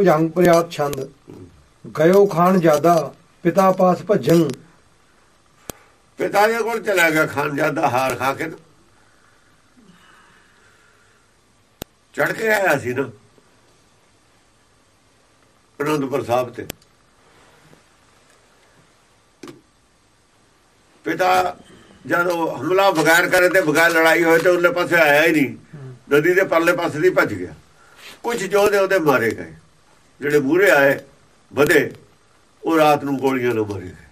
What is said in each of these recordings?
ਭੁਜੰਗ ਪ੍ਰਿਆਤ ਛੰਦ। ਗਇਓ ਖਾਨ ਜ਼ਿਆਦਾ ਪਿਤਾ ਪਾਸ ਭਜਨ ਪਿਤਾ ਦੇ ਕੋਲ ਚਲਾ ਗਿਆ ਖਾਨ ਜ਼ਿਆਦਾ ਹਾਰ ਖਾ ਕੇ। ਚੜ ਕੇ ਆਇਆ ਸੀ ਨਾ ਅਨੰਦਪੁਰ ਸਾਹਿਬ ਤੇ। ਪਿਤਾ ਜਦੋਂ ਹਮਲਾ ਬਗੈਰ ਕਰੇ ਤੇ ਬਗੈਰ ਲੜਾਈ ਹੋਏ ਤੇ ਉਹਲੇ ਪਾਸੇ ਆਇਆ ਹੀ ਨਹੀਂ। ਨਦੀ ਦੇ ਪਰਲੇ ਪਾਸੇ ਦੀ ਭੱਜ ਗਿਆ। ਕੁਝ ਜੋਧੇ ਉਹਦੇ ਮਾਰੇ ਗਏ। ਜਿਹੜੇ ਮੂਰੇ ਆਏ ਵਧੇ ਉਹ ਰਾਤ ਨੂੰ ਗੋਲੀਆਂ ਨਾਲ ਮਾਰੇ ਗਏ।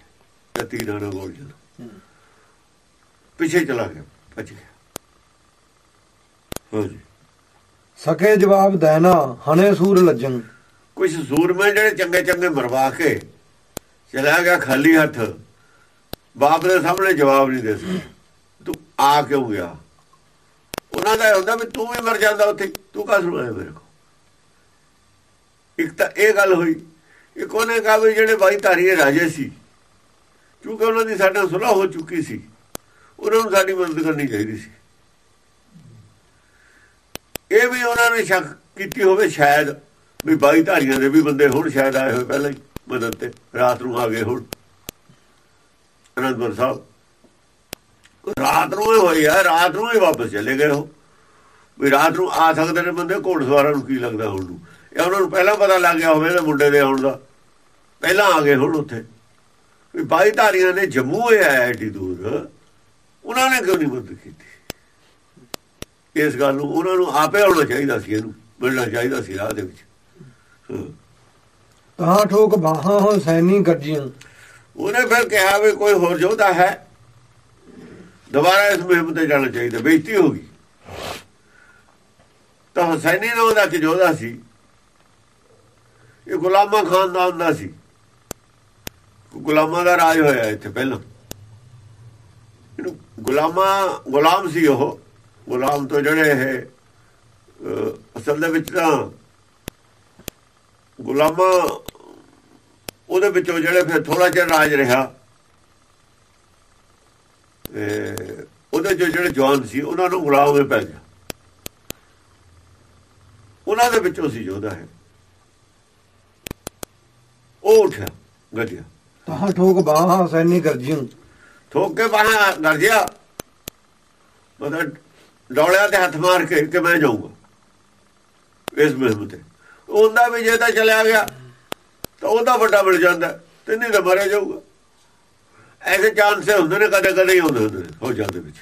ਤੇ ਤੀਰਾਂ ਨਾਲ ਗੋਲੀਆਂ ਪਿੱਛੇ ਚਲਾ ਗਿਆ ਭੱਜ ਗਿਆ। ਹਾਂਜੀ। ਸਕੇ ਜਵਾਬ ਦੇਣਾ ਹਨੇ ਸੂਰ ਲੱਜਣ। ਕੁਝ ਸੂਰਮੇ ਜਿਹੜੇ ਚੰਗੇ ਚੰਗੇ ਮਰਵਾ ਕੇ ਚਲਾ ਗਿਆ ਖਾਲੀ ਹੱਥ ਬਾਪ ਦੇ ਸਾਹਮਣੇ ਜਵਾਬ ਨਹੀਂ ਦੇ ਸਕਦਾ। ਤੂੰ ਆ ਕਿਉਂ ਗਿਆ? ਉਹਨਾਂ ਦਾ ਹੁੰਦਾ ਵੀ ਤੂੰ ਵੀ ਮਰ ਜਾਂਦਾ ਉੱਥੇ ਤੂੰ ਕਾ ਸੁਣਾਇਆ ਮੇਰੇ ਕੋ ਇੱਕ ਤਾਂ ਇਹ ਗੱਲ ਹੋਈ ਇੱਕ ਉਹਨੇ ਕਹਾ ਵੀ ਜਿਹੜੇ ਬਾਈ ਧਾਰੀ ਰਾਜੇ ਸੀ? ਕਿਉਂਕਿ ਉਹਨਾਂ ਦੀ ਸਾਡੇ ਨਾਲ ਸੁਲ੍ਹਾ ਹੋ ਚੁੱਕੀ ਸੀ। ਉਹਨਾਂ ਨੂੰ ਸਾਡੀ ਮਦਦ ਕਰਨੀ ਚਾਹੀਦੀ ਸੀ। ਇਹ ਵੀ ਉਹਨਾਂ ਨੇ ਸ਼ੱਕ ਕੀਤੀ ਹੋਵੇ ਸ਼ਾਇਦ ਵੀ ਬਾਈ ਧਾਰੀਆਂ ਦੇ ਵੀ ਬੰਦੇ ਹੁਣ, ਸ਼ਾਇਦ ਆਏ ਹੋਏ ਪਹਿਲਾਂ ਹੀ ਮਦਦ ਤੇ, ਰਾਤ ਨੂੰ ਆ ਗਏ ਹੁਣ। ਅਨੰਦਪੁਰ ਸਾਹਿਬ। ਰਾਤ ਨੂੰ ਹੀ ਹੋਈ ਆ, ਰਾਤ ਨੂੰ ਹੀ ਵਾਪਸ ਚਲੇ ਗਏ ਹੋ ਵੀ ਰਾਤ ਨੂੰ ਆ ਸਕਦੇ ਨੇ ਬੰਦੇ, ਘੋੜ ਸਵਾਰਾਂ ਨੂੰ ਕੀ ਲੱਗਦਾ ਹੁਣ ਨੂੰ? ਇਹ ਉਹਨਾਂ ਨੂੰ ਪਹਿਲਾਂ ਪਤਾ ਲੱਗ ਗਿਆ ਹੋਵੇ ਤੇ ਮੁੰਡੇ ਦੇ ਆਉਣ ਦਾ। ਪਹਿਲਾਂ ਆ ਗਏ ਹੁਣ ਉੱਥੇ। ਵੀ ਬਾਈ ਧਾਰੀਆਂ ਨੇ ਜੰਮੂ ਆਇਆ ਐਡੀ ਦੂਰ। ਉਹਨਾਂ ਨੇ ਕਿਉਂ ਨਹੀਂ ਮਦਦ ਕੀਤੀ? ਇਸ ਗੱਲ ਨੂੰ ਉਹਨਾਂ ਨੂੰ ਆਪੇ ਆਉਣਾ ਚਾਹੀਦਾ ਸੀ ਇਹਨੂੰ ਮਿਲਣਾ ਚਾਹੀਦਾ ਸੀ ਰਾਹ ਦੇ ਵਿੱਚ। ਤਾਂ ਠੋਕ ਬਾਹਾਂ ਹੋ ਸੈਨੀ ਗਰਜੀਆਂ ਉਹਨੇ ਫਿਰ ਕਿਹਾ ਵੀ ਕੋਈ ਹੋਰ ਯੋਧਾ ਹੈ। ਦੁਬਾਰਾ ਇਸ ਮੁਹਿੰਮ ਤੇ ਜਾਣਾ ਚਾਹੀਦਾ ਬੇਇੱਜ਼ਤੀ ਹੋ ਗਈ। ਤਾਂ ਹੁਸੈਨੀ ਨਾਮ ਦਾ ਕਿ ਯੋਧਾ ਸੀ। ਇਹ ਗੁਲਾਮਾ ਖਾਨਦਾਨ ਦਾ ਸੀ। ਗੁਲਾਮਾਂ ਦਾ ਰਾਜ ਹੋਇਆ ਇੱਥੇ ਪਹਿਲਾਂ। ਗੁਲਾਮਾਂ, ਗੁਲਾਮ ਸੀ ਉਹ। ਗੁਲਾਮ ਤੋਂ ਜਿਹੜੇ ਇਹ ਅਸਲ ਦੇ ਵਿੱਚ ਤਾਂ ਗੁਲਾਮਾਂ, ਉਹਦੇ ਵਿੱਚੋਂ ਜਿਹੜੇ ਫਿਰ ਥੋੜਾ ਜਿਹਾ ਰਾਜ ਰਿਹਾ। ਉਹਦੇ ਜੋ ਜਿਹੜੇ ਜਵਾਨ ਸੀ, ਉਹਨਾਂ ਨੂੰ ਗੁਲਾਮ ਵਿੱਚ ਪੈ ਗਿਆ। ਉਹਨਾਂ ਦੇ ਵਿੱਚੋਂ ਸੀ ਯੋਧਾ ਹੈ। ਉਹ ਉੱਠਿਆ ਗੱਜਿਆ। ਤਾਂ ਠੋਕ ਬਾਹਾਂ ਸੈਨੀ ਗਰਜੀਆਂ ਠੋਕ ਕੇ ਬਾਹਾਂ ਗਰਜਿਆ ਮਤਲਬ ਡੌਲਿਆ ਤੇ ਹੱਥ ਮਾਰ ਕੇ ਕਿ ਮੈਂ ਜਾਊਂਗਾ ਇਸ ਮੁਹਿੰਮ ਤੇ। ਉਹਦਾ ਵੀ ਜੇ ਤਾਂ ਚਲਿਆ ਗਿਆ ਤਾਂ ਉਹਦਾ ਵੱਡਾ ਮਿਲ ਜਾਂਦਾ ਤੇ ਨਹੀਂ ਤਾਂ ਮਰਿਆ ਜਾਊਗਾ। ਐਸੇ ਚਾਂਸ ਹੁੰਦੇ ਨੇ ਕਦੇ ਕਦੇ ਹੀ ਹੁੰਦੇ ਹੁੰਦੇ ਨੇ ਫੌਜਾਂ ਦੇ ਵਿੱਚ।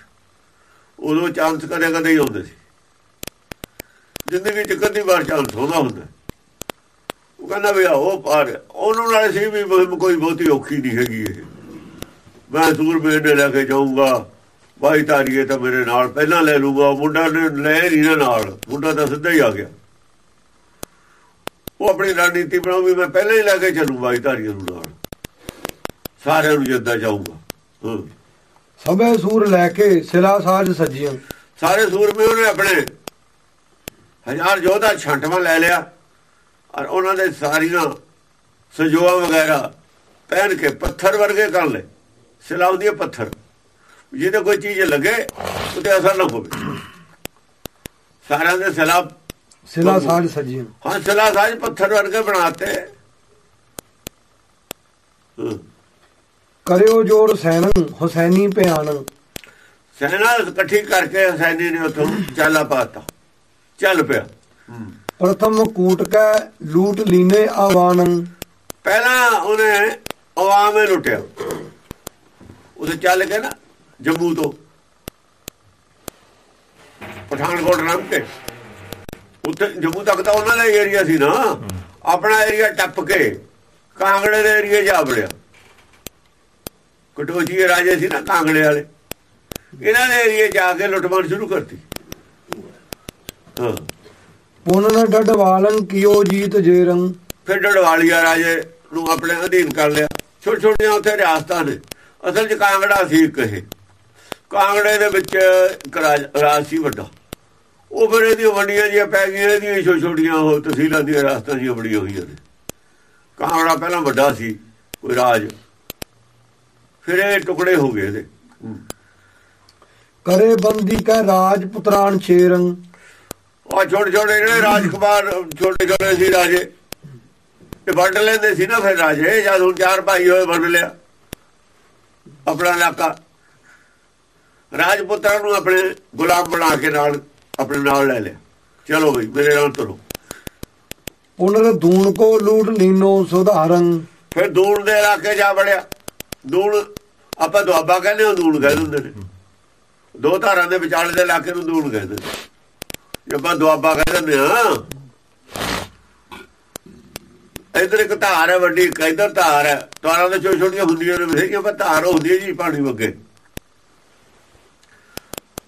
ਉਦੋਂ ਚਾਂਸ ਕਦੇ ਕਦੇ ਹੀ ਹੁੰਦੇ ਸੀ। ਜ਼ਿੰਦਗੀ ਚ ਕਦੀ ਵਾਰ ਚਾਂਸ ਹੁੰਦਾ ਹੁੰਦਾ। ਉਹ ਕਹਿੰਦਾ ਵੀ ਆਓ ਪਾਰ ਉਹਨੂੰ ਨਾਲ ਸੀ ਵੀ ਮੁਹਿੰਮ ਕੋਈ ਬਹੁਤੀ ਔਖੀ ਨਹੀਂ ਹੈਗੀ ਇਹ। ਮੈਂ ਦੂਰ ਮੇਲੇ ਲੈ ਕੇ ਜਾਊਂਗਾ ਬਾਈ ਤਾਰੀਏ ਤਾਂ ਮੇਰੇ ਨਾਲ ਪਹਿਲਾਂ ਲੈ ਲੂਗਾ ਉਹ ਮੁੰਡਾ ਨੇ ਲੈ ਨਹੀਂ ਨਾ ਨਾਲ ਮੁੰਡਾ ਤਾਂ ਸਿੱਧਾ ਹੀ ਆ ਗਿਆ। ਉਹ ਆਪਣੀ ਰਣਨੀਤੀ ਬਣਾਉ ਵੀ ਮੈਂ ਪਹਿਲਾਂ ਹੀ ਲੈ ਕੇ ਚੱਲੂ ਬਾਈ ਤਾਰੀਏ ਨੂੰ ਨਾਲ। ਸਾਰਿਆਂ ਨੂੰ ਜਿੱਦਾਂ ਜਾਊਗਾ। ਸਭੇ ਸੂਰ ਲੈ ਕੇ ਸਿਲਾ ਸਾਜ ਸਜੀਆਂ। ਸਾਰੇ ਸੂਰਮੇ ਉਹਨੇ ਆਪਣੇ ਹਜ਼ਾਰ ਯੋਧਾ ਛੰਟਵਾ ਲੈ ਲਿਆ। ਔਰ ਉਹਨਾਂ ਦੇ ਸਾਰੀਆਂ ਸਜੋਆ ਵਗੈਰਾ ਪਹਿਨ ਕੇ ਪੱਥਰ ਵਰਗੇ ਕਰ ਲਏ। ਸਿਲਾਉਂਦੀ ਪੱਥਰ। ਜਿਹਦੇ ਕੋਈ ਚੀਜ਼ ਲੱਗੇ ਉਹਤੇ ਅਸਰ ਨਾ ਹੋਵੇ ਸਾਰਿਆਂ ਦੇ ਸਿਲਾ ਸਿਲਾ ਸਾਜ ਸਜੀਆਂ। ਹਾਂ ਸਿਲਾ ਸਾਜ ਪੱਥਰ ਵਰਗੇ ਬਣਾਤੇ। ਕਰਿਓ ਜੋੜ ਸੈਨੰ ਹੁਸੈਨੀ ਭਿਆਨ ਸੈਨਾ ਇਕੱਠੀ ਕਰਕੇ ਹਸੈਨੀ ਨੇ ਉਥੋਂ ਚਾਲਾ ਪਾਤਾ। ਚੱਲ ਪਿਆ। ਪ੍ਰਥਮ ਕੂਟ ਕੈ, ਲੂਟ ਲੀਨੇ ਆਵਾਨੰ। ਪਹਿਲਾਂ ਉਹਨੇ ਆਵਾਮੇ ਲੁੱਟਿਆ। ਉਹਦੇ ਚੱਲ ਕੇ ਨਾ, ਜੰਮੂ ਤੋਂ। ਪਠਾਨਕੋਟ ਲੰਘ ਕੇ। ਉੱਥੇ ਜੰਮੂ ਤੱਕ ਤਾਂ ਉਹਨਾਂ ਦਾ ਏਰੀਆ ਸੀ ਨਾ। ਆਪਣਾ ਏਰੀਆ ਟੱਪ ਕੇ, ਕਾਂਗੜੇ ਦੇ ਏਰੀਆ ਜਾ ਵੜਿਆ। ਕਟੋਚੀ ਰਾਜੇ ਸੀ ਨਾ, ਕਾਂਗੜੇ ਵਾਲੇ। ਇਹਨਾਂ ਦੇ ਏਰੀਆ ਜਾ ਕੇ ਲੁੱਟਮਾਰ ਸ਼ੁਰੂ ਕਰਤੀ। ਹਾਂ। ਪੁਨਨ ਡਡਵਾਲਨ ਕਿਓ ਜੀਤ ਜੇਰੰ ਫਿਰ ਡੜਵਾਲੀਆ ਰਾਜੇ ਨੂੰ ਆਪਣੇ ਅਧੀਨ ਕਰ ਲਿਆ। ਛੋਟੇ ਛੋਟੀਆਂ ਉੱਥੇ ਰਿਆਸਤਾਂ ਨੇ। ਅਸਲ 'ਚ ਕਾਂਗੜਾ ਸੀ ਇੱਕ ਇਹ। ਕਾਂਗੜੇ ਦੇ ਵਿੱਚ ਰਾਜ ਸੀ ਵੱਡਾ। ਉਹ ਫਿਰ ਇਹਦੀਆਂ ਵੰਡੀਆਂ ਜੀਆਂ ਪੈ ਗਈਆਂ ਇਹਦੀਆਂ ਛੋਟੀਆਂ ਛੋਟੀਆਂ ਉਹ ਤਹਿਸੀਲਾਂ ਦੀਆਂ ਰਿਆਸਤਾਂ ਜੀਆਂ ਬੜੀਆਂ ਹੋਈਆਂ ਨੇ। ਕਾਂਗੜਾ ਪਹਿਲਾਂ ਵੱਡਾ ਸੀ ਕੋਈ ਰਾਜ। ਫਿਰ ਇਹ ਟੁਕੜੇ ਹੋ ਗਏ ਇਹਦੇ। ਕਰੇ ਬੰਦੀ ਕੈ ਰਾਜ ਪੁਤਰਾਨ ਛੇਰੰ ਉਹ ਛੋਟੇ ਛੋਟੇ ਜਿਹੜੇ ਰਾਜਕੁਮਾਰ ਛੋਟੇ ਛੋਟੇ ਸੀ ਰਾਜੇ। ਤੇ ਵੰਡ ਲੈਂਦੇ ਸੀ ਨਾ ਫਿਰ ਰਾਜੇ ਜਦ ਹੁਣ ਚਾਰ ਭਾਈ ਹੋਏ ਵੰਡ ਲਿਆ। ਆਪਣਾ ਇਲਾਕਾ ਰਾਜਪੁੱਤਰਾਂ ਨੂੰ ਆਪਣੇ ਗੁਲਾਮ ਬਣਾ ਕੇ ਨਾਲ ਆਪਣੇ ਨਾਲ ਲੈ ਲਿਆ। ਚਲੋ ਬਈ ਮੇਰੇ ਨਾਲ ਤੁਰੋ। ਪੁਨਰ ਦੂਣ ਕੋ ਲੂਟ ਲੀਨੋ ਸੁਧਾਰਨ ਫਿਰ ਦੂਣ ਦੇ ਇਲਾਕੇ ਜਾ ਵੜਿਆ। ਦੂਣ ਆਪਾਂ ਦੁਆਬਾ ਕਹਿੰਦੇ ਹਾਂ ਦੂਣ ਕਹਿੰਦੇ ਹੁੰਦੇ ਨੇ। ਦੋ ਧਾਰਾਂ ਦੇ ਵਿਚਾਲੇ ਦੇ ਇਲਾਕੇ ਨੂੰ ਦੂਣ ਕਹਿੰਦੇ ਨੇ। ਆਪਾਂ ਦੁਆਬਾ ਕਹਿ ਦਿੰਦੇ ਹਾਂ ਇਧਰ ਇੱਕ ਧਾਰ ਹੈ ਵੱਡੀ ਇਧਰ ਧਾਰ ਹੈ। ਧਾਰਾਂ ਦੇ ਛੋਟੀਆਂ ਛੋਟੀਆਂ ਹੁੰਦੀਆਂ ਨੇ ਬਥੇਰੀਆਂ ਪਰ ਧਾਰ ਹੁੰਦੀ ਹੈ ਜੀ ਪਾਣੀ ਵਗੇ।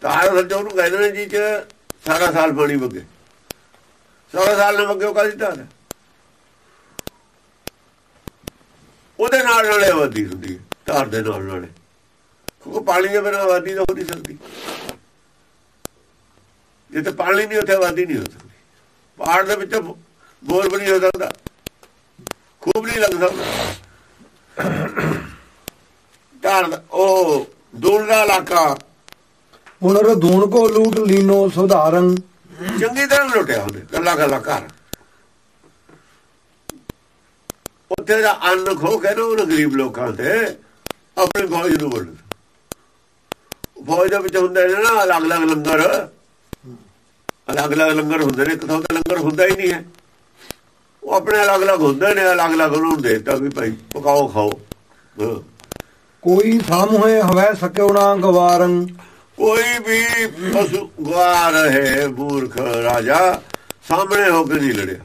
ਧਾਰ ਫਿਰ ਉਹਨੂੰ ਕਹਿੰਦੇ ਨੇ ਜੀ ਚ ਸਾਰਾ ਸਾਲ ਪਾਣੀ ਵਗੇ। ਸਾਰਾ ਸਾਲ ਨਾ ਵਗੇ, ਉਹ ਕਾਹਦੀ ਧਾਰ ਹੈ? ਉਹਦੇ ਨਾਲ ਨਾਲੇ ਆਬਾਦੀ ਹੁੰਦੀ ਧਾਰ ਦੇ ਨਾਲ ਨਾਲੇ। ਕਿਉਂਕਿ ਪਾਣੀ ਦੇ ਬਿਨਾਂ ਆਬਾਦੀ ਤਾਂ ਹੋ ਨਹੀਂ ਸਕਦੀ। ਜਿੱਥੇ ਪਾਣੀ ਨਹੀਂ ਉੱਥੇ ਆਬਾਦੀ ਨਹੀਂ ਹੋ ਸਕਦੀ ਪਹਾੜ ਦੇ ਵਿੱਚ ਬੋਰ ਵੀ ਨਹੀਂ ਹੋ ਸਕਦਾ। ਖੂਬ ਨਹੀਂ ਲੱਗ ਸਕਦਾ। ਧਾਰ ਉਹ ਦੂਰ ਦਾ ਇਲਾਕਾ। ਪੁਨਰ ਦੂਣ ਕੋ ਲੂਟ ਲੀਨੋ ਸੁਧਾਰਨ। ਚੰਗੀ ਤਰ੍ਹਾਂ ਲੁੱਟਿਆ ਉਹਨੇ ਕੱਲਾ ਕੱਲਾ ਘਰ। ਉੱਥੇ ਦਾ ਅੰਨ ਖੋ ਕੇ ਨਾ ਉਹਨਾਂ ਗਰੀਬ ਲੋਕਾਂ ਤੇ ਆਪਣੀ ਫੌਜ ਨੂੰ ਵੰਡ ਫੌਜ ਦੇ ਵਿੱਚ ਹੁੰਦੇ ਨੇ ਨਾ ਅਲੱਗ-ਅਲੱਗ ਲੰਗਰ। ਅਲੱਗ-ਅਲੱਗ ਲੰਗਰ ਹੁੰਦੇ ਨੇ ਕਿਥੋਂ ਦਾ ਲੰਗਰ ਹੁੰਦਾ ਹੀ ਨਹੀਂ ਹੈ। ਉਹ ਆਪਣੇ ਅਲੱਗ-ਅਲੱਗ ਹੁੰਦੇ ਨੇ ਅਲੱਗ-ਅਲੱਗ ਉਹਨੂੰ ਦੇਤਾ ਵੀ ਭਾਈ ਪਕਾਓ ਖਾਓ। ਹਾਂ। ਕੋਈ ਸਾਮੂਹੇ ਹਵੈ ਸਕਿਓ ਨਾ ਗਵਾਰਨ ਕੋਈ ਵੀ ਪਸ਼ੂ ਗਵਾ ਰਹੇ ਮੂਰਖ ਰਾਜਾ ਸਾਹਮਣੇ ਹੋ ਕੇ ਨਹੀਂ ਲੜਿਆ।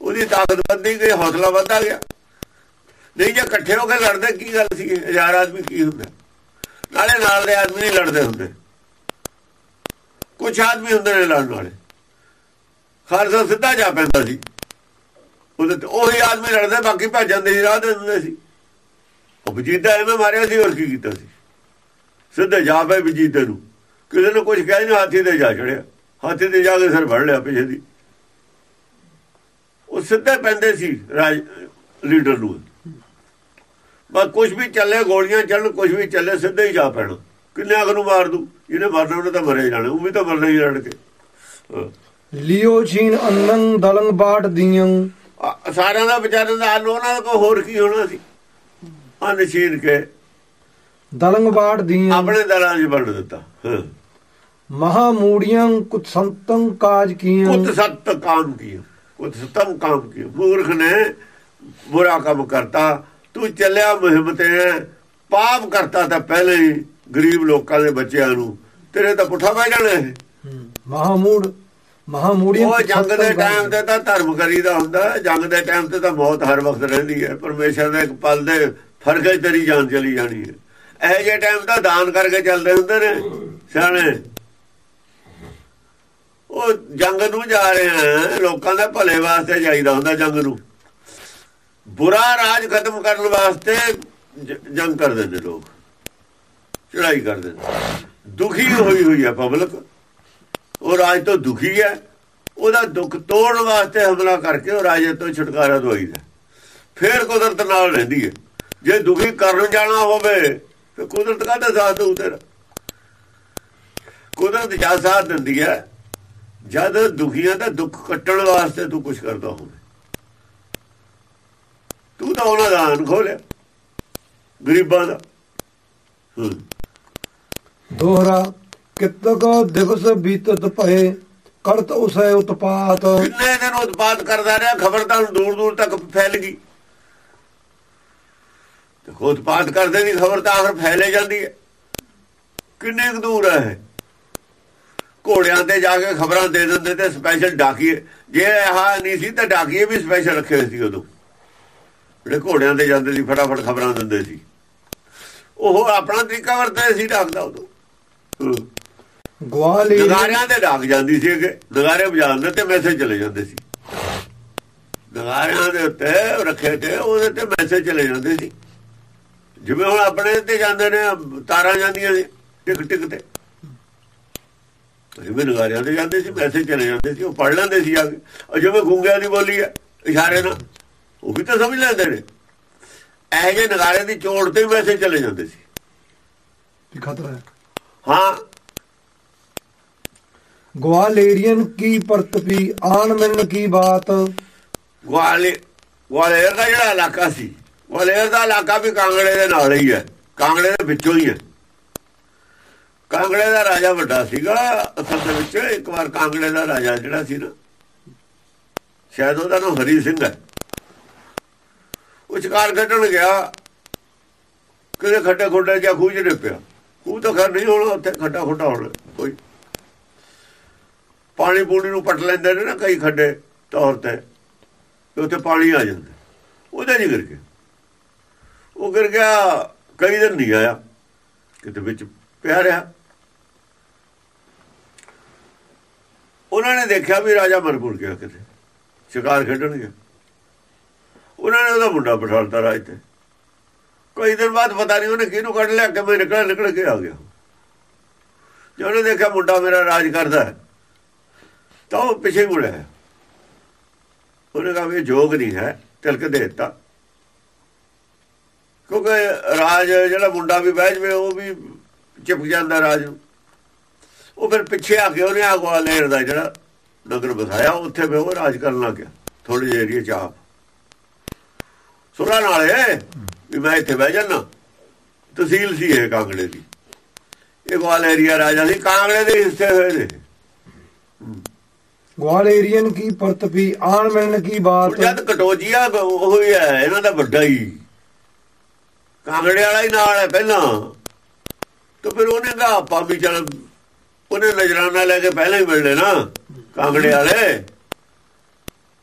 ਉਹਦੀ ਤਾਕਤ ਵੱਧਦੀ ਗਈ ਹੌਸਲਾ ਵੱਧਦਾ ਗਿਆ। ਨਹੀਂ ਜੇ ਇਕੱਠੇ ਹੋ ਕੇ ਲੜਦੇ ਕੀ ਗੱਲ ਸੀ ਹਜ਼ਾਰ ਆਦਮੀ ਕੀ ਹੁੰਦਾ? ਨਾਲੇ ਨਾਲ ਦੇ ਆਦਮੀ ਨਹੀਂ ਲੜਦੇ ਹੁੰਦੇ। ਕੁਝ ਆਦਮੀ ਹੁੰਦੇ ਨੇ ਲੜਨ ਵਾਲੇ। ਖਾਲਸਾ ਸਿੱਧਾ ਜਾ ਪੈਂਦਾ ਸੀ। ਉਹਦੇ ਤੇ ਉਹੀ ਆਦਮੀ ਲੜਦੇ, ਬਾਕੀ ਭੱਜ ਜਾਂਦੇ ਸੀ ਰਾਹ ਦੇ ਹੁੰਦੇ ਸੀ। ਉਹ ਵਜੀਦਾ ਐਵੇਂ ਮਾਰਿਆ ਸੀ, ਹੋਰ ਕੀ ਕੀਤਾ ਸੀ? ਸਿੱਧੇ ਜਾ ਪਏ ਵਜੀਦੇ ਨੂੰ। ਕਿਸੇ ਨੇ ਕੁਝ ਕਹਿ ਨਹੀਂ, ਹਾਥੀ ਤੇ ਜਾ ਚੜਿਆ। ਹਾਥੀ ਤੇ ਜਾ ਕੇ ਸਰ ਫੜ ਲਿਆ ਪਿੱਛੇ ਦੀ। ਉਹ ਸਿੱਧੇ ਪੈਂਦੇ ਸੀ ਰਾਜ, ਲੀਡਰ ਨੂੰ। ਬਸ ਕੁਝ ਵੀ ਚੱਲੇ, ਗੋਲੀਆਂ ਚੱਲਣ ਕੁਝ ਵੀ ਚੱਲੇ, ਸਿੱਧੇ ਹੀ ਜਾ ਪੈਣਾ। ਕਿੰਨੇ ਅਗ ਨੂੰ ਮਾਰ ਦੂ ਇਹਨੇ ਮਾਰਨਾ ਉਹਨੇ ਤਾਂ ਮਰੇ ਜਾਣਾ ਉਹ ਵੀ ਤਾਂ ਮਰਨਾ ਹੀ ਲੜ ਕੇ। ਲਿਓ ਛੀਨ ਅੰਨੰ ਦਲੰਗ ਬਾਟ ਦੀਆਂ ਸਾਰਿਆਂ ਦਾ ਵਿਚਾਰਿਆਂ ਦਾ ਹਾਲ ਉਹਨਾਂ ਦਾ ਹੋਰ ਕੀ ਹੋਣਾ ਸੀ? ਅੰਨ ਛੀਨ ਕੇ ਦਲੰਗ ਬਾਟ ਦੀਆਂ ਆਪਣੇ ਦਲਾਂ 'ਚ ਵੰਡ ਦਿੱਤਾ ਮਹਾ ਮੂੜੀਆਂ ਕੁਤ ਸੰਤੰ ਕਾਜ ਕੀਆਂ ਕੁੱਤ ਸਤ ਕਾਮ ਕੀਆ ਕੁੱਤ ਸਤਮ ਕਾਮ ਕੀਆ ਮੂਰਖ ਨੇ ਬੁਰਾ ਕੰਮ ਕਰਤਾ ਤੂੰ ਚੱਲਿਆ ਮੁਹਿੰਮ ਤੇ ਪਾਪ ਕਰਤਾ ਤਾਂ ਪਹਿਲੇ ਹੀ। ਗਰੀਬ ਲੋਕਾਂ ਦੇ ਬੱਚਿਆਂ ਨੂੰ ਤੇਰੇ ਤਾਂ ਪੁੱਠਾ ਪੈ ਜਾਣਾ ਹੈ ਮਹਾਮੂੜ ਮਹਾਮੂੜੀਆਂ ਉਹ ਜੰਗ ਦੇ ਟਾਈਮ। ਤੇ ਤਾਂ ਧਰਮ ਕਰੀਦਾ ਹੁੰਦਾ ਜੰਗ ਦੇ ਟਾਈਮ ਤੇ ਤਾਂ ਮੌਤ ਹਰ ਵਕਤ ਰਹਿੰਦੀ ਹੈ। ਪਰਮੇਸ਼ਰ ਦੇ ਇੱਕ ਪਲ ਦੇ ਫ਼ਰਕ ਤੇਰੀ ਜਾਨ ਚਲੀ ਜਾਣੀ ਹੈ। ਇਹ ਜੇ ਟਾਈਮ ਤਾਂ ਦਾਨ ਕਰਕੇ ਚੱਲਦੇ ਹੁੰਦੇ ਨੇ ਸਿਆਣੇ। ਉਹ ਜੰਗ ਨੂੰ ਜਾ ਰਹੇ ਆ ਲੋਕਾਂ ਦੇ ਭਲੇ ਵਾਸਤੇ ਜਾਈਦਾ ਹੁੰਦਾ ਜੰਗ ਨੂੰ। ਬੁਰਾ ਰਾਜ ਖਤਮ ਕਰਨ ਵਾਸਤੇ ਜੰਗ ਕਰਦੇ ਨੇ ਲੋਕ। ਚੜਾਈ ਕਰਦੇ ਨੇ ਦੁਖੀ ਹੋਈ ਹੋਈ ਹੈ ਪਬਲਿਕ। ਉਹ ਰਾਜ ਤੋਂ ਦੁਖੀ ਹੈ। ਉਹਦਾ ਦੁੱਖ ਤੋੜਨ ਵਾਸਤੇ ਹਮਲਾ ਕਰਕੇ ਉਹ ਰਾਜੇ ਤੋਂ ਛੁਟਕਾਰਾ ਦਵਾਈਦਾ। ਫੇਰ ਕੁਦਰਤ ਨਾਲ ਰਹਿੰਦੀ ਹੈ। ਜੇ ਦੁਖੀ ਕਰਨ ਜਾਣਾ ਹੋਵੇ, ਤੇ ਕੁਦਰਤ ਕਾਹਦਾ ਸਾਥ ਦਊ ਤੇਰਾ? ਕੁਦਰਤ ਜਦ ਸਾਥ ਦਿੰਦੀ ਹੈ? ਜਦ ਦੁਖੀਆਂ ਦਾ ਦੁੱਖ ਕੱਟਣ ਵਾਸਤੇ ਤੂੰ ਕੁਝ ਕਰਦਾ ਹੋਵੇ। ਤੂੰ ਤਾਂ ਉਹਨਾਂ ਦਾ ਅਨ ਖੋਲਿਆ। ਗਰੀਬਾਂ ਦਾ। ਹੂੰ। ਦੋਹਰਾ, ਕਿਤਕ ਦਿਵਸ ਬੀਤਤ ਭਏ, ਕਰਤ ਉਸੈ ਉਤਪਾਤ। ਕਿੰਨੇ ਦਿਨ ਉਤਪਾਦ ਕਰਦਾ ਰਿਹਾ, ਖਬਰ ਤਾਂ ਦੂਰ ਦੂਰ ਤੱਕ ਫੈਲ ਗਈ। ਤੇ ਉਤਪਾਦ ਕਰਦੇ ਦੀ ਖਬਰ ਤਾਂ ਆਖਰ ਫੈਲੇ ਜਾਂਦੀ ਹੈ। ਕਿੰਨੇ ਕੁ ਦੂਰ ਹੈ ਘੋੜਿਆਂ ਤੇ ਜਾ ਕੇ ਖਬਰਾਂ ਦੇ ਦਿੰਦੇ ਤੇ ਸਪੈਸ਼ਲ ਡਾਕੀਏ। ਜੇ ਆਹ ਨਹੀਂ ਸੀ ਤਾਂ ਡਾਕੀਏ ਵੀ ਸਪੈਸ਼ਲ ਰੱਖੇ ਸੀ ਉਦੋਂ। ਜਿਹੜੇ ਘੋੜਿਆਂ ਤੇ ਜਾਂਦੇ ਸੀ, ਫਟਾਫਟ ਖਬਰਾਂ ਦਿੰਦੇ ਸੀ। ਉਹ ਆਪਣਾ ਤਰੀਕਾ ਵਰਤਦੇ ਸੀ ਡਾਕਦਾ ਉਦੋਂ। ਹੂੰ। ਗਵਾ ਲਈ ਨਗਾਰਿਆਂ ਦੇ ਡਾਕ ਜਾਂਦੀ ਸੀ ਕਿ ਨਗਾਰੇ ਵਜਾਉਂਦੇ ਤੇ ਮੈਸੇਜ ਚਲੇ ਜਾਂਦੇ ਸੀ। ਨਗਾਰਿਆਂ ਦੇ ਉੱਤੇ ਰੱਖੇ ਤੇ ਉਹਦੇ ਤੇ ਮੈਸੇਜ ਚਲੇ ਜਾਂਦੇ ਸੀ। ਜਿਵੇਂ ਹੁਣ ਆਪਣੇ ਤੇ ਜਾਂਦੇ ਨੇ ਤਾਰਾਂ ਜਾਂਦੀਆਂ ਸੀ ਟਿਕ ਟਿਕ ਤੇ। ਜਿਵੇਂ ਨਗਾਰਿਆਂ ਤੇ ਜਾਂਦੇ ਸੀ ਮੈਸੇਜ ਚਲੇ ਜਾਂਦੇ ਸੀ ਉਹ ਪੜ ਲੈਂਦੇ ਸੀ ਆ ਕੇ। ਉਹ ਜਿਵੇਂ ਗੁੰਗਿਆਂ ਦੀ ਬੋਲੀ ਹੈ ਇਸ਼ਾਰੇ ਨਾਲ ਉਹ ਵੀ ਤਾਂ ਸਮਝ ਲੈਂਦੇ ਨੇ। ਇਹ ਜੇ ਨਗਾਰੇ ਦੀ ਚੋੜ ਤੇ ਮੈਸੇਜ ਚਲੇ ਜਾਂਦੇ ਸੀ। ਖਤਰਾ ਹੈ। ਹਾਂ। ਗਵਾ ਲੇਰੀਅਨ ਕੀ ਪਰਤਪੀ ਆਣ ਮਿਲਨ ਕੀ ਬਾਤ? ਗਵਾਲੇ ਗਵਾਲੇਰ ਦਾ ਜਿਹੜਾ ਇਲਾਕਾ ਸੀ ਗਵਾਲੇਰ ਦਾ ਇਲਾਕਾ ਵੀ ਕਾਂਗੜੇ ਦੇ ਨਾਲ ਹੀ ਹੈ। ਕਾਂਗੜੇ ਦੇ ਵਿੱਚੋਂ ਹੀ ਹੈ। ਕਾਂਗੜੇ ਦਾ ਰਾਜਾ ਵੱਡਾ ਸੀਗਾ ਅਸਲ ਦੇ ਵਿੱਚ ਇੱਕ ਵਾਰ ਕਾਂਗੜੇ ਦਾ ਰਾਜਾ ਜਿਹੜਾ ਸੀ ਨਾ ਸ਼ਾਇਦ ਉਹਦਾ ਨਾਮ ਹਰੀ ਸਿੰਘ ਹੈ। ਉਹ ਸ਼ਿਕਾਰ ਕੱਢਣ ਗਿਆ ਕਿਤੇ ਖੱਡੇ ਖੁੱਡੇ ਜਾਂ ਖੂਜ ਨੇ ਉਹ ਤਾਂ ਖੈਰ ਨਹੀਂ ਹੋਣਾ, ਉੱਥੇ ਖੱਡਾ ਖੁੱਡਾ ਹੋਣਾ ਕੋਈ। ਪਾਣੀ ਪੂਣੀ ਨੂੰ ਪਟ ਲੈਂਦੇ ਨੇ ਨਾ ਕਈ ਖੱਡੇ ਤੌਰ ਤੇ ਉੱਥੇ ਪਾਣੀ ਆ ਜਾਂਦਾ। ਉਹਦਾ ਨਹੀਂ ਗਿਰ ਉਹ ਗਿਰ ਗਿਆ, ਕਈ ਦਿਨ ਨਹੀਂ ਆਇਆ। ਕਿਤੇ ਵਿੱਚ ਪਿਆ ਰਿਹਾ। ਉਹਨਾਂ ਨੇ ਦੇਖਿਆ ਵੀ ਰਾਜਾ ਮਰਪੁਰ ਗਿਆ ਕਿਤੇ। ਸ਼ਿਕਾਰ ਖੇਡਣ ਗਿਆ। ਉਹਨਾਂ ਨੇ ਉਹਦਾ ਮੁੰਡਾ ਬਿਠਾਲਤਾ ਰਾਜ ਤੇ। ਕਈ ਦਿਨ ਬਾਅਦ ਪਤਾ ਨਹੀਂ ਉਹਨੇ ਕਿਹਨੂੰ ਕੱਢ ਲਿਆ ਕਿ ਮੈਂ ਨਿਕਲ ਨਿਕਲ ਕੇ ਆ ਗਿਆ। ਜਦੋਂ ਉਹਨੇ ਦੇਖਿਆ ਮੁੰਡਾ ਮੇਰਾ ਰਾਜ ਕਰਦਾ ਹੈ, ਤਾਂ ਉਹ ਪਿੱਛੇ ਮੁੜਿਆ ਉਹਨੇ ਕਹਾ ਵੀ ਜੋਗ ਨਹੀਂ ਹੈ, ਤਿਲਕ ਦੇ ਦਿੱਤਾ। ਕਿਉਂਕਿ ਰਾਜ ਜਿਹੜਾ ਮੁੰਡਾ ਵੀ ਬਹਿ ਜਵੇ, ਉਹ ਵੀ ਚਿਪ ਜਾਂਦਾ ਰਾਜ ਨੂੰ। ਉਹ ਫਿਰ ਪਿੱਛੇ ਆ ਕੇ ਉਹਨੇ ਆਗਵਾ ਲੇਰ ਦਾ ਜਿਹੜਾ ਨਗਰ ਬਸਾਇਆ ਉੱਥੇ ਵੀ ਉਹ ਰਾਜ ਕਰਨ ਲੱਗ ਗਿਆ ਥੋੜੀ ਜਿਹੀ ਏਰੀਆ ਚ ਆਪ। ਸੁਰਾ ਨਾਲੇ ਵੀ ਮੈਂ ਇੱਥੇ ਬਹਿ ਜਾਣਾ ਤਹਿਸੀਲ ਸੀ ਇਹ ਕਾਂਗੜੇ ਦੀ। ਇਹ ਗਵਾਲ ਏਰੀਆ ਰਾਜਾ ਸੀ ਕਾਂਗੜੇ ਦੇ ਹਿੱਸੇ ਹੋਏ ਨੇ। ਗਵਾਲੇਰੀਅਨ ਕੀ ਪਰਤਪੀ ਆਣ ਮਿਲਣ ਕੀ ਬਾਤ? ਜਦ ਕਟੋਜੀਆ ਉਹ ਹੀ ਹੈ ਇਹਨਾਂ ਦਾ ਵੱਡਾ ਹੀ। ਕਾਂਗੜੇ ਵਾਲਾ ਹੀ ਨਾਲ ਹੈ ਪਹਿਲਾਂ। ਤਾਂ ਫਿਰ ਉਹਨੇ ਕਹਾ ਆਪਾਂ ਵੀ ਚੱਲ ਉਹਨੇ ਨਜ਼ਰਾਨਾ ਲੈ ਕੇ ਪਹਿਲਾਂ ਹੀ ਮਿਲ ਲੈਣਾ ਕਾਂਗੜੇ ਵਾਲੇ।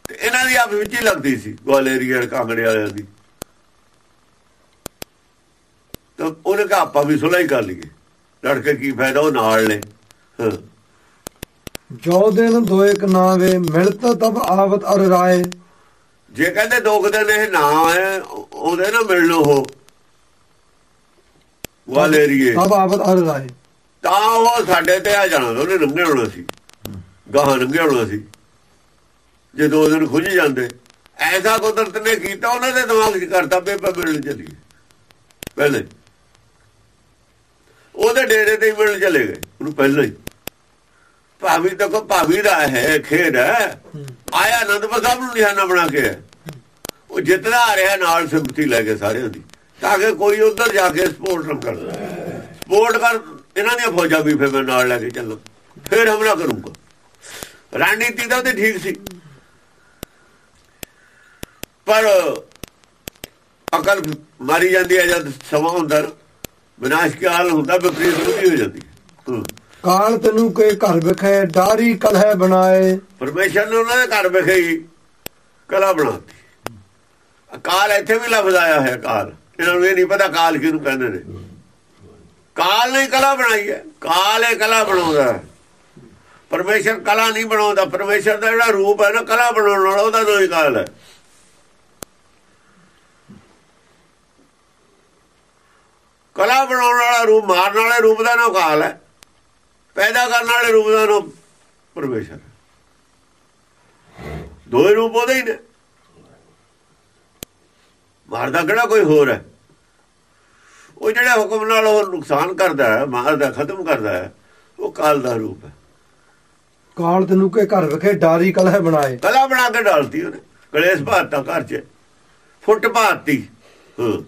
ਤੇ ਇਹਨਾਂ ਦੀ ਆਪ ਵਿੱਚ ਹੀ ਲੱਗਦੀ ਸੀ ਗਵਾਲੇਰੀਆ ਕਾਂਗੜੇ ਵਾਲਿਆਂ ਦੀ। ਤਾਂ ਉਹਨੇ ਕਹਾ ਆਪਾਂ ਵੀ ਸੁਲਾ ਹੀ ਕਰ ਲਈਏ। ਲੜ ਕੇ ਕੀ ਫਾਇਦਾ ਉਹ ਨਾਲ ਨੇ। ਹਾਂ। ਜੋ ਦਿਨ ਦੋਇ ਕ ਨਾਵੇ ਮਿਲਤ ਤਬ ਆਵਤ ਅਰ ਰਾਏ। ਜੇ ਕਹਿੰਦੇ ਦੋ ਕੁ ਦਿਨ ਇਹ ਨਾ ਆਏ ਉਹਦੇ ਨਾ ਮਿਲਣ ਉਹ। ਵਾਲੇਰੀਏ ਤਬ ਆਵਤ ਅਰ ਰਾਏ। ਤਾਂ ਉਹ ਸਾਡੇ ਤੇ ਆ ਜਾਣਾ ਉਹਨੇ ਲੰਘੇ ਹੋਣਾ ਸੀ। ਗਾਹਾਂ ਲੰਘੇ ਹੋਣਾ ਸੀ। ਜੇ ਦੋ ਦਿਨ ਖੁੱਝ ਜਾਂਦੇ। ਐਸਾ ਕੁਦਰਤ ਨੇ ਕੀਤਾ ਉਹਨਾਂ ਦੇ ਦਿਮਾਗ 'ਚ ਕਰਤਾ ਬੇਬੇ ਮਿਲਣ ਚੱਲੀ ਪਹਿਲੇ। ਉਹਦੇ ਡੇਰੇ ਤੇ ਹੀ ਮਿਲਣ ਚਲੇ ਗਏ ਉਹਨੂੰ ਪਹਿਲਾਂ ਹੀ। ਭਾਵੀ ਤਾਂ ਕੋ ਭਾਵੀ ਦਾ ਹੈ ਖੇਡ ਹੈ। ਆਇਆ ਅਨੰਦਪੁਰ ਸਾਹਿਬ ਨੂੰ ਨਿਸ਼ਾਨਾ ਬਣਾ ਕੇ ਉਹ ਜਿੱਤਦਾ ਆ ਰਿਹਾ ਨਾਲ ਸਿੰਪਤੀ ਲੈ ਕੇ ਸਾਰਿਆਂ ਦੀ ਤਾਂ ਕਿ ਕੋਈ ਉਧਰ ਜਾ ਕੇ ਸਪੋਰਟ ਨਾ ਕਰ। ਸਪੋਰਟ ਕਰ ਇਹਨਾਂ ਦੀਆਂ ਫੌਜਾਂ ਵੀ ਫਿਰ ਮੈਂ ਨਾਲ ਲੈ ਕੇ ਚੱਲਾਂ। ਫਿਰ ਹਮਲਾ ਕਰੂੰਗਾ। ਰਣਨੀਤੀ ਤਾਂ ਤੇ ਠੀਕ ਸੀ। ਪਰ ਅਕਲ ਮਾਰੀ ਜਾਂਦੀ ਹੈ ਜਦ ਸਮਾਂ ਹੁੰਦਾ ਨਾ, ਵਿਨਾਸ਼ ਕਾਲ ਹੁੰਦਾ ਵਿਪਰੀਤ ਬੁੱਧੀ ਹੋ ਜਾਂਦੀ। ਹੈ। ਹੂੰ। ਕਾਲ ਤੈਨੂੰ ਕੇ ਘਰ ਵਿਖੇ ਡਾਰੀ ਕਲਹਿ ਬਣਾਏ। ਪਰਮੇਸ਼ਰ ਨੇ ਉਹਨਾਂ ਦੇ ਘਰ ਵਿਖੇ ਕਲਾ ਬਣਾਤੀ। ਕਾਲ ਇੱਥੇ ਵੀ ਲਫ਼ਜ਼ ਆਇਆ ਹੈ ਕਾਲ। ਇਹਨਾਂ ਨੂੰ ਇਹ ਨਹੀਂ ਪਤਾ ਕਾਲ ਕਿਹਨੂੰ ਕਹਿੰਦੇ ਨੇ। ਕਾਲ ਨੇ ਕਲਾ ਬਣਾਈ ਹੈ। ਕਾਲ ਇਹ ਕਲਾ ਬਣਾਉਂਦਾ ਹੈ। ਪਰਮੇਸ਼ਰ ਕਲਾ ਨਹੀਂ ਬਣਾਉਂਦਾ। ਪਰਮੇਸ਼ਰ ਦਾ ਜਿਹੜਾ ਰੂਪ ਹੈ ਨਾ ਕਲਾ ਬਣਾਉਣ ਵਾਲਾ ਉਹਦਾ ਹੀ ਕਾਲ ਹੈ। ਕਲਾ ਬਣਾਉਣ ਵਾਲਾ ਰੂਪ ਮਾਰਨ ਵਾਲੇ ਰੂਪ ਦਾ ਨਾਮ ਕਾਲ ਹੈ। ਪੈਦਾ ਕਰਨ ਵਾਲੇ ਰੂਪ ਦਾ ਨਾਮ ਪਰਮੇਸ਼ਰ ਦੋਏ ਰੂਪ ਉਹਦੇ ਹੀ ਨੇ। ਮਾਰਦਾ ਕਿਹੜਾ ਕੋਈ ਹੋਰ ਹੈ? ਉਹ ਜਿਹੜਾ ਹੁਕਮ ਨਾਲ ਉਹ ਨੁਕਸਾਨ ਕਰਦਾ ਹੈ ਮਾਰਦਾ ਖਤਮ ਕਰਦਾ ਹੈ ਉਹ ਕਾਲ ਦਾ ਰੂਪ ਹੈ। ਕਾਲ ਤੈਨੂੰ ਕੇ ਘਰ ਵਿਖੇ ਡਾਰੀ ਕਲਹਿ ਬਣਾਏ। ਕਲਾ ਬਣਾ ਕੇ ਡਾਲਤੀ ਉਹਨੇ ਕਲੇਸ਼ ਭਾਤਾ ਘਰ 'ਚ ਫੁੱਟ ਭਾਤੀ ਹਾਂ।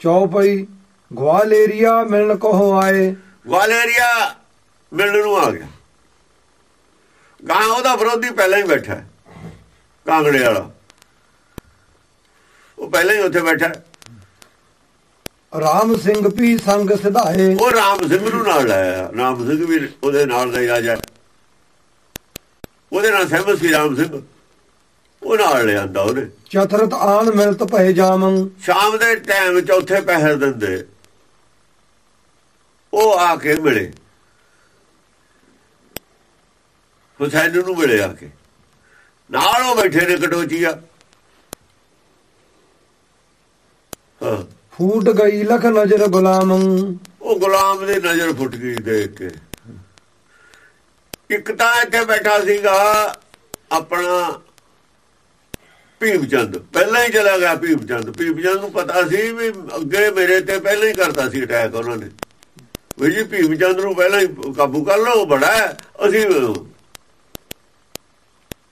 ਚੌਪਈ ਗਵਾਲੇਰੀਆ ਮਿਲਣ ਕੋ ਆਏ? ਵਾਲੇਰੀਆ ਮਿਲਣ ਨੂੰ ਆ ਗਿਆ। ਗਾਂ ਉਹਦਾ ਵਿਰੋਧੀ ਪਹਿਲਾਂ ਹੀ ਬੈਠਾ ਹੈ, ਕਾਂਗੜੇ ਵਾਲਾ। ਉਹ ਪਹਿਲਾਂ ਹੀ ਉੱਥੇ ਬੈਠਾ। ਰਾਮ ਸਿੰਘ ਵੀ ਸੰਗ ਸਿਧਾਏ। ਉਹ ਰਾਮ ਸਿੰਘ ਨੂੰ ਨਾਲ ਲਾਇਆ ਰਾਮ ਸਿੰਘ ਵੀ ਉਹਦੇ ਨਾਲ ਦਾ ਹੀ ਰਾਜਾ। ਉਹਦੇ ਨਾਲ ਸਹਿਮਤ ਸੀ ਰਾਮ ਸਿੰਘ। ਉਹ ਨਾਲ ਲਿਆਂਦਾ ਉਹਨੇ ਚਤਰਤ ਆਨ ਮਿਲਤ ਭਏ ਜਾਮੰ। ਸ਼ਾਮ ਦੇ ਟਾਈਮ ਚੌਥੇ ਪਹਿਰ ਦਿੰਦੇ। ਉਹ ਆ ਕੇ ਮਿਲੇ। ਹੁਸੈਨ ਨੂੰ ਮਿਲੇ ਆ ਕੇ। ਨਾਲ ਉਹ ਬੈਠੇ ਨੇ ਕਟੋਚੀਆ ਫੂਟ ਗਈ ਲਖ ਨਜ਼ਰ ਗੁਲਾਮੰ। ਉਹ ਗੁਲਾਮ ਦੀ ਨਜ਼ਰ ਫੁੱਟ ਗਈ ਦੇਖ ਕੇ। ਇੱਕ ਤਾਂ ਇੱਥੇ ਬੈਠਾ ਸੀਗਾ ਆਪਣਾ ਭੀਮ ਚੰਦ ਪਹਿਲਾਂ ਹੀ ਚਲਾ ਗਿਆ ਭੀਮ ਚੰਦ ਭੀਮ ਚੰਦ ਨੂੰ ਪਤਾ ਸੀ ਵੀ ਅੱਗੇ ਮੇਰੇ ਤੇ ਪਹਿਲਾਂ ਹੀ ਕਰਤਾ ਸੀ ਅਟੈਕ ਉਹਨਾਂ ਨੇ। ਵੀ ਜੀ ਭੀਮ ਚੰਦ ਨੂੰ ਪਹਿਲਾਂ ਹੀ ਕਾਬੂ ਕਰ ਲਓ ਬੜਾ ਅਸੀਂ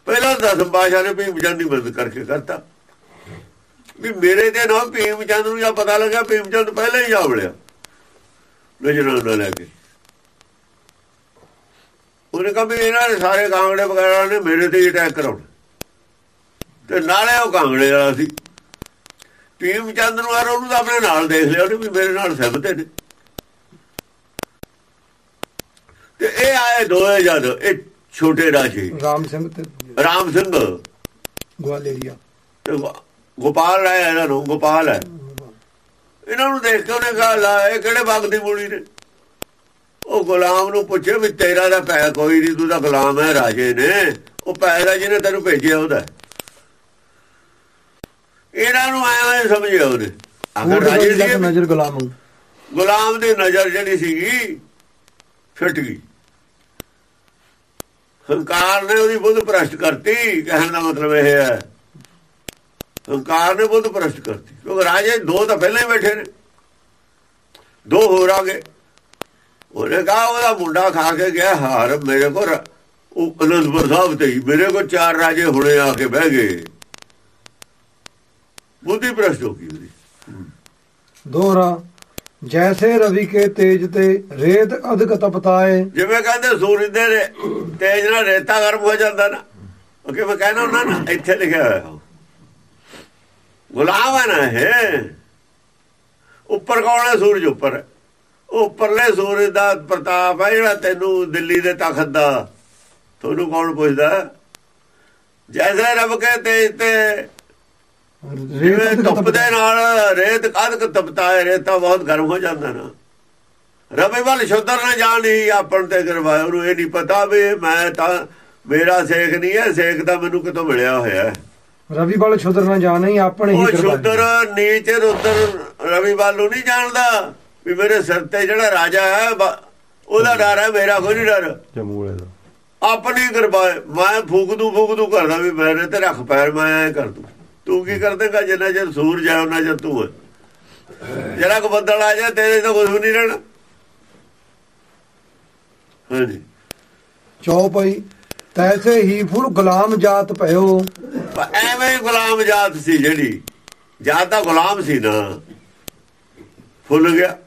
ਪਹਿਲਾਂ ਦਸਮ ਪਾਸ਼ਾ ਨੇ ਭੀਮ ਚੰਦ ਦੀ ਮਦਦ ਕਰਕੇ ਕਰਤਾ। ਵੀ ਮੇਰੇ ਤੇ ਨਾ ਭੀਮ ਚੰਦ ਨੂੰ ਜਾਂ ਪਤਾ ਲੱਗਾ ਭੀਮ ਚੰਦ ਪਹਿਲਾਂ ਹੀ ਜਾ ਵੜਿਆ। ਨਜਰਾਂ ਨਾਲ ਲੈ ਕੇ। ਉਹਨੇ ਕਹਾ ਵੀ ਇਹਨਾਂ ਨੇ ਸਾਰੇ ਕਾਂਗੜੇ ਵਗੈਰਾ ਨੇ ਮੇਰੇ ਤੇ ਹੀ ਅਟੈਕ ਕਰਾਉਣਾ। ਤੇ ਨਾਲੇ ਉਹ ਕਾਂਗੜੇ ਵਾਲਾ ਸੀ। ਭੀਮ ਚੰਦ ਨੂੰ ਆਰ ਉਹਨੂੰ ਤਾਂ ਆਪਣੇ ਨਾਲ ਦੇਖ ਲਿਆ ਉਹਨੇ ਵੀ ਮੇਰੇ ਨਾਲ ਸਹਿਮਤ ਨੇ। ਤੇ ਇਹ ਆਏ ਦੋਏ ਜਦ ਇਹ ਛੋਟੇ ਰਾਜੇ। ਰਾਮ ਸਿੰਘ ਤੇ ਰਾਮ ਸਿੰਘ। ਗਵਾਲੇਰੀਆ। ਗੋਪਾਲ ਹੈ ਇਹਨਾਂ ਨੂੰ ਗੋਪਾਲ ਹੈ। ਇਹਨਾਂ ਨੂੰ ਦੇਖ ਕੇ ਉਹਨੇ ਕਹਾ ਲਾ ਇਹ ਕਿਹੜੇ ਵਗ ਦੀ ਮੂੜੀ ਨੇ? ਉਹ ਗੁਲਾਮ ਨੂੰ ਪੁੱਛੇ ਵੀ ਤੇਰਾ ਦਾ ਪੈ ਕੋਈ ਨਹੀਂ ਤੂੰ ਤਾਂ ਗੁਲਾਮ ਹੈ ਰਾਜੇ ਨੇ। ਉਹ ਪੈਸਾ ਜਿਹਨੇ ਤੈਨੂੰ ਭੇਜਿਆ ਉਹਦਾ ਇਹਨਾਂ ਨੂੰ ਐਵੇਂ ਸਮਝਿਆ ਉਹਨੇ। ਉਹ ਰਾਜੇ ਦੀ ਨਜ਼ਰ ਗੁਲਾਮ ਗੁਲਾਮ ਦੀ ਨਜ਼ਰ ਜਿਹੜੀ ਸੀਗੀ ਫਿੱਟ ਗਈ। ਹੰਕਾਰ ਨੇ ਉਹਦੀ ਬੁੱਧ ਭ੍ਰਸ਼ਟ ਕਰਤੀ, ਕਹਿਣ ਦਾ ਮਤਲਬ ਇਹ ਹੈ। ਹੰਕਾਰ ਨੇ ਬੁੱਧ ਭ੍ਰਸ਼ਟ ਕਰਤੀ। ਕਿਉਂਕਿ ਰਾਜੇ ਦੋ ਤਾਂ ਪਹਿਲਾਂ ਹੀ ਬੈਠੇ ਨੇ। ਦੋ ਹੋਰ ਆ ਗਏ। ਉਹਨੇ ਕਹਾ, ਉਹਦਾ ਮੁੰਡਾ ਖਾ ਕੇ ਗਿਆ, ਹਾਰ ਮੇਰੇ ਕੋਲ ਉਹ ਅਨੰਦਪੁਰ ਸਾਹਿਬ ਤੇ ਮੇਰੇ ਕੋਲ ਚਾਰ ਰਾਜੇ ਹੁਣੇ ਆ ਕੇ ਬਹਿ ਗਏ। ਬੁੱਧੀ ਭ੍ਰਸ਼ਟ ਹੋ ਗਈ ਉਹਦੀ। ਦੋਹਰਾ ਜੈਸੇ ਰਵੀ ਕੇ ਤੇਜ ਤੇ ਰੇਤ ਅਧਿਕ ਤਪਤਾਏ। ਜਿਵੇਂ ਕਹਿੰਦੇ ਸੂਰਜ ਦੇ ਤੇਜ ਨਾਲ ਰੇਤਾ ਗਰਮ ਹੋ ਜਾਂਦਾ ਨਾ, ਉਹ ਕਿਵੇਂ ਕਹਿੰਦਾ ਉਹਨਾਂ ਨਾ? ਇੱਥੇ ਲਿਖਿਆ ਹੋਇਆ। ਗੁਲਾਮ ਹੈ ਨਾ ਇਹ। ਉੱਪਰ ਕੌਣ ਹੈ ਸੂਰਜ ਉੱਪਰ? ਉਹ ਉੱਪਰਲੇ ਸੂਰਜ ਦਾ ਪ੍ਰਤਾਪ ਹੈ ਜਿਹੜਾ ਤੈਨੂੰ ਦਿੱਲੀ ਦੇ ਤਖਤ ਦਾ। ਤੁਹਾਨੂੰ ਕੌਣ ਪੁੱਛਦਾ? ਜੈਸੇ ਰੱਬ ਕੇ ਤੇਜ ਤੇ ਜਿਵੇਂ ਧੁੱਪ ਦੇ ਤਪਤਾਏ ਨਾਲ ਰੇਤ ਕਾਦਕ ਤਪਤਾ ਹੈ ਰੇਤਾ ਬਹੁਤ ਗਰਮ ਹੋ ਜਾਂਦਾ ਨਾ। ਰਬੀ ਵੱਲ ਸ਼ੁੱਧਰ ਨਾ ਜਾਣੀ ਆਪਣ ਤੇ ਕਰਵਾਇਆ ਉਹਨੂੰ ਇਹ ਨਹੀਂ ਪਤਾ ਵੀ ਮੈਂ ਤਾਂ ਮੇਰਾ ਸੇਖ ਨਹੀਂ ਹੈ ਸੇਖ ਤਾਂ ਮੈਨੂੰ ਕਿਤੋਂ ਮਿਲਿਆ ਹੋਇਆ ਹੈ। ਰਵੀ ਵਾਲ ਛੁਦਰ ਨਾ ਜਾਣੇ ਆਪਣੇ ਹੀ ਉਹ ਕਰਵਾਏ ਸ਼ੁੱਧਰ ਨੀਚ ਰੁੱਦਰ ਰਵੀ ਵੱਲ ਨੂੰ ਨਹੀਂ ਜਾਣਦਾ ਵੀ ਮੇਰੇ ਸਿਰ ਤੇ ਜਿਹੜਾ ਰਾਜਾ ਹੈ ਉਹਦਾ ਡਰ ਹੈ ਮੇਰਾ ਕੋਈ ਨਹੀਂ ਡਰ। ਜੰਮੂ ਵਾਲੇ ਦਾ। ਆਪਣੀ ਕਰਵਾਏ ਮੈਂ ਫੂਕ ਦੂ ਫੂਕ ਦੂ ਕਰਦਾ ਵੀ ਮੇਰੇ ਤੇ ਰੱਖ ਪੈਰ ਮੈਂ ਐ ਕਰ ਦੂ। ਤੂੰ ਕੀ ਕਰ ਦੇਗਾ ਜਿੰਨਾ ਚਿਰ ਸੂਰਜ ਹੈ ਉਹਨਾਂ ਚਿਰ ਤੂੰ ਹੈ ਜਿਹੜਾ ਕੋ ਬੱਦਲ ਆ ਜਾ ਤੇਰੇ ਤਾਂ ਕੁਝ ਨਹੀਂ ਰਹਿਣਾ। ਹਾਂਜੀ। ਚੌਪਈ ਤੈਸੇ ਹੀ ਫੁਰ ਗੁਲਾਮ ਜਾਤ ਭਇਓ। ਐਵੇਂ ਗੁਲਾਮ ਜਾਤ ਸੀ ਜਿਹੜੀ। ਜਾਤ ਦਾ ਗੁਲਾਮ ਸੀ ਨਾ। ਫੁੱਲ ਗਿਆ।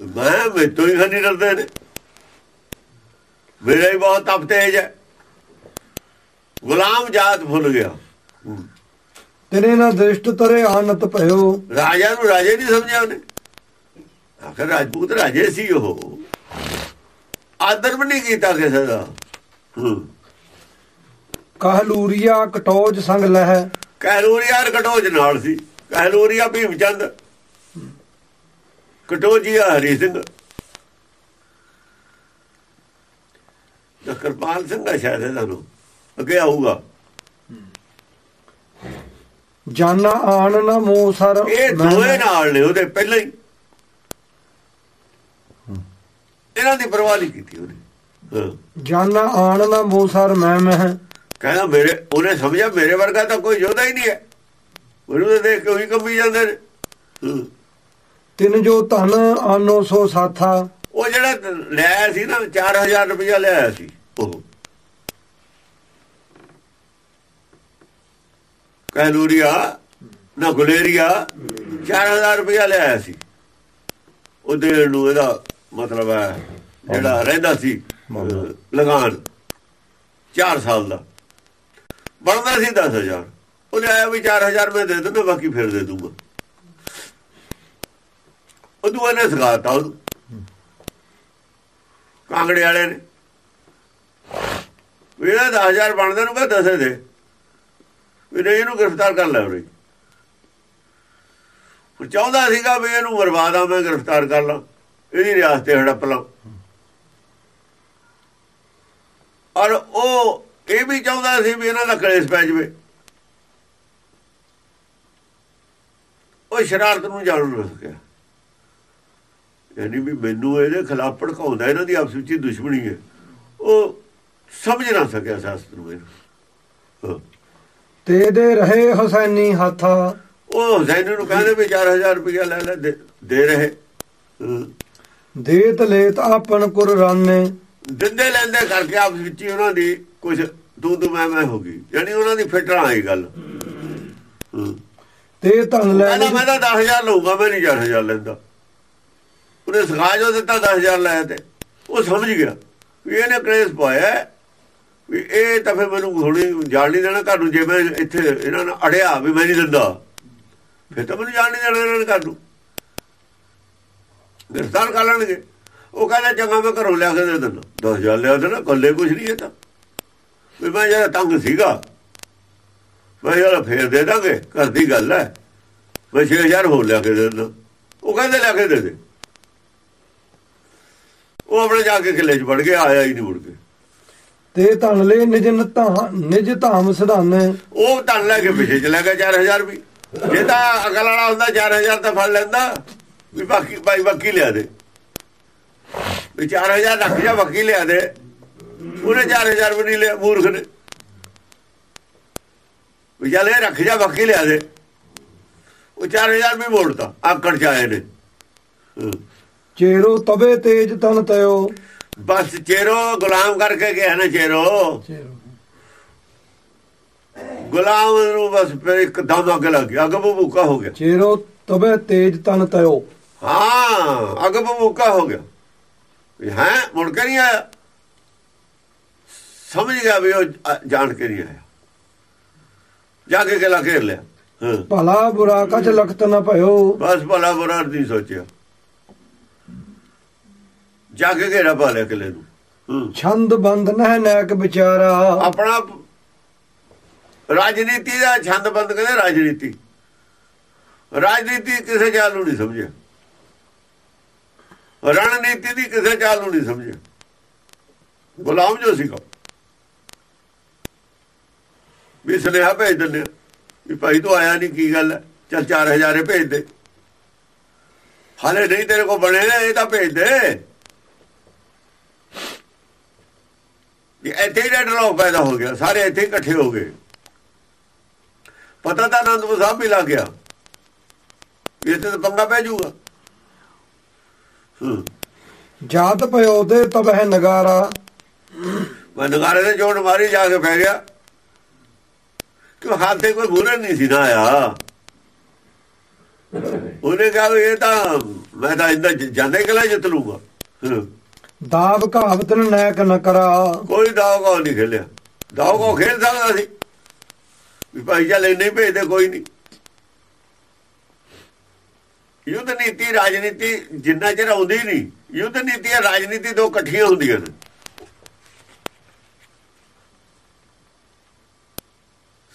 ਮੈਂ ਮੇਤੋਂ ਹੀ ਖੰਡੀ ਡਰਦੇ ਨੇ। ਮੇਰਾ ਹੀ ਬਹੁਤ ਤਪ ਤੇਜ ਹੈ। ਗੁਲਾਮ ਜਾਤ ਫੁੱਲ ਗਿਆ। ਤੇਰੇ ਨਾ ਦ੍ਰਿਸ਼ਟ ਤਰੇ ਆਨਤ ਭਇਓ। ਰਾਜਾ ਨੂੰ ਰਾਜੇ ਨਹੀਂ ਸਮਝਿਆ ਉਹਨੇ। ਆਖਰ ਰਾਜਪੂਤ ਰਾਜੇ ਸੀ ਉਹ। ਆਦਰ ਵੀ ਨਹੀਂ ਕੀਤਾ ਕਿਸੇ ਦਾ। ਕਹਲੂਰੀਆ ਕਟੋਜ ਸੰਗ ਲਹਿ। ਕਹਿਲੂਰੀਆ ਕਟੋਜ ਨਾਲ ਸੀ। ਕਹਿਲੂਰੀਆ ਭੀਮ ਚੰਦ ਕਟੋਜੀਆ ਹਰੀ ਸਿੰਘ। ਕਿਰਪਾਲ ਸਿੰਘ ਦਾ ਸ਼ਾਇਦ ਇਹਦਾ ਨੂੰ। ਅੱਗੇ ਆਊਗਾ। ਜਾਨਾ ਆਣ ਨਾ ਮੋ ਸਰ। ਇਹ ਦੋਏ ਨਾਲ ਨੇ ਉਹਦੇ ਪਹਿਲਾਂ ਹੀ। ਇਹਨਾਂ ਦੀ ਪਰਵਾਹ ਨਹੀਂ ਕੀਤੀ ਉਹਨੇ। ਜਾਨਾ ਆਣ ਨਾ ਮੋ ਸਰ ਮੈਂ ਮੈਂ ਕਹਿੰਦਾ ਮੇਰੇ ਉਹਨੇ ਸਮਝਿਆ ਮੇਰੇ ਵਰਗਾ ਤਾਂ ਕੋਈ ਯੋਧਾ ਹੀ ਨਹੀਂ ਹੈ। ਉਹਨੂੰ ਦੇਖ ਕੇ ਉਹੀ ਕੰਬੀ ਜਾਂਦੇ ਨੇ। ਤਿਨ ਜੋ ਧਨ ਆਨੋ ਸੋ ਸਾਥਾ। ਉਹ ਜਿਹੜਾ ਲਿਆ ਸੀ ਨਾ 4000 ਰੁਪਇਆ ਲਿਆ ਸੀ ਉਹ। ਕੈਲੂਰੀਆ ਨਾ ਗੁਲੇਰੀਆ 4000 ਰੁਪਇਆ ਲਿਆ ਸੀ। ਉਹ ਦੇਣ ਨੂੰ ਇਹਦਾ ਮਤਲਬ ਹੈ ਜਿਹੜਾ ਰਹਿੰਦਾ ਸੀ ਲਗਾਨ 4 ਸਾਲ ਦਾ। ਬਣਦਾ ਸੀ 10000 ਉਹਨੇ ਆਇਆ ਵੀ 4000 ਮੈਂ ਦੇ ਦੂੰਗਾ ਬਾਕੀ ਫਿਰ ਦੇ ਦੂੰਗਾ। ਉਹ ਦੂਆ ਨੇ ਸਗਾਤਾ ਉਹਨੂੰ। ਕਾਂਗੜੇ ਵਾਲੇ ਨੇ। ਵੀ ਇਹਦਾ 10000 ਬਣਦੇ ਨੂੰ ਕਹ ਦੱਸੇ ਦੇ। ਵੀ ਨਹੀਂ ਇਹਨੂੰ ਗ੍ਰਿਫਤਾਰ ਕਰ ਲੈ ਉਰੇ। ਉਹ ਚਾਹੁੰਦਾ ਸੀਗਾ ਵੀ ਇਹਨੂੰ ਬਰਬਾਦਾ ਮੈਂ ਗ੍ਰਿਫਤਾਰ ਕਰ ਲਾਂ। ਇਹਦੀ ਰਿਆਸਤ ਤੇ ਹੜਪ ਲਾਂ। ਔਰ ਉਹ ਇਹ ਵੀ ਚਾਹੁੰਦਾ ਸੀ ਵੀ ਇਹਨਾਂ ਦਾ ਕਲੇਸ਼ ਪੈ ਜਵੇ। ਉਹ ਸ਼ਰਾਰਤ ਨੂੰ ਜਾਣ ਨਾ ਸਕਿਆ। ਯਾਨੀ ਵੀ ਮੈਨੂੰ ਇਹਦੇ ਖਿਲਾਫ ਭੜਕਾਉਂਦਾ, ਇਹਨਾਂ ਦੀ ਆਪਸ ਵਿੱਚ ਹੀ ਦੁਸ਼ਮਣੀ ਹੈ। ਉਹ ਸਮਝ ਨਾ ਸਕਿਆ ਸ਼ਾਸਤਰ ਨੂੰ ਇਹਨੂੰ। ਤੇ ਦੇ ਰਹੇ ਹਸੈਨੀ ਹੱਥਾ। ਉਹ ਹੁਸੈਨ ਨੂੰ ਕਹਿੰਦੇ ਵੀ 4000 ਰੁਪਇਆ ਲੈ ਲੈ ਦੇ- ਦੇ ਰਹੇ। ਦੇਤ ਲੇਤ ਆਪਨ ਕੁਰ ਰਾਨੇ। ਦਿੰਦੇ ਲੈਂਦੇ ਕਰਕੇ ਆਪਸ ਵਿੱਚ ਹੀ ਉਹਨਾਂ ਦੀ ਕੁਝ ਤੂੰ ਤੂੰ ਮੈਂ ਮੈਂ ਹੋ ਗਈ। ਯਾਨੀ ਉਹਨਾਂ ਦੀ ਫਿਟਰਾਂ ਆਈ ਗੱਲ। ਤੇ ਧਨ ਲੈ ਮੈਂ ਤਾਂ 10000 ਲਊਗਾ ਮੈਂ ਨਹੀਂ 4000 ਲੈਂਦਾ। ਉਹਨੇ ਸਿਖਾ ਜੋ ਦਿੱਤਾ 10000 ਲਾਇਆ ਤੇ। ਉਹ ਸਮਝ ਗਿਆ ਵੀ ਇਹਨੇ ਕ੍ਰੇਸ ਪਾਇਆ। ਵੀ ਇਹ ਤਾਂ ਫਿਰ ਮੈਨੂੰ ਹੁਣੇ ਜਾਣ ਨਹੀਂ ਦੇਣਾ ਘਰ ਨੂੰ ਜੇ ਮੈਂ ਇੱਥੇ ਇਹਨਾਂ ਨੇ ਅੜਿਆ ਵੀ ਮੈਂ ਨਹੀਂ ਦਿੰਦਾ। ਫਿਰ ਤਾਂ ਮੈਨੂੰ ਜਾਣ ਨਹੀਂ ਦੇਣਾ ਇਹਨਾਂ ਨੇ ਘਰ ਨੂੰ ਗ੍ਰਿਫਤਾਰ ਕਰ ਲੈਣਗੇ। ਉਹ ਕਹਿੰਦਾ ਚੰਗਾ ਮੈਂ ਘਰੋਂ ਲਿਆ ਕੇ ਦੇ ਦਿੰਦਾ। 10000 ਲਿਆ ਦੇਣਾ ਕੱਲੇ ਕੁਝ ਨਹੀਂ ਇਹ ਤਾਂ। ਵੀ ਮੈਂ ਜਿਹੜਾ ਤੰਗ ਸੀਗਾ, ਮੈਂ ਯਾਰ ਫੇਰ ਦੇ ਦਾਂਗੇ, ਘਰ ਦੀ ਗੱਲ ਹੈ। ਮੈਂ 6000 ਹੋਰ ਲਿਆ ਕੇ ਦੇ ਦਿੰਦਾ। ਉਹ ਕਹਿੰਦੇ ਲਿਆ ਕੇ ਦੇ ਦੇ। ਉਹ ਆਪਣੇ ਜਾ ਕੇ ਕਿਲੇ 'ਚ ਵੜ ਗਿਆ, ਆਇਆ ਹੀ ਨਹੀਂ ਮੁੜ ਕੇ। ਤੇ ਧਨ ਲੈ ਨਿਜ ਧਾਮ ਨਿਜ ਧਾਮ ਸਿਧਾਨੈ। ਉਹ ਧਨ ਲੈ ਕੇ ਪਿੱਛੇ ਚਲਾ ਗਿਆ 4000 ਵੀ। ਜੇ ਤਾਂ ਅਕਲ ਵਾਲਾ ਹੁੰਦਾ 4000 ਤਾਂ ਫੜ ਲੈਂਦਾ ਵੀ ਬਾਕੀ ਭਾਈ ਬਾਕੀ ਲਿਆ ਦੇ। ਵੀ 4000 ਰੱਖ ਜਾ ਬਾਕੀ ਲਿਆ ਦੇ। ਉਹਨੇ 4000 ਵੀ ਨਹੀਂ ਲਿਆ ਮੂਰਖ ਨੇ। ਵੀ ਇਹ ਰੱਖ ਜਾ ਬਾਕੀ ਲਿਆ ਦੇ। ਉਹ 4000 ਵੀ ਮੋੜਤਾ ਆਕੜ ਚ ਆਏ ਨੇ। ਚੇਰੋ ਤਬੇ ਤੇਜ ਤਨ ਤਯੋ ਬਸ ਚੇਰੋ ਗੁਲਾਮ ਕਰਕੇ ਗਿਆ ਨਾ ਚੇਰੋ ਗੁਲਾਮ ਨੂੰ ਬਸ ਫਿਰ ਇੱਕ ਦਮ ਅੱਗ ਲੱਗ ਗਿਆ ਅੱਗ ਭੂਕਾ ਹੋ ਗਿਆ। ਚੇਰੋ ਤਬੇ ਤੇਜ ਤਨ ਤਯੋ ਹਾਂ ਅੱਗ ਭੂਕਾ ਹੋ ਗਿਆ। ਹੈ ਮੁੜ ਕੇ ਨਹੀਂ ਆਇਆ। ਸਮਝ ਗਿਆ ਵੀ ਉਹ ਜਾਣ ਕੇ ਨਹੀਂ ਆਇਆ। ਜਾ ਕੇ ਕਿਲਾ ਘੇਰ ਲਿਆ। ਭਲਾ ਬੁਰਾ ਕਛ ਲਖਤ ਨ ਭਇਓ। ਬਸ ਭਲਾ ਬੁਰਾ ਨਹੀਂ ਸੋਚਿਆ। ਜਾ ਕੇ ਘੇਰਾ ਪਾ ਲਿਆ ਕਿਲੇ ਨੂੰ। ਛੰਦ ਬੰਦ ਨਹਿ ਨੈਕ ਵਿਚਾਰਾ। ਆਪਣਾ ਰਾਜਨੀਤੀ ਦਾ ਛੰਦ ਬੰਦ ਕਹਿੰਦੇ ਰਾਜਨੀਤੀ। ਰਾਜਨੀਤੀ ਕਿਸੇ ਚਾਲ ਨੂੰ ਨਹੀਂ ਸਮਝਿਆ। ਰਣਨੀਤੀ ਦੀ ਕਿਸੇ ਚਾਲ ਨੂੰ ਨਹੀਂ ਸਮਝਿਆ। ਗੁਲਾਮ ਜੋ ਸੀਗਾ। ਵੀ ਸੁਨੇਹਾ ਭੇਜ ਦਿੰਦੇ ਵੀ ਭਾਈ ਤੂੰ ਆਇਆ ਨਹੀਂ ਕੀ ਗੱਲ ਚੱਲ 4000 ਹੀ ਭੇਜ ਦੇ। ਹਾਲੇ ਨਹੀਂ ਤੇਰੇ ਕੋ ਬਣੇ ਨੇ ਇਹ ਤਾਂ ਭੇਜ ਦੇ। ਇਹ ਇੱਥੇ ਹੀ ਡੈਡਲੌਕ ਪੈਦਾ ਹੋ ਗਿਆ ਸਾਰੇ ਇੱਥੇ ਹੀ ਇਕੱਠੇ ਹੋ ਗਏ। ਪਤਾ ਤਾਂ ਅਨੰਦਪੁਰ ਸਾਹਿਬ ਵੀ ਲੱਗ ਗਿਆ ਵੀ ਇੱਥੇ ਤਾਂ ਪੰਗਾ ਪੈ ਜਾਊਗਾ। ਹੂੰ। ਜਾਤ ਭਇਓ ਤੇ ਤਬਹਿ ਨਗਾਰਾ। ਮੈਂ ਨਗਾਰੇ ਦੇ ਜੋੜ ਮਾਰੀ ਜਾ ਕੇ ਪੈ ਗਿਆ। ਕਿ ਹਾਥੇ ਕੋਈ ਬੁਰਾ ਨਹੀਂ ਸੀ ਨਾ ਆਇਆ। ਉਹਨੇ ਕਿਹਾ ਵੀ ਇਹ ਤਾਂ ਮੈਂ ਤਾਂ ਇੰਦਾ ਜਾਂਦੇ ਕਿਲਾ ਜਿੱਤ ਲੂਗਾ ਹੂੰ। ਕਹਾਵਤ ਨ ਨੈਕ ਕਰਾ। ਕੋਈ ਦਾਵ ਕੋ ਨਹੀਂ ਖੇਲਿਆ। ਦਾਵ ਕੋ ਖੇਲ ਸਕਦਾ ਸੀ। ਵੀ ਭਾਈ ਚੱਲ ਇੰਨੇ ਭੇਜਦੇ, ਕੋਈ ਨਹੀਂ। ਯੁੱਧ ਨੀਤੀ, ਰਾਜਨੀਤੀ ਜਿੰਨਾ ਚਿਰ ਆਉਂਦੀ ਨਹੀਂ, ਯੁੱਧ ਨੀਤੀ ਆ ਰਾਜਨੀਤੀ ਦੋ ਇਕੱਠੀਆਂ ਹੁੰਦੀਆਂ ਨੇ।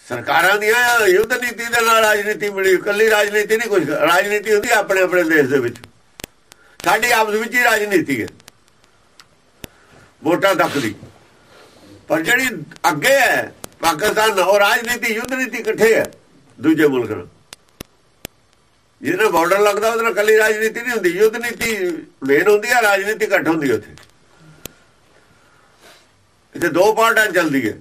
ਸਰਕਾਰਾਂ ਦੀਆਂ ਯੁੱਧ ਨੀਤੀ ਦੇ ਨਾਲ ਰਾਜਨੀਤੀ ਮਿਲੀ, ਇਕੱਲੀ ਰਾਜਨੀਤੀ ਨਹੀਂ ਕੁਝ ਰਾਜਨੀਤੀ ਹੁੰਦੀ ਆਪਣੇ ਆਪਣੇ ਦੇਸ਼ ਦੇ ਵਿੱਚ। ਸਾਡੀ ਆਪਸ ਵਿੱਚ ਹੀ ਰਾਜਨੀਤੀ ਹੈ। ਵੋਟਾਂ ਤੱਕ ਦੀ। ਪਰ ਜਿਹੜੀ ਅੱਗੇ ਹੈ ਪਾਕਿਸਤਾਨ ਨਾਲ ਉਹ ਰਾਜਨੀਤੀ ਯੁੱਧ ਨੀਤੀ ਇਕੱਠੇ ਹੈ ਦੂਜੇ ਮੁਲਕ ਨਾਲ। ਜਿਹਦੇ ਨਾਲ ਬਾਰਡਰ ਲੱਗਦਾ ਉਹਦੇ ਨਾਲ ਕੱਲੀ ਰਾਜਨੀਤੀ ਨਹੀਂ ਹੁੰਦੀ। ਯੁੱਧ ਨੀਤੀ ਮੇਨ ਹੁੰਦੀ ਹੈ ਰਾਜਨੀਤੀ ਘੱਟ ਹੁੰਦੀ ਉੱਥੇ। ਇੱਥੇ ਦੋ ਪਾਰਟਾਂ ਚੱਲਦੀ ਹੈ।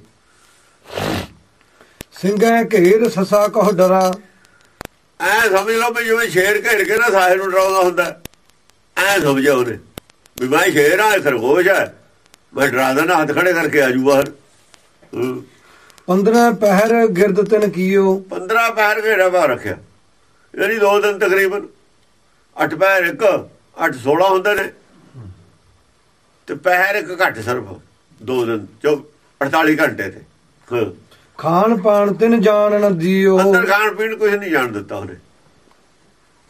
ਸਿੰਘੈ ਘੇਰ ਸਸਾ ਕਹ ਡਰਾ। ਐ ਸਮਝ ਲਓ ਵੀ ਜਿਵੇਂ ਸ਼ੇਰ ਘੇਰ ਕੇ ਨਾ ਸਾਹਿਲ ਨੂੰ ਡਰਾਉਂਦਾ ਹੁੰਦਾ। ਐ ਸਮਝਿਆ ਉਹਨੇ। ਵੀ ਮੈਂ ਸ਼ੇਰ ਆ ਖਰਗੋਸ਼ ਹੈ ਮੈਂ ਡਰਾ ਦੇਣਾ ਹੱਥ ਖੜੇ ਕਰਕੇ ਆ ਜੂ ਬਾਹਰ ਹੂੰ। 15 ਪਹਿਰ ਗਿਰਦ ਤਿਨ ਕੀਓ। 15 ਪੈਰ ਘੇਰਾ ਪਾ ਰੱਖਿਆ। ਯਾਨੀ ਦੋ ਦਿਨ ਤਕਰੀਬਨ। 8 ਪੈਰ ਇੱਕ 8 16 ਹੁੰਦੇ ਨੇ। ਤੇ ਪੈਰ ਇੱਕ ਘੱਟ ਸਿਰਫ ਦੋ ਦਿਨ। ਚੋ 48 ਘੰਟੇ ਤੇ। ਖਾਣ ਪਾਣ ਤਿਨ ਜਾਣ ਨ ਦਿਓ। ਅੰਦਰ ਖਾਣ ਪੀਣ ਕੁਝ ਨਹੀਂ ਜਾਣ ਦਿੱਤਾ ਉਹਨੇ।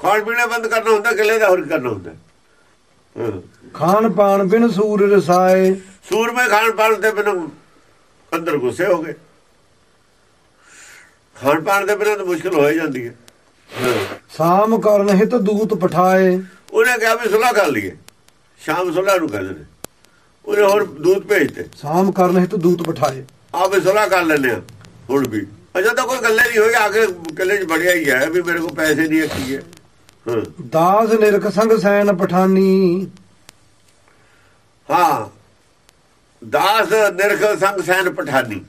ਖਾਣ ਪੀਣਾ ਬੰਦ ਕਰਨਾ ਹੁੰਦਾ ਕਿਲੇ ਦਾ ਹੋਰ ਕਰਨਾ ਹੁੰਦਾ। ਖਾਣ ਪਾਣ ਬਿਨ ਸੂਰ ਰਸਾਏ। ਸੂਰਮੇ ਖਾਣ ਪਾਣ ਦੇ ਬਿਨਾਂ ਅੰਦਰ ਗੁੱਸੇ ਹੋ ਗਏ। ਖਾਣ ਪਾਣ ਦੇ ਬਿਨਾਂ ਤਾਂ ਮੁਸ਼ਕਲ ਹੋ ਜਾਂਦੀ ਹੈ। ਸਾਮ ਕਰਨ ਹਿਤ ਦੂਤ ਪਠਾਏ। ਉਹਨੇ ਕਿਹਾ ਵੀ ਸੁਲਾ ਕਰ ਲਈਏ। ਸ਼ਾਮ ਸੁਲਾ ਨੂੰ ਕਹਿੰਦੇ ਨੇ ਉਹਨੇ ਹੋਰ ਦੂਤ ਭੇਜਤੇ। ਸਾਮ ਕਰਨ ਹਿਤ ਦੂਤ ਪਠਾਏ। ਆ ਵੀ ਸੁਲਾ ਕਰ ਲੈਨੇ ਆ ਹੁਣ ਵੀ। ਅਜੇ ਤਾਂ ਕੋਈ ਗੱਲੇ ਨਹੀਂ ਹੋਈ ਆ ਕੇ ਕਿਲੇ 'ਚ ਬੜਿਆ ਹੀ ਹੈ ਵੀ ਮੇਰੇ ਕੋਲ ਪੈਸੇ ਨਹੀਂ ਹੈ ਕੀ ਹੈ ਹਾਂ ਦਾਸ ਨਿਰਖ ਸੰਗ ਸੈਨ ਪਠਾਨੀ। ਹਾਂ ਦਾਸ ਨਿਰਖ ਸੰਗ ਸੈਨ ਪਠਾਨੀ।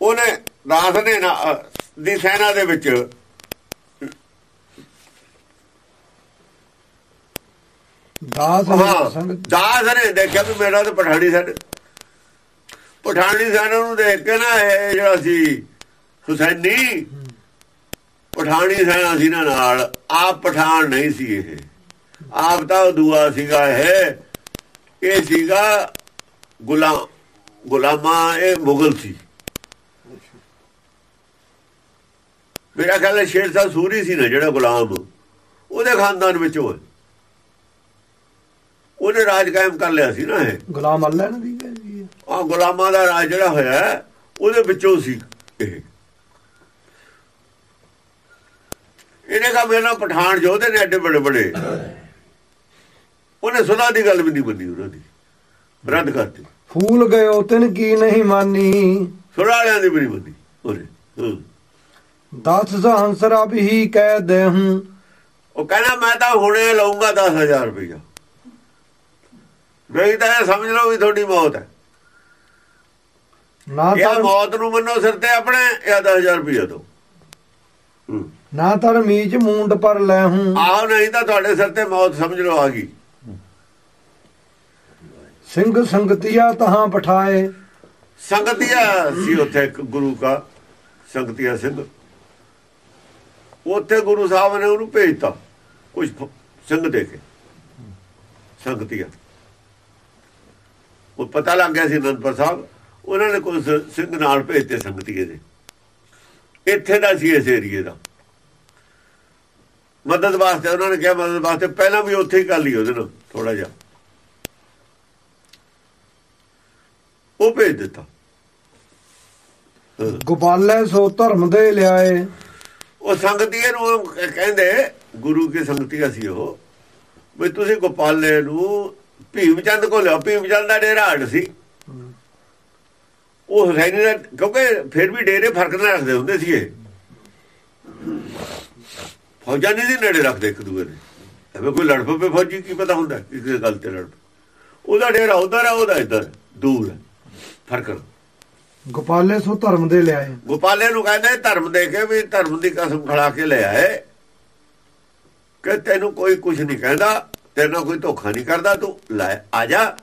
ਉਹਨੇ ਦਾਸ ਨੇ ਨਾ ਦੀ ਸੈਨਾ ਦੇ ਵਿੱਚ ਦਾਸ ਸੰਗ ਦਾਸ ਨੇ ਦੇਖਿਆ ਵੀ ਮੇਰਾ ਤਾਂ ਪਠਾਣੀ ਸਨ ਪਠਾਨੀ ਸੈਨਾ ਨੂੰ ਦੇਖ ਕੇ ਨਾ ਇਹ ਜਿਹੜਾ ਸੀ ਹੁਸੈਨੀ ਪਠਾਨੀ ਸੈਨਾ ਸੀ ਨਾ ਨਾਲ ਆਪ ਪਠਾਨ ਨਹੀਂ ਸੀ ਇਹ। ਆਪ ਤਾਂ ਦੂਆ ਸੀਗਾ ਇਹ। ਇਹ ਸੀਗਾ ਗੁਲਾਮ ਗੁਲਾਮਾ ਇਹ ਮੁਗਲ ਸੀ। ਮੇਰਾ ਖਿਆਲ ਹੈ ਸ਼ੇਰ ਸਾਹਿਬ ਸੂਰੀ ਸੀ ਨਾ ਜਿਹੜਾ ਗੁਲਾਮ। ਉਹਦੇ ਖਾਨਦਾਨ ਵਿੱਚੋਂ ਹੈ। ਉਹਨੇ ਰਾਜ ਕਾਇਮ ਕਰ ਲਿਆ ਸੀ ਨਾ ਇਹ। ਗੁਲਾਮ ਅੱਲਾ ਨੇ ਦੀ। ਆ ਗੁਲਾਮਾਂ ਦਾ ਰਾਜ ਜਿਹੜਾ ਹੋਇਆ ਉਹਦੇ ਵਿੱਚੋਂ ਸੀ ਇਹ। ਇਹਨੇ ਕਹਾ ਮੇਰੇ ਨਾਲ ਪਠਾਨ ਜੋਧੇ ਨੇ ਐਡੇ ਬੜੇ ਬੜੇ ਉਹਨੇ ਸੁਲਾ ਦੀ ਗੱਲ ਵੀ ਨਹੀਂ ਮੰਨੀ ਉਹਨਾਂ ਦੀ। ਰੱਦ ਕਰਤੀ। ਫੂਲ ਗਇਓ ਤਿਨ ਕੀ ਨਹੀਂ ਮਾਨੀ। ਸੁਲਾ ਵਾਲਿਆਂ ਦੀ ਨਹੀਂ ਮੰਨੀ ਉਹਨੇ। ਦਸ ਸਹੰਸਰਾ ਵੀ ਕਹਿ ਦੇ ਹੂੰ ਉਹ ਕਹਿੰਦਾ ਮੈਂ ਤਾਂ ਹੁਣੇ ਲਊਂਗਾ 10000 ਰੁਪਇਆ ਨਹੀਂ ਤਾਂ ਇਹ ਸਮਝ ਲਓ ਵੀ ਤੁਹਾਡੀ ਮੌਤ ਹੈ। ਨਾ ਤਾਂ ਮੌਤ ਨੂੰ ਮੰਨੋ ਸਿਰ ਤੇ ਆਪਣੇ ਜਾਂ 10000 ਰੁਪਇਆ ਦੋ ਹੂੰ। ਨਾ ਤਰ ਮੀਚ ਮੂੰਡ ਪਰ ਲੈ ਹੂੰ। ਆਹ ਨਹੀਂ ਤਾਂ ਤੁਹਾਡੇ ਸਿਰ ਤੇ ਮੌਤ ਸਮਝ ਲਓ ਆ ਗਈ। ਸਿੰਘ ਸੰਗਤੀਆ ਤਹਾਂ ਪਠਾਏ। ਸੰਗਤੀਆ ਸੀ ਉੱਥੇ ਇੱਕ ਗੁਰੂ ਦਾ ਸੰਗਤੀਆ ਸਿੰਘ। ਉੱਥੇ ਗੁਰੂ ਸਾਹਿਬ ਨੇ ਉਹਨੂੰ ਭੇਜਤਾ ਕੁਝ ਸਿੰਘ ਦੇ ਕੇ। ਸੰਗਤੀਆ। ਉਹ ਪਤਾ ਲੱਗ ਗਿਆ ਸੀ ਅਨੰਦਪੁਰ ਸਾਹਿਬ ਉਹਨਾਂ ਨੇ ਕੁਝ ਸਿੰਘ ਨਾਲ ਭੇਜਤੇ ਸੰਗਤੀਏ ਦੇ। ਇੱਥੇ ਦਾ ਸੀ ਇਸ ਏਰੀਏ ਦਾ। ਮਦਦ ਵਾਸਤੇ ਉਹਨਾਂ ਨੇ ਕਿਹਾ ਮਦਦ ਵਾਸਤੇ ਪਹਿਲਾਂ ਵੀ ਉੱਥੇ ਹੀ ਕਰ ਲਈ ਉਹਦੇ ਨਾਲ ਥੋੜਾ ਜਿਹਾ। ਉਹ ਭੇਜ ਦਿੱਤਾ। ਗੋਪਾਲੇ ਸੋ ਧਰਮ ਦੇ ਲਿਆਏ। ਉਹ ਸੰਗਤੀਏ ਨੂੰ ਕਹਿੰਦੇ ਗੁਰੂ ਕੀ ਸੰਗਤੀਆ ਸੀ ਉਹ? ਵੀ ਤੁਸੀਂ ਗੋਪਾਲੇ ਨੂੰ ਭੀਮ ਚੰਦ ਕੋਲ ਲਿਆ ਭੀਮ ਚੰਦ ਦਾ ਡੇਰਾ ਹੱਡ ਸੀ। ਉਹ ਹੁਸੈਨੀ ਦਾ ਕਿਉਂਕਿ ਫਿਰ ਵੀ ਡੇਰੇ ਫ਼ਰਕ ਨਾਲ ਰੱਖਦੇ ਹੁੰਦੇ ਸੀ ਇਹ ਫੌਜਾਂ ਨਹੀਂ ਸੀ ਨੇੜੇ ਰੱਖਦੇ ਇੱਕ ਦੂਏ ਦੇ। ਐਵੇਂ ਕੋਈ ਲੜ ਪਵੇ ਫੌਜੀ ਕੀ ਪਤਾ ਹੁੰਦਾ ਕਿਸੇ ਗੱਲ ਤੇ ਲੜ। ਉਹਦਾ ਡੇਰਾ ਉਧਰ ਹੈ ਉਹਦਾ ਇੱਧਰ ਦੂਰ ਫ਼ਰਕ ਗੋਪਾਲੇ ਸੋ ਧਰਮ ਦੇ ਲਿਆਏ। ਗੋਪਾਲੇ ਨੂੰ ਕਹਿੰਦੇ ਧਰਮ ਦੇ ਕੇ ਵੀ ਧਰਮ ਦੀ ਕਸਮ ਖੜਾ ਕੇ ਲੈ ਆਏ ਕਿ ਤੈਨੂੰ ਕੋਈ ਕੁਝ ਨਹੀਂ ਕਹਿੰਦਾ ਤੇਰੇ ਕੋਈ ਧੋਖਾ ਨਹੀਂ ਕਰਦਾ ਤੂੰ ਲੈ ਆ ਜਾ।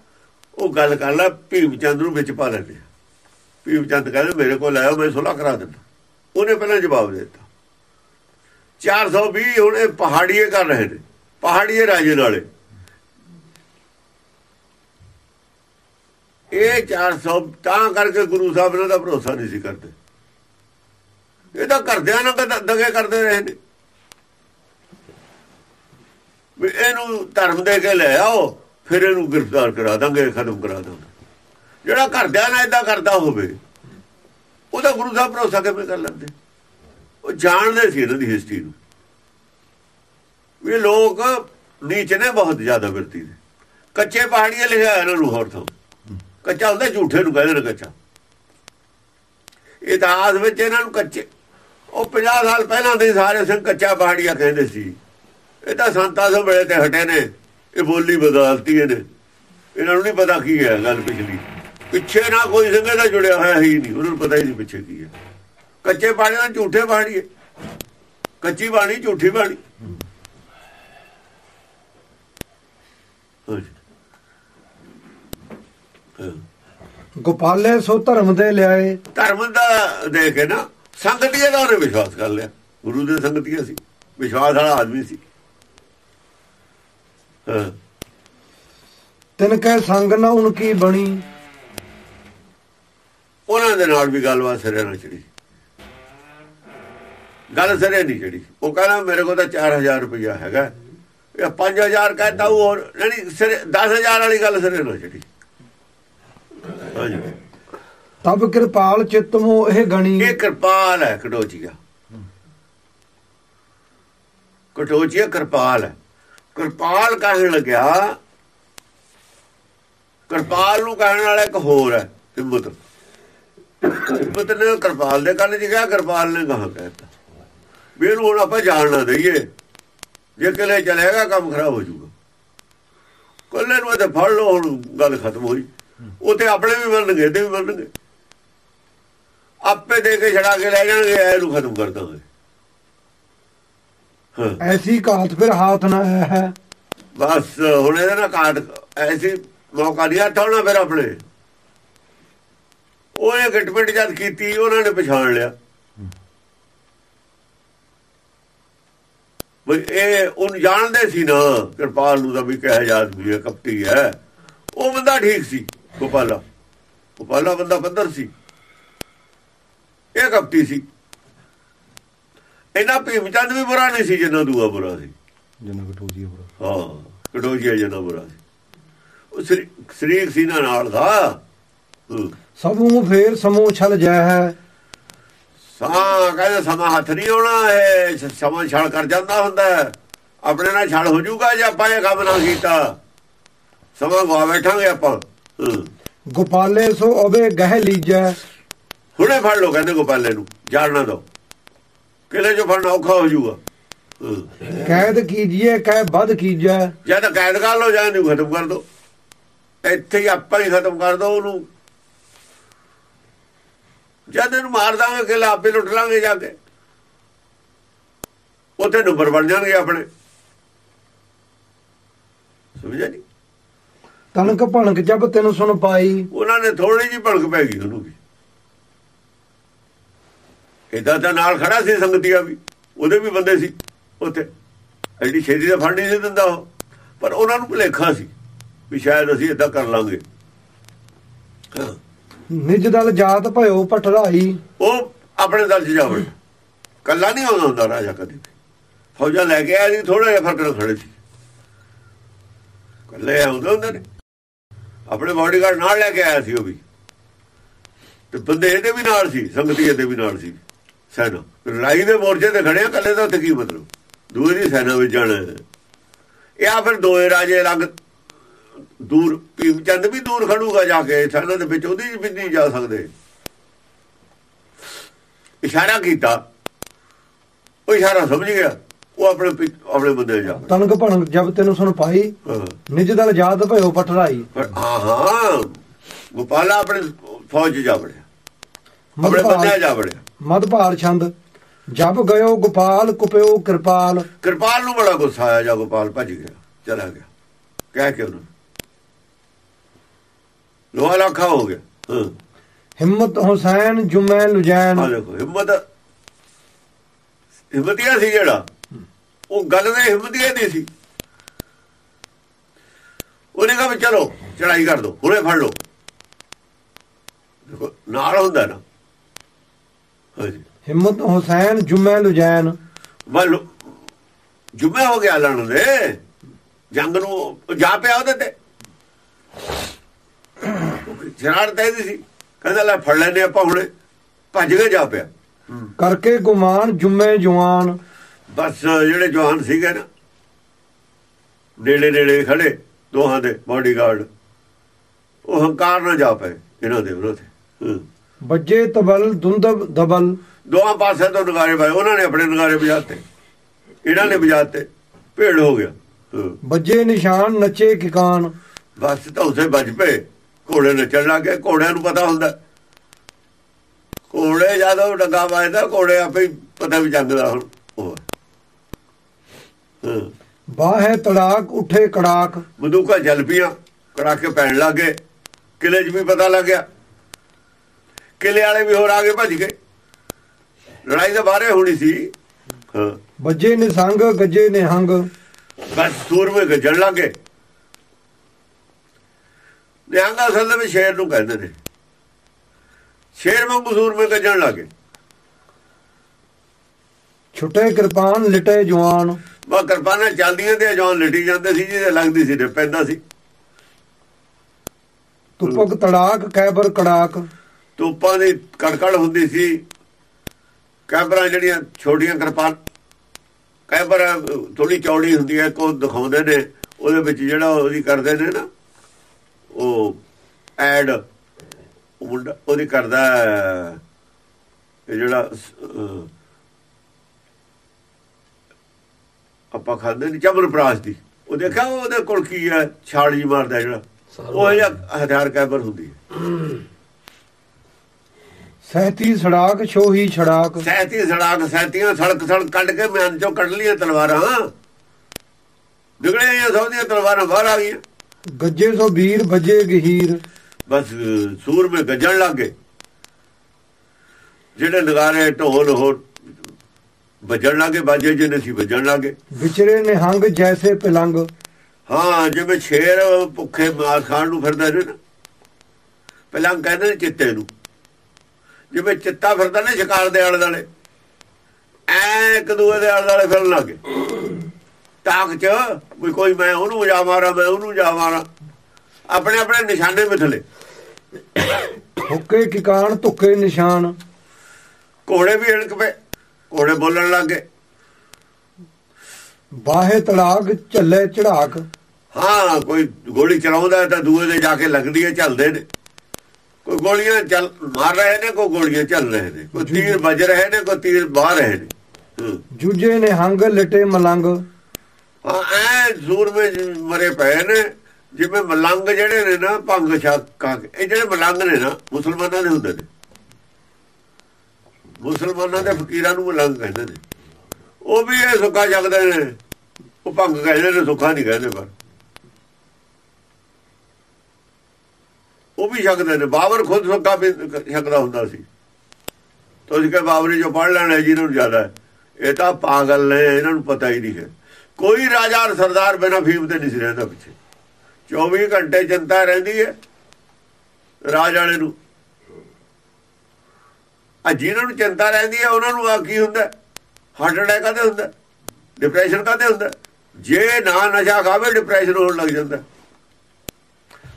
ਉਹ ਗੱਲ ਕਰ ਲੈ ਭੀਮ ਚੰਦ ਨੂੰ ਵਿੱਚ ਪਾ ਲੈਂਦੇ ਆ। ਭੀਮ ਚੰਦ ਕਹਿੰਦੇ ਮੇਰੇ ਕੋਲ ਆਇਓ ਮੈਂ ਸੁਲਾ ਕਰਾ ਦਿੰਦਾ। ਉਹਨੇ ਪਹਿਲਾਂ ਜਵਾਬ ਦੇ ਦਿੱਤਾ। 420 ਹੁਣ ਇਹ ਪਹਾੜੀਏ ਕਰ ਰਹੇ ਨੇ, ਪਹਾੜੀਏ ਰਾਜੇ ਨਾਲੇ। ਇਹ 400 ਤਾਂ ਕਰਕੇ ਗੁਰੂ ਸਾਹਿਬ ਇਹਨਾਂ ਦਾ ਭਰੋਸਾ ਨਹੀਂ ਸੀ ਕਰਦੇ। ਇਹ ਤਾਂ ਕਰਦਿਆਂ ਨਾਲ ਕਦ- ਦਗੇ ਕਰਦੇ ਰਹੇ ਨੇ। ਵੀ ਇਹਨੂੰ ਧਰਮ ਦੇ ਕੇ ਲੈ ਆਓ, ਫਿਰ ਇਹਨੂੰ ਗ੍ਰਿਫਤਾਰ ਕਰਾ ਦਾਂਗੇ, ਖਤਮ ਕਰਾ ਦਾਂਗੇ। ਜਿਹੜਾ ਕਰਦਿਆਂ ਨਾਲ ਇਦਾਂ ਕਰਦਾ ਹੋਵੇ, ਉਹਦਾ ਗੁਰੂ ਸਾਹਿਬ ਭਰੋਸਾ ਕਿਵੇਂ ਕਰ ਲੈਂਦੇ? ਉਹ ਜਾਣਦੇ ਸੀ ਇਹਨਾਂ ਦੀ ਹਿਸਟਰੀ ਨੂੰ। ਵੀ ਲੋਕ ਨੀਚ ਨੇ ਬਹੁਤ ਜ਼ਿਆਦਾ ਵਰਤੀ ਦੇ। ਕੱਚੇ ਪਹਾੜੀਆਂ ਲਿਖਿਆ ਇਹਨਾਂ ਨੂੰ ਹੋਰ ਤੋਂ ਕੱਚਾ ਹੁੰਦਾ, ਝੂਠੇ ਨੂੰ ਕਹਿੰਦੇ ਨੇ ਕੱਚਾ। ਇਤਿਹਾਸ ਵਿੱਚ ਇਹਨਾਂ ਨੂੰ ਕੱਚੇ, ਉਹ 50 ਸਾਲ ਪਹਿਲਾਂ ਦੇ ਸਾਰੇ ਸਿੰਘ ਕੱਚਾ ਪਹਾੜੀਆਂ ਕਹਿੰਦੇ ਸੀ। ਇਹ ਤਾਂ ਸੰਤਾਂ ਤੋਂ ਬੜੇ ਤੇ ਹਟੇ ਨੇ। ਇਹ ਬੋਲੀ ਬਦਲਤੀ ਇਹਨੇ। ਇਹਨਾਂ ਨੂੰ ਨਹੀਂ ਪਤਾ ਕੀ ਹੈ ਗੱਲ ਪਿਛਲੀ। ਪਿੱਛੇ ਨਾ ਕੋਈ ਸਿੰਘ ਦਾ ਜੁੜਿਆ ਹੋਇਆ ਹੀ ਨਹੀਂ। ਉਹਨਾਂ ਨੂੰ ਪਤਾ ਹੀ ਨਹੀਂ ਪਿੱਛੇ ਕੀ ਹੈ। ਕੱਚੇ ਪਹਾੜੀਆਂ ਨਾਲ ਝੂਠੇ ਪਹਾੜੀਏ ਕੱਚੀ ਬਾਣੀ ਝੂਠੀ ਬਾਣੀ। ਗੋਪਾਲੇ ਸੋ ਧਰਮ ਦੇ ਲਿਆਏ। ਧਰਮ ਦਾ ਦੇ ਕੇ ਨਾ ਸੰਗਤੀਏ ਦਾ ਉਹਨੇ ਵਿਸ਼ਵਾਸ ਕਰ ਲਿਆ। ਗੁਰੂ ਦੇ ਸੰਗਤੀਏ ਸੀ। ਵਿਸ਼ਵਾਸ ਵਾਲਾ ਆਦਮੀ ਸੀ। ਤਿਨ ਕੈ ਸੰਗ ਨਾ ਉਨ ਕੀ ਬਣੀ। ਉਹਨਾਂ ਦੇ ਨਾਲ ਵੀ ਗੱਲਬਾਤ ਸਿਰੇ ਨਾਲ ਚੜੀ ਗੱਲ ਸਿਰੇ ਨਹੀਂ ਚੜੀ ਉਹ ਕਹਿੰਦਾ ਮੇਰੇ ਕੋਲ ਤਾਂ 4000 ਰੁਪਇਆ ਹੈਗਾ। ਇਹ 5000 ਕਹਿੰਦਾ ਉਹ ਹੋਰ ਨਹੀਂ ਸਿਰੇ 10000 ਵਾਲੀ ਗੱਲ ਸਿਰੇ ਚੜੀ ਹਾਂਜੀ। ਤਬ ਕਿਰਪਾਲ ਚਿਤ ਮੋ ਇਹ ਗਣੀ। ਇਹ ਕਿਰਪਾਲ ਹੈ ਕਟੋਚੀਆ। ਕਟੋਚੀਆ ਕਿਰਪਾਲ ਹੈ। ਕਿਰਪਾਲ ਕਹਿਣ ਲੱਗਿਆ ਕਿਰਪਾਲ ਨੂੰ ਕਹਿਣ ਵਾਲਾ ਇੱਕ ਹੋਰ ਹੈ ਹਿੰਮਤ ਹਿੰਮਤ ਨੇ ਕਿਰਪਾਲ ਦੇ ਕੰਨ ਕਿਹਾ ਕਿਰਪਾਲ ਨੇ ਕਹਾ ਕਹਿਤਾ। ਵੀ ਇਹਨੂੰ ਹੁਣ ਆਪਾਂ ਜਾਣ ਨਾ ਦਈਏ। ਜੇ ਕਿਲੇ ਚਲੇਗਾ ਕੰਮ ਖਰਾਬ ਹੋ ਜਾਊਗਾ। ਕੱਲੇ ਨੂੰ ਤੇ ਫੜ ਲਓ ਹੁਣ ਗੱਲ ਖਤਮ ਹੋਈ। ਉਥੇ ਆਪਣੇ ਵੀ ਮੰਨਣਗੇ ਤੇ ਵੀ ਮੰਨਣਗੇ ਆਪੇ ਦੇ ਕੇ ਛੜਾ ਕੇ ਲੈ ਜਾਣਗੇ ਇਹਨੂੰ ਖਤਮ ਕਰ ਦਾਂਗੇ। ਐਸੀ ਘਾਤ ਫਿਰ ਹਾਥ ਨਾ ਆਇਆ ਹੈ। ਬਸ ਹੁਣ ਇਹਦੇ ਨਾਲ ਕਾਟ ਐਸੀ ਮੌਕਾ ਨਹੀਂ ਹੱਥ ਆਉਣਾ ਫਿਰ ਆਪਣੇ। ਉਹਨੇ ਗਿਟਪਿਟ ਜਦ ਕੀਤੀ ਉਹਨਾਂ ਨੇ ਪਛਾਣ ਲਿਆ। ਵੀ ਇਹ ਉਹ ਜਾਣਦੇ ਸੀ ਨਾ ਕਿਰਪਾਲ ਨੂੰ ਤਾਂ ਵੀ ਕਹਿ ਜਾਦ ਵੀ ਇਹ ਕਪਟੀ ਹੈ। ਉਹ ਬੰਦਾ ਠੀਕ ਸੀ ਗੋਪਾਲਾ। ਗੋਪਾਲਾ ਬੰਦਾ ਬੰਦਰ ਸੀ। ਇਹ ਕਪਟੀ ਸੀ। ਇਹਨਾਂ ਭੀਮਚੰਦ ਵੀ ਬੁਰਾ ਨਹੀਂ ਸੀ ਜਿੰਨਾ ਦੂਆ ਬੁਰਾ ਸੀ। ਜਿੰਨਾ ਕਟੋਜੀ ਹੋਰ ਹਾਂ ਕਟੋਜੀਆ ਜਿੰਨਾ ਬੁਰਾ ਸੀ। ਉਹ ਸ੍ਰੀ ਸ੍ਰੀ ਸੀਨਾ ਨਾਲ ਦਾ। ਸਭੂ ਫੇਰ ਸਮੂਹ ਛਲ ਜੈ ਹੈ। ਸਾਂ ਕਹਿੰਦੇ ਸਮਾਂ ਹੱਥ ਨਹੀਂ ਆਉਣਾ ਇਹ ਸਮਾਂ ਛਲ ਕਰ ਜਾਂਦਾ ਹੁੰਦਾ। ਆਪਣੇ ਨਾਲ ਛਲ ਹੋ ਜਾਊਗਾ ਜੇ ਆਪਾਂ ਇਹ ਕੰਮ ਨਾ ਕੀਤਾ। ਸਮਾਂ ਗਵਾ ਬੈਠਾਂਗੇ ਆਪਾਂ। ਗੋਪਾਲੇ ਸੋ ਅਵੇ ਗਹਿ ਲੀਜੈ। ਹੁਣੇ ਫੜ ਲੋ ਕਹਿੰਦੇ ਗੋਪਾਲੇ ਨੂੰ। ਜਾਣਨਾ ਦੋ ਕਿਲੇ ਚੋਂ ਫੜਨਾ ਔਖਾ ਹੋ ਜਾਊਗਾ। ਕੈਦ ਕੀਜੀਏ ਕਹਿ ਬਦ ਕੀਜੈ। ਜਾਂ ਤਾਂ ਕੈਦ ਕਰ ਲੋ ਜਾਂ ਇਹਨੂੰ ਖਤਮ ਕਰ ਦੋ। ਇੱਥੇ ਹੀ ਆਪਾਂ ਹੀ ਖਤਮ ਕਰ ਦੋ ਉਹਨੂੰ। ਜਦ ਇਹਨੂੰ ਮਾਰ ਦਾਂਗੇ ਕਿਲਾ ਆਪੇ ਲੁੱਟ ਲਾਂਗੇ ਜਾ ਕੇ। ਉੱਥੇ ਨੰਬਰ ਬਣ ਜਾਣਗੇ ਆਪਣੇ। ਸਮਝਿਆ ਨਹੀਂ ਤਨਕ ਭਣਕ ਜਬ ਤੈਨੂੰ ਸੁਣ ਪਾਈ। ਉਹਨਾਂ ਨੇ ਥੋੜੀ ਜਿਹੀ ਭੜਕ ਪੈ ਗਈ ਉਹਨੂੰ ਵੀ। ਇਦਾਂ ਤਾਂ ਨਾਲ ਖੜਾ ਸੀ ਸੰਗਤੀਆ ਵੀ ਉਹਦੇ ਵੀ ਬੰਦੇ ਸੀ ਉੱਥੇ। ਐਡੀ ਛੇਤੀ ਦਾ ਫੰਡ ਨਹੀਂ ਸੀ ਦਿੰਦਾ ਉਹ। ਪਰ ਉਹਨਾਂ ਨੂੰ ਭੁਲੇਖਾ ਸੀ ਵੀ ਸ਼ਾਇਦ ਅਸੀਂ ਇਦਾਂ ਕਰ ਲਾਂਗੇ। ਹਾਂ। ਨਿਜ ਦਲ ਜਾਤ ਭਇਓ ਪਠਰਾਈ ਉਹ ਆਪਣੇ ਦਲ ਚ ਜਾਵੇ। ਕੱਲਾ ਨਹੀਂ ਹੁੰਦਾ ਰਾਜਾ ਕਦੇ ਫੌਜਾਂ ਲੈ ਕੇ ਆਇਆ ਸੀ ਥੋੜਾ ਜਿਹਾ ਫ਼ਰਕ ਨਾਲ ਖੜੇ ਸੀ। ਕੱਲੇ ਆਉਂਦੇ ਹੁੰਦੇ ਨੇ। ਆਪਣੇ ਬਾਡੀਗਾਰਡ ਨਾਲ ਲੈ ਕੇ ਆਇਆ ਸੀ ਉਹ ਵੀ। ਤੇ ਬੰਦੇ ਇਹਦੇ ਵੀ ਨਾਲ ਸੀ, ਸੰਗਤੀ ਇਹਦੇ ਵੀ ਨਾਲ ਸੀ। ਸੈਨਾ। ਲੜਾਈ ਦੇ ਮੋਰਚੇ ਤੇ ਖੜੇ ਆ ਕੱਲੇ ਦਾ ਉੱਥੇ ਕੀ ਮਤਲਬ? ਦੂਏ ਦੀ ਸੈਨਾ ਵਿੱਚ ਜਾਣਾ। ਹੈ। ਇਹ ਆ ਫਿਰ ਦੋਏ ਰਾਜੇ ਅਲੱਗ ਦੂਰ ਭੀਮ ਚੰਦ ਵੀ ਦੂਰ ਖੜੂਗਾ ਜਾ ਕੇ ਸੈਨਾ ਦੇ ਵਿੱਚ ਉਹਦੀ ਵੀ ਨਹੀਂ ਜਾ ਸਕਦੇ। ਇਸ਼ਾਰਾ ਕੀਤਾ। ਉਹ ਇਸ਼ਾਰਾ ਸਮਝ ਗਿਆ। ਉਹ ਆਪਣੇ ਆਪਣੇ ਬੰਦੇ ਜਾ ਤਨਕ ਭਣਕ ਜਬ ਤੈਨੂੰ ਸੁਣ ਪਾਈ ਨਿਜ ਦਲ ਜਾਤ ਭਇਓ ਪਠਰਾਈ ਪਰ ਹਾਂ ਹਾਂ। ਗੋਪਾਲਾ ਆਪਣੇ ਫੌਜ ਜਾ ਵੜਿਆ। ਆਪਣੇ ਭਾਰ- ਜਾ ਵੜਿਆ। ਮਦ ਭਾਰ ਛੰਦ। ਜਬ ਗਇਓ ਗੋਪਾਲ ਕੁਪਿਓ ਕਿਰਪਾਲ। ਕਿਰਪਾਲ ਨੂੰ ਬੜਾ ਗੁੱਸਾ ਆਇਆ ਜਾ ਗੋਪਾਲ ਭੱਜ ਗਿਆ ਚਲਾ ਗਿਆ। ਕਹਿ ਕੇ ਉਹਨੂੰ ਲੋਹਾ ਲੱਖਾ ਹੋ ਗਿਆ। ਹਾਂ। ਹਿੰਮਤ ਹੁਸੈਨ ਜੁਮੈ ਲੁਜੈਨ। ਆ ਦੇਖੋ ਹਿੰਮਤ ਹਿੰਮਤੀਆ ਸੀ ਜਿਹੜਾ। ਉਹ ਗੱਲ ਦੇ ਹਿੰਮਤੀਆ ਨਹੀਂ ਸੀ। ਉਹਨੇ ਕਿਹਾ ਚਲੋ ਚੜਾਈ ਕਰ ਦੋ ਹੁਣੇ ਫੜ ਲਓ। ਦੇਖੋ ਨਾਲ ਹੁੰਦਾ ਨਾ। ਹਾਂਜੀ। ਹਿੰਮਤ ਹੁਸੈਨ ਜੁਮੈ ਲੁਜੈਨ। ਮੰਨ ਜੁਮੇ ਹੋ ਗਿਆ ਲੜਨ ਦੇ। ਜੰਗ ਨੂੰ ਜਾ ਪਿਆ ਉਹਦੇ ਤੇ। ਸ਼ਰਾਰਤ ਇਹਦੀ ਸੀ। ਕਹਿੰਦਾ ਲੈ ਫੜ ਲੈਨੇ ਆਪਾਂ ਹੁਣੇ। ਭੱਜ ਕੇ ਜਾ ਪਿਆ। ਕਰਕੇ ਗੁਮਾਨ ਜੁਮੈ ਜਵਾਨ। ਬਸ ਜਿਹੜੇ ਜਵਾਨ ਸੀਗੇ ਨਾ ਨੇੜੇ ਨੇੜੇ ਖੜੇ ਦੋਹਾਂ ਦੇ ਬਾਡੀਗਾਰਡ ਉਹ ਹੰਕਾਰ ਨਾ ਜਾ ਪਏ ਇਹਨਾਂ ਦੇ ਉਹਨਾਂ ਤੇ। ਬੱਜੇ ਤਬਲ ਦੁੰਦਬ ਦਬਲ। ਦੋਹਾਂ ਪਾਸੇ ਤੋਂ ਨਗਾਰੇ ਪਾਏ। ਉਹਨਾਂ ਨੇ ਆਪਣੇ ਨਗਾਰੇ ਵਜਾਤੇ। ਇਹਨਾਂ ਨੇ ਵਜਾਤੇ। ਭੇੜ ਹੋ ਗਿਆ। ਬੱਜੇ ਨਿਸ਼ਾਨ ਨੱਚੇ ਕਿਕਾਨ। ਬਸ ਤਾਂ ਉਸੇ ਵੱਜ ਪਏ। ਘੋੜੇ ਨੱਚਣ ਲੱਗ ਗਏ ਘੋੜਿਆਂ ਨੂੰ ਪਤਾ ਹੁੰਦਾ। ਘੋੜੇ ਜਦੋਂ ਡੰਗਾ ਵੱਜਦਾ ਘੋੜੇ ਆਪੇ ਹੀ ਪਤਾ ਵੀ ਜੰਗਦਾ ਹੁਣ ਉਹ ਬਾਹੇ ਤੜਾਕ ਉੱਠੇ ਕੜਾਕ। ਬੰਦੂਕਾਂ ਚੱਲ ਪਈਆਂ ਕੜਾਕੇ ਪੈਣ ਲੱਗੇ ਕਿਲੇ 'ਚ ਵੀ ਪਤਾ ਲੱਗ ਗਿਆ। ਕਿਲੇ ਵਾਲੇ ਵੀ ਹੋਰ ਆਗੇ ਭੱਜ ਗਏ। ਲੜਾਈ ਤਾਂ ਬਾਹਰੇ ਹੋਣੀ ਸੀ। ਹਾਂ। ਬੱਜੇ ਨਿਸੰਗ ਗੱਜੇ ਨਿਹੰਗ। ਬਸ ਸੂਰਮੇ ਗੱਜਣ ਲੱਗੇ ਨਿਹੰਗ ਅਸਲ ਵਿੱਚ ਸ਼ੇਰ ਨੂੰ ਕਹਿੰਦੇ ਨੇ। ਸ਼ੇਰ ਵਾਂਗੂ ਸੂਰਮੇ ਗੱਜਣ ਲੱਗੇ ਛੁੱਟੇ ਕਿਰਪਾਨ ਲਿਟੇ ਜਵਾਨ। ਬਾ ਕਿਰਪਾਨਾਂ ਚੱਲਦੀਆਂ ਤੇ ਜਵਾਨ ਲਿਟੀ ਜਾਂਦੇ ਸੀ ਜਿਹਦੇ ਲੱਗਦੀ ਸੀ ਪੈਂਦਾ ਸੀ। ਤੁਪਕ ਤੜਾਕ ਕੈਬਰ ਕੜਾਕ। ਤੋਪਾਂ ਦੀ ਕੜਕੜ ਹੁੰਦੀ ਸੀ। ਕੈਬਰਾਂ ਜਿਹੜੀਆਂ ਛੋਟੀਆਂ ਕਿਰਪਾਨ ਕੈਬਰ ਥੋੜੀ ਚੌੜੀ ਹੁੰਦੀ ਹੈ ਕੋ ਦਿਖਾਉਂਦੇ ਨੇ। ਉਹਦੇ ਵਿੱਚ ਜਿਹੜਾ ਉਹਦੀ ਕਰਦੇ ਨੇ ਨਾ ਉਹ ਐਡ ਉਹ ਮੁੰਡਾ ਉਹਦੀ ਕਰਦਾ ਇਹ ਜਿਹੜਾ ਆਪਾਂ ਖਾਂਦੇ ਨਹੀਂ ਚਮਨਪ੍ਰਾਸ਼ ਦੀ। ਉਹ ਦੇਖਿਆ ਉਹਦੇ ਕੋਲ ਕੀ ਹੈ? ਛਾਲ ਜੀ ਮਾਰਦਾ ਜਿਹੜਾ। ਉਹ ਜਿਹਾ ਹਥਿਆਰ ਕੈਬਰ ਹੁੰਦੀ ਹੈ। ਸਹਿਤੀ ਸੜਾਕ ਛੋਹੀ ਛੜਾਕ। ਸੈਤੀ ਸੜਾਕ ਸੈਤੀਆਂ ਸੜਕ ਸੜਕ ਕੱਢ ਕੇ ਮਿਆਨ ਚੋਂ ਕੱਢ ਲੀਆਂ ਤਲਵਾਰਾਂ। ਨਿਕਲੇ ਆਈਆਂ ਸਭ ਦੀਆਂ ਤਲਵਾਰਾਂ ਬਾਹਰ ਆ ਗਈਆਂ। ਗੱਜੇ ਸੋ ਵੀਰ ਬੱਜੇ ਗਹੀਰ। ਬਸ ਸੂਰ ਮੇ ਗੱਜਣ ਲੱਗ ਜਿਹੜੇ ਨਗਾਰੇ ਢੋਲ ਹੋਰ ਵੱਜਣ ਲੱਗੇ ਬਾਜੇ ਜਿਹਨੇ ਸੀ ਵੱਜਣ ਲੱਗੇ ਵਿਚਰੇ ਨਿਹੰਗ ਜੈਸੇ ਪਲੰਗ। ਹਾਂ ਜਿਵੇਂ ਸ਼ੇਰ ਭੁੱਖੇ ਮਾਰ ਖਾਣ ਨੂੰ ਫਿਰਦਾ ਨੇ ਨਾ। ਪਹਿਲਾਂ ਕਹਿੰਦੇ ਨੇ ਚਿੱਤੇ ਨੂੰ। ਜਿਵੇਂ ਚਿੱਤਾ ਫਿਰਦਾ ਨੇ ਸ਼ਿਕਾਰ ਦੇ ਆਲੇ ਦਾਲੇ ਐ ਇੱਕ ਦੂਏ ਦੇ ਆਲੇ ਦਾਲੇ ਫਿਰਨ ਲੱਗੇ ਤਾਕ ਚ ਵੀ ਕੋਈ ਮੈਂ ਉਹਨੂੰ ਜਾ ਮਾਰਾਂ ਮੈਂ ਉਹਨੂੰ ਜਾ ਮਾਰਾਂ ਆਪਣੇ ਆਪਣੇ ਨਿਸ਼ਾਨੇ ਮਿਥਲੇ। ਹੁੱਕੇ ਕਿਕਾਨ ਧੁੱਕੇ ਨਿਸ਼ਾਨ। ਘੋੜੇ ਵੀ ਇਲਕ ਪਏ ਘੋੜੇ ਬੋਲਣ ਲੱਗੇ ਬਾਹੇ ਤੜਾਕ ਝੱਲੇ ਚੜਾਕ। ਹਾਂ ਕੋਈ ਗੋਲੀ ਚਲਾਉਂਦਾ ਤਾਂ ਦੂਏ ਦੇ ਜਾ ਕੇ ਲੱਗਦੀ ਹੈ ਚੱਲਦੇ ਨੇ। ਕੋਈ ਗੋਲੀਆਂ ਚੱਲ ਮਾਰ ਰਹੇ ਨੇ ਕੋਈ ਗੋਲੀਆਂ ਚੱਲ ਰਹੇ ਨੇ। ਕੋਈ ਤੀਰ ਵੱਜ ਰਹੇ ਨੇ ਕੋਈ ਤੀਰ ਬਾਹਰ ਰਹੇ ਨੇ। ਜੂਝੇ ਨਿਹੰਗ ਲਟੇ ਮਲੰਗ। ਐ ਜ਼ੂਰ ਵਿੱਚ ਮਰੇ ਪਏ ਨੇ, ਜਿਵੇਂ ਮਲੰਗ ਜਿਹੜੇ ਨੇ ਨਾ, ਭੰਗ ਛਕਾ ਇਹ ਜਿਹੜੇ ਮਲੰਗ ਨੇ ਨਾ, ਮੁਸਲਮਾਨਾਂ ਦੇ ਹੁੰਦੇ ਨੇ। ਮੁਸਲਮਾਨਾਂ ਦੇ ਫਕੀਰਾਂ ਨੂੰ ਮਲੰਗ ਕਹਿੰਦੇ ਨੇ। ਉਹ ਵੀ ਇਹ ਸੁੱਕਾ ਛਕਦੇ ਨੇ। ਉਹ ਭੰਗ ਕਹਿੰਦੇ ਨੇ ਸੁੱਖਾ ਨਹੀਂ ਕਹਿੰਦੇ, ਪਰ। ਉਹ ਵੀ ਛਕਦੇ ਨੇ। ਬਾਬਰ ਖੁਦ ਸੁੱਕਾ ਵੀ ਛਕਦਾ ਹੁੰਦਾ ਸੀ। ਤੁਸੀਂ ਕਿ ਬਾਬਰੀ ਜੋ ਪੜ ਲੈਣਾ, ਜਿਹਨਾਂ ਨੂੰ ਜ਼ਿਆਦਾ। ਇਹ ਤਾਂ ਪਾਗਲ ਨੇ, ਇਹਨਾਂ ਨੂੰ ਪਤਾ ਹੀ ਨਹੀਂ ਹੈ। ਕੋਈ ਰਾਜਾ ਔਰ ਸਰਦਾਰ ਬਿਨਾਂ ਫੀਮ ਤੇ ਨਹੀਂ ਸੀ ਰਹਿੰਦਾ ਪਿੱਛੇ। 24 ਘੰਟੇ ਚਿੰਤਾ ਰਹਿੰਦੀ ਹੈ ਰਾਜ ਵਾਲੇ ਨੂੰ। ਆ ਜਿਹਨਾਂ ਨੂੰ ਚਿੰਤਾ ਰਹਿੰਦੀ ਹੈ, ਉਹਨਾਂ ਨੂੰ ਆ ਕੀ ਹੁੰਦਾ? ਹਾਰਟ ਅਟੈਕ ਕਾਹਦੇ ਹੁੰਦਾ? ਡਿਪਰੈਸ਼ਨ ਕਾਹਦੇ ਹੁੰਦਾ? ਜੇ ਨਾ ਨਸ਼ਾ ਖਾਵੇ ਡਿਪਰੈਸ਼ਨ ਹੋਣ ਲੱਗ ਜਾਂਦਾ।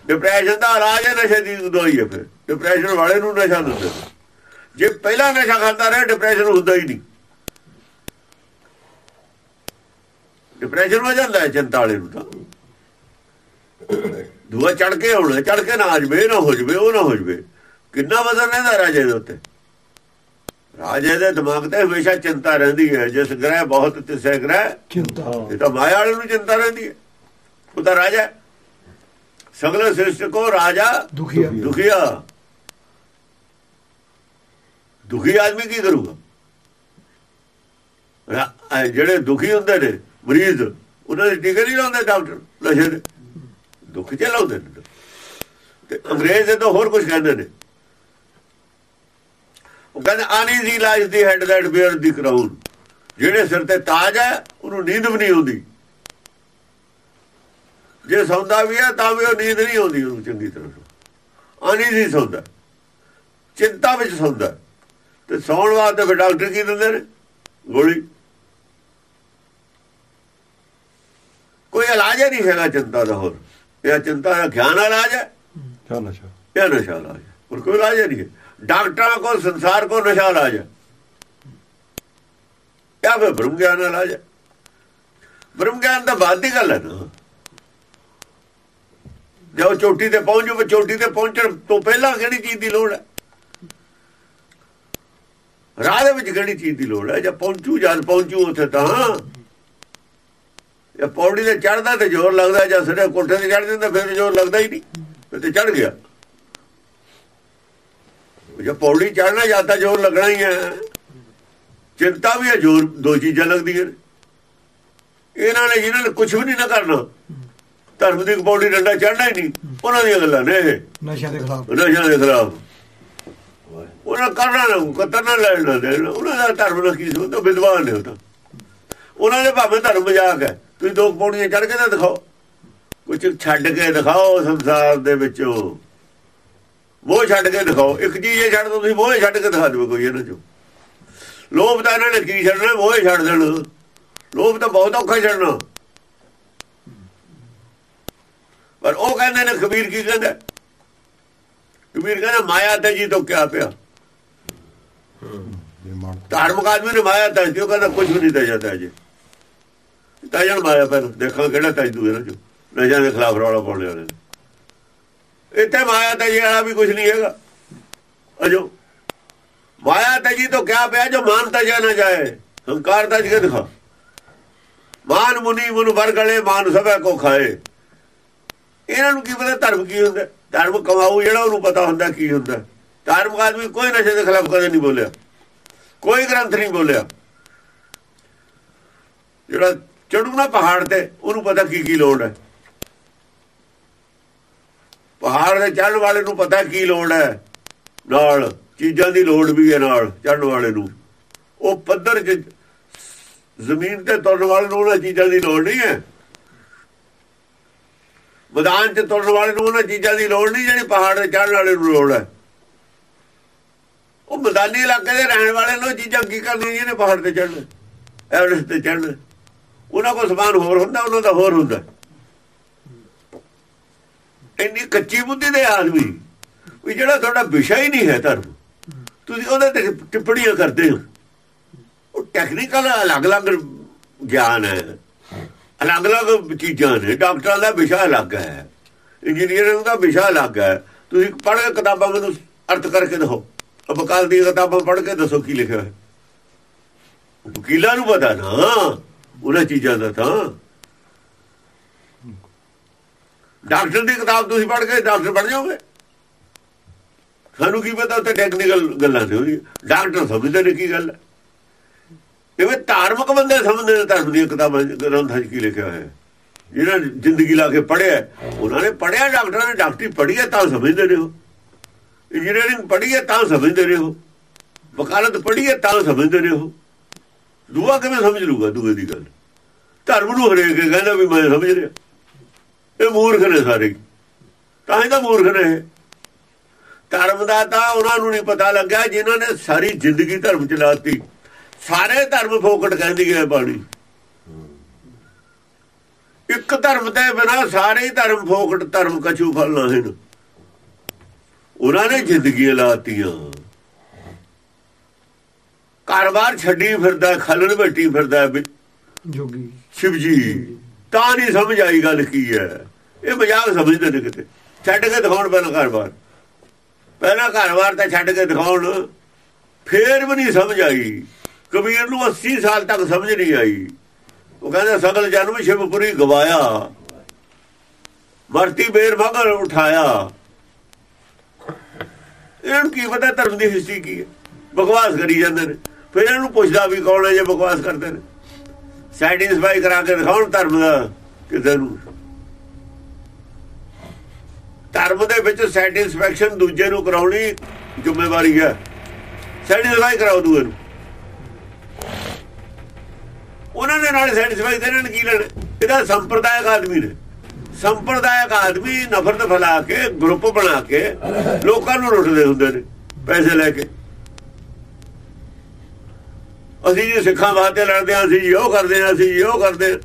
ਡਿਪਰੈਸ਼ਨ ਦਾ ਇਲਾਜ ਹੈ, ਨਸ਼ੇ ਦੀ ਦਵਾਈ ਹੈ ਫਿਰ। ਡਿਪਰੈਸ਼ਨ ਵਾਲੇ ਨੂੰ ਨਸ਼ਾ ਦਿੰਦੇ ਜੇ ਪਹਿਲਾਂ ਨਸ਼ਾ ਖਾਂਦਾ ਰਹੇ ਡਿਪਰੈਸ਼ਨ ਹੁੰਦਾ ਹੀ ਨਹੀਂ। ਡਿਪਰੈਸ਼ਨ ਹੋ ਜਾਂਦਾ ਹੈ ਚਿੰਤਾ ਵਾਲੇ ਨੂੰ ਤਾਂ। ਦੂਆ ਚੜ ਕੇ ਆਉਣਾ ਚੜ ਕੇ ਨਾ ਆ ਜਵੇ ਨਾ ਹੋ ਜਵੇ ਉਹ ਨਾ ਹੋ ਜਵੇ। ਕਿੰਨਾ ਵਜ਼ਨ ਰਹਿੰਦਾ ਰਾਜੇ ਦੇ ਉੱਤੇ? ਰਾਜੇ ਦੇ ਦਿਮਾਗ ਤੇ ਹਮੇਸ਼ਾ ਚਿੰਤਾ ਰਹਿੰਦੀ ਹੈ। ਜਿਸ ਗ੍ਰਹਿ ਬਹੁਤ ਤਿਸੇ ਗ੍ਰਹਿ ਚਿੰਤਾ। ਇਹ ਤਾਂ ਮਾਇਆ ਵਾਲੇ ਨੂੰ ਚਿੰਤਾ ਰਹਿੰਦੀ ਹੈ। ਉਹ ਤਾਂ ਰਾਜਾ। ਸਗਲ ਸ੍ਰਿਸ਼ਟ ਕੋ ਰਾਜਾ ਦੁਖੀਆ। ਦੁਖੀਆ। ਦੁਖੀ ਆਦਮੀ ਕੀ ਕਰੂਗਾ? ਜਿਹੜੇ ਦੁਖੀ ਹੁੰਦੇ ਨੇ ਮਰੀਜ਼, ਉਹਨਾਂ ਦੇ ਟੀਕੇ ਨਹੀਂ ਲਾਉਂਦੇ ਡਾਕਟਰ, ਨਸ਼ੇ ਦੇ। ਦੁੱਖ ਚ ਲਾਉਂਦੇ ਨੇ ਤੇ। ਅੰਗਰੇਜ਼ ਦੇ ਤਾਂ ਹੋਰ ਕੁਝ ਕਹਿੰਦੇ ਨੇ। ਉਹ ਕਹਿੰਦੇ ਆਨੀ the life the head that bear the crown ਜਿਹੜੇ ਸਿਰ ਤੇ ਤਾਜ ਹੈ, ਉਹਨੂੰ ਨੀਂਦ ਵੀ ਨਹੀਂ ਆਉਂਦੀ। ਜੇ ਸੌਂਦਾ ਵੀ ਹੈ, ਤਾਂ ਵੀ ਉਹ ਨੀਂਦ ਨਹੀਂ ਆਉਂਦੀ ਉਹਨੂੰ ਚੰਗੀ ਤਰ੍ਹਾਂ ਆਨੀ ਦੀ ਸੌਂਦਾ। ਚਿੰਤਾ ਵਿੱਚ ਸੌਂਦਾ। ਤੇ ਸੌਣ ਵਾਸਤੇ ਫਿਰ ਡਾਕਟਰ ਕੀ ਦਿੰਦੇ ਨੇ? ਗੋਲੀ। ਕੋਈ ਇਲਾਜ ਹੀ ਨਹੀਂ ਹੈਗਾ ਚਿੰਤਾ ਦਾ ਹੋਰ। ਇਹ ਚਿੰਤਾ ਦਾ ਗਿਆਨ ਇਲਾਜ ਹੈ? ਕਿਆ ਨਸ਼ਾ ਇਹ ਨਸ਼ਾ ਇਲਾਜ ਹੋਰ ਕੋਈ ਇਲਾਜ ਨਹੀਂ ਹੈ। ਡਾਕਟਰਾਂ ਕੋ ਸੰਸਾਰ ਕੋ ਨਸ਼ਾ ਇਲਾਜ ਹੈ। ਜਾਂ ਫਿਰ ਬ੍ਰਹਮ ਗਿਆਨ ਇਲਾਜ ਹੈ। ਬ੍ਰਹਮ ਗਿਆਨ ਤਾਂ ਬਾਅਦ ਦੀ ਗੱਲ ਹੈ ਨਾ। ਜਦੋਂ ਚੋਟੀ ਤੇ ਪਹੁੰਚੋ ਚੋਟੀ ਤੇ ਪਹੁੰਚਣ ਤੋਂ ਪਹਿਲਾਂ ਕਿਹੜੀ ਚੀਜ਼ ਦੀ ਲੋੜ ਹੈ? ਰਾਹ ਦੇ ਵਿੱਚ ਕਿਹੜੀ ਚੀਜ਼ ਦੀ ਲੋੜ ਹੈ? ਜਾਂ ਪਹੁੰਚੂ ਜਦ ਪਹੁੰਚੂ ਉੱਥੇ ਤਾਂ ਇਹ ਪੌੜੀ ਤੇ ਚੜਦਾ ਤੇ ਜ਼ੋਰ ਲੱਗਦਾ ਜਾਂ ਸਿਰੇ ਕੋਠੇ ਤੇ ਚੜ ਜਾਂਦਾ ਫਿਰ ਜ਼ੋਰ ਲੱਗਦਾ ਹੀ ਨਹੀਂ। ਫਿਰ ਤੇ ਚੜ ਗਿਆ। ਜੇ ਪੌੜੀ ਚੜਨਾ ਜਾਂਦਾ ਜ਼ੋਰ ਲੱਗਣਾ ਹੀ ਹੈ। ਚਿੰਤਾ ਵੀ ਹੈ ਜ਼ੋਰ ਦੋ ਚੀਜ਼ਾਂ ਲੱਗਦੀਆਂ ਇਹਨਾਂ ਨੇ ਜਿਨ੍ਹਾਂ ਨੇ ਕੁਝ ਵੀ ਨਹੀਂ ਨਾ ਕਰਨਾ। ਧਰਮ ਦੀ ਪੌੜੀ ਡੰਡਾ ਚੜਨਾ ਹੀ ਨਹੀਂ। ਉਹਨਾਂ ਦੀਆਂ ਗੱਲਾਂ ਨੇ ਇਹ। ਨਸ਼ਿਆਂ ਦੇ ਖਿਲਾਫ। ਨਸ਼ਿਆਂ ਦੇ ਖਿਲਾਫ। ਉਹਨਾਂ ਕਰਨਾ ਨਾ ਕਤਰਨਾ ਲੈਣਾ ਦੇਣਾ। ਉਹਨਾਂ ਦਾ ਧਰਮ ਨਾਲ ਕੀ ਸੰਬੰਧ ਵਿਦਵਾਨ ਨੇ ਉਹ ਤਾਂ। ਉਹਨਾਂ ਦੇ ਭਾਵੇਂ ਧਰਮ ਮਜ਼ਾਕ ਹੈ। ਤੁਸੀਂ ਦੋ ਪੌੜੀਆਂ ਚੜ ਕੇ ਤਾਂ ਦਿਖਾਓ। ਕੁਝ ਛੱਡ ਕੇ ਦਿਖਾਓ ਸੰਸਾਰ ਦੇ ਵਿੱਚੋਂ। ਉਹ ਛੱਡ ਕੇ ਦਿਖਾਓ। ਇੱਕ ਚੀਜ਼ ਇਹ ਛੱਡ ਦੋ ਤੁਸੀਂ ਉਹ ਛੱਡ ਕੇ ਦਿਖਾ ਦਿਓ ਕੋਈ ਇਹਨਾਂ ਚੋਂ। ਲੋਭ ਤਾਂ ਇਹਨਾਂ ਨੇ ਕੀ ਛੱਡਣਾ? ਉਹ ਛੱਡ ਦੇਣ। ਲੋਭ ਤਾਂ ਬਹੁਤ ਔਖਾ ਛੱਡਣਾ। ਪਰ ਉਹ ਕਹਿੰਦੇ ਨੇ ਕਬੀਰ ਕੀ ਕਹਿੰਦਾ? ਕਬੀਰ ਕਹਿੰਦਾ ਮਾਇਆ ਤੇ ਜੀ ਤੋਂ ਕਿਆ ਪਿਆ? ਜੇ ਧਾਰਮਿਕ ਆਦਮੀ ਨੇ ਮਾਇਆ ਤਜ ਦਿਓ ਕਹਿੰਦਾ ਕੁਝ ਵੀ ਨਹੀਂ ਤਜਿਆ ਤਜ ਤਜਣ ਮਾਇਆ ਪਰ, ਦੇਖਾਂ ਕਿਹੜਾ ਤਜ ਦੂ ਇਹਨਾਂ ਚੋਂ ਨਸ਼ਿਆਂ ਦੇ ਖਿਲਾਫ ਰੌਲਾ ਪਾਉਣ ਵਾਲੇ ਇੱਥੇ ਮਾਇਆ ਤਜ ਵਾਲਾ ਵੀ ਕੁਝ ਨਹੀਂ ਹੈਗਾ। ਅਜੋ, ਮਾਇਆ ਤਜੀ ਤੋਂ ਕਿਆ ਪਿਆ ਜੋ ਮਾਨ ਤਜਿਆ ਨਾ ਜਾਏ? ਹੰਕਾਰ ਤਜ ਕੇ ਦਿਖਾ। ਮਾਨ ਮੁਨੀ ਮਨ ਵਰ ਮਾਨ ਸਭੈ ਕੋ ਖਾਏ। ਇਹਨਾਂ ਨੂੰ ਕੀ ਪਤਾ ਧਰਮ ਕੀ ਹੁੰਦਾ? ਧਰਮ ਕਮਾਊ ਜਿਹੜਾ ਉਹਨੂੰ ਪਤਾ ਹੁੰਦਾ ਕੀ ਹੁੰਦਾ। ਧਾਰਮਿਕ ਆਦਮੀ ਕੋਈ ਨਸ਼ੇ ਦੇ ਖਿਲਾਫ ਕਦੇ ਨਹੀਂ ਬੋਲਿਆ। ਕੋਈ ਗ੍ਰੰਥ ਨਹੀਂ ਬੋਲਿਆ। ਜਿਹੜਾ ਚੜੂ ਨਾ ਪਹਾੜ ਤੇ, ਉਹਨੂੰ ਪਤਾ ਕੀ ਕੀ ਲੋੜ ਹੈ। ਪਹਾੜ ਦੇ ਚੜ੍ਹਨ ਵਾਲੇ ਨੂੰ ਪਤਾ ਕੀ ਲੋੜ ਹੈ। ਨਾਲ ਚੀਜ਼ਾਂ ਦੀ ਲੋੜ ਵੀ ਹੈ ਨਾਲ ਚੜਨ ਵਾਲੇ ਨੂੰ। ਉਹ ਪੱਧਰ 'ਚ ਜ਼ਮੀਨ ਤੇ ਤੁਰਨ ਵਾਲੇ ਨੂੰ ਉਹਨਾਂ ਚੀਜ਼ਾਂ ਦੀ ਲੋੜ ਨਹੀਂ ਹੈ। ਮੈਦਾਨ 'ਚ ਤੁਰਨ ਵਾਲੇ ਨੂੰ ਉਹਨਾਂ ਚੀਜ਼ਾਂ ਦੀ ਲੋੜ ਨਹੀਂ, ਜਿਹੜੀ ਪਹਾੜ ਤੇ ਚੜਨ ਵਾਲੇ ਨੂੰ ਲੋੜ ਹੈ। ਉਹ ਮੈਦਾਨੀ ਇਲਾਕੇ ਦੇ ਰਹਿਣ ਵਾਲੇ ਨੂੰ ਚੀਜ਼ਾਂ ਕੀ ਕਰਨੀਆਂ ਜਿਹਨੇ ਪਹਾੜ ਤੇ ਚੜਨ ਐਵਰੇਸਟ ਤੇ ਚੜਨ ਉਹਨਾਂ ਕੋਲ ਸਮਾਨ ਹੋਰ ਹੁੰਦਾ, ਉਹਨਾਂ ਦਾ ਹੋਰ ਹੁੰਦਾ। ਇੰਨੀ ਕੱਚੀ ਬੁੱਧੀ ਦੇ ਆਦਮੀ ਵੀ ਜਿਹੜਾ ਤੁਹਾਡਾ ਵਿਸ਼ਾ ਹੀ ਨਹੀਂ ਹੈ ਧਰਮ, ਤੁਸੀਂ ਉਹਦੇ ਤੇ ਟਿੱਪਣੀਆਂ ਕਰਦੇ ਹੋ। ਉਹ ਟੈਕਨੀਕਲ ਅਲੱਗ-ਅਲੱਗ ਗਿਆਨ ਹੈ। ਅਲੱਗ-ਅਲੱਗ ਚੀਜ਼ਾਂ ਨੇ। ਡਾਕਟਰਾਂ ਦਾ ਵਿਸ਼ਾ ਅਲੱਗ ਹੈ। ਇੰਜੀਨੀਅਰਿੰਗ ਦਾ ਵਿਸ਼ਾ ਅਲੱਗ ਹੈ। ਤੁਸੀਂ ਪੜ੍ਹ ਕੇ ਕਿਤਾਬਾਂ ਮੈਨੂੰ ਅਰਥ ਕਰਕੇ ਦਿਖਾਓ। ਵਕਾਲ ਦੀ ਕਿਤਾਬਾਂ ਪੜ੍ਹ ਕੇ ਦੱਸੋ ਕੀ ਲਿਖਿਆ ਹੈ ਵਕੀਲਾਂ ਨੂੰ ਪਤਾ ਨਾ। ਉਹਨਾਂ ਚੀਜ਼ਾਂ ਦਾ ਤਾਂ। ਡਾਕਟਰ ਦੀ ਕਿਤਾਬ ਤੁਸੀਂ ਪੜ੍ਹ ਕੇ ਡਾਕਟਰ ਬਣ ਜਾਓਗੇ। ਸਾਨੂੰ ਕੀ ਪਤਾ ਉੱਥੇ ਟੈਕਨੀਕਲ ਗੱਲਾਂ ਨੇ ਹੋਈ ਡਾਕਟਰ ਸਮਝਦੇ ਨੇ ਕੀ ਗੱਲ ਹੈ। ਜਿਵੇਂ ਧਾਰਮਿਕ ਬੰਦੇ ਸਮਝਦੇ ਨੇ, ਧਰਮ ਦੀਆਂ ਕਿਤਾਬਾਂ ਗ੍ਰੰਥਾਂ 'ਚ ਕੀ ਲਿਖਿਆ ਹੋਇਆ ਹੈ। ਜਿਹਨਾਂ ਜ਼ਿੰਦਗੀ ਲਾ ਕੇ ਪੜਿਆ ਉਹਨਾਂ ਨੇ ਪੜਿਆ ਡਾਕਟਰਾਂ ਨੇ ਡਾਕਟਰੀ ਪੜ੍ਹੀ ਹੈ, ਤਾਂ ਸਮਝਦੇ ਨੇ ਉਹ। ਇੰਜੀਨੀਅਰਿੰਗ ਪੜ੍ਹੀ ਹੈ, ਤਾਂ ਸਮਝਦੇ ਨੇ ਉਹ। ਵਕਾਲਤ ਪੜ੍ਹੀ ਹੈ, ਤਾਂ ਸਮਝਦੇ ਨੇ ਉਹ। ਦੂਆ ਕਿਵੇਂ ਸਮਝ ਲੂਗਾ ਦੂਏ ਦੀ ਗੱਲ ਧਰਮ ਨੂੰ ਹਰੇਕ ਕਹਿੰਦਾ ਵੀ ਮੈਂ ਸਮਝ ਰਿਹਾ ਇਹ ਮੂਰਖ ਨੇ ਸਾਰੇ ਤਾਂ ਹੀ ਮੂਰਖ ਨੇ ਧਰਮ ਦਾ ਤਾਂ ਉਹਨਾਂ ਨੂੰ ਨਹੀਂ ਪਤਾ ਲੱਗਾ ਜਿਨ੍ਹਾਂ ਨੇ ਸਾਰੀ ਜ਼ਿੰਦਗੀ ਧਰਮ ਚ ਚਲਾਤੀ ਸਾਰੇ ਧਰਮ ਫੋਕਟ ਕਹਿੰਦੀ ਹੈ ਬਾਣੀ ਇੱਕ ਧਰਮ ਤੇ ਬਿਨਾ ਸਾਰੇ ਧਰਮ ਫੋਕਟ ਧਰਮ ਕਛੂ ਫਲ ਨਾ ਹਨ ਉਹਨਾਂ ਨੇ ਜ਼ਿੰਦਗੀ ਲਾਤੀਆਂ ਕਾਰੋਬਾਰ ਛੱਡੀ ਫਿਰਦਾ ਖਲਣ ਬੈਠੀ ਫਿਰਦਾ ਜੋਗੀ। ਸ਼ਿਵ ਜੀ ਤਾਂ ਨਹੀਂ ਸਮਝ ਆਈ ਗੱਲ ਕੀ ਹੈ। ਇਹ ਮਜ਼ਾਕ ਸਮਝਦੇ ਨੇ ਕਿਤੇ। ਛੱਡ ਕੇ ਦਿਖਾਉਣ ਪਹਿਲਾਂ ਘਰ-ਬਾਰ। ਪਹਿਲਾਂ ਘਰ-ਬਾਰ ਤਾਂ ਛੱਡ ਕੇ ਦਿਖਾਉਣ। ਫੇਰ ਵੀ ਨਹੀਂ ਸਮਝ ਆਈ। ਕਬੀਰ ਨੂੰ 80 ਸਾਲ ਤੱਕ ਸਮਝ ਨਹੀਂ ਆਈ। ਉਹ ਕਹਿੰਦਾ ਸਗਲ ਜਨਮ ਸ਼ਿਵਪੁਰੀ ਗਵਾਇਆ। ਮਰਤੀ ਬੇਰ ਮਗਰ ਉਠਾਇਆ। ਇਹਨਾਂ ਕੀ ਪਤਾ ਧਰਮ ਦੀ ਹਿਸਟਰੀ ਕੀ ਹੈ। ਬਕਵਾਸ ਕਰੀ ਜਾਂਦੇ ਨੇ। ਫਿਰ ਇਹਨਾਂ ਪੁੱਛਦਾ ਵੀ ਕੌਣ ਹੈ ਜੇ ਬਕਵਾਸ ਕਰਦੇ ਨੇ। ਸੈਟੀਸਫਾਈ ਕਰਾ ਕੇ ਦਿਖਾਉਣ ਧਰਮ ਦਾ ਕਿਸੇ ਨੂੰ। ਧਰਮ ਦੇ ਵਿੱਚ ਸੈਟੀਸਫੈਕਸ਼ਨ ਦੂਜੇ ਨੂੰ ਕਰਾਉਣੀ ਜ਼ਿੰਮੇਵਾਰੀ ਹੈ। ਸੈਟੀਸਫਾਈ ਕਰਾਓ ਦੂਏ ਨੂੰ। ਉਹਨਾਂ ਨੇ ਨਾਲ ਸੈਟੀਸਫਾਈ ਕਰਨ ਕੀ ਲੈਣ? ਇਹਦਾ ਸੰਪਰਦਾਇਕ ਆਦਮੀ ਨੇ। ਸੰਪਰਦਾਇਕ ਆਦਮੀ ਨਫ਼ਰਤ ਫੈਲਾ ਕੇ ਗਰੁੱਪ ਬਣਾ ਕੇ ਲੋਕਾਂ ਨੂੰ ਲੁੱਟਦੇ ਹੁੰਦੇ ਨੇ ਪੈਸੇ ਲੈ ਕੇ। ਅਸੀਂ ਜੀ ਸਿੱਖਾਂ ਵਾਸਤੇ ਲੜਦੇ ਹਾਂ, ਅਸੀਂ ਜੀ ਉਹ ਕਰਦੇ ਹਾਂ, ਅਸੀਂ ਜੀ ਕਰਦੇ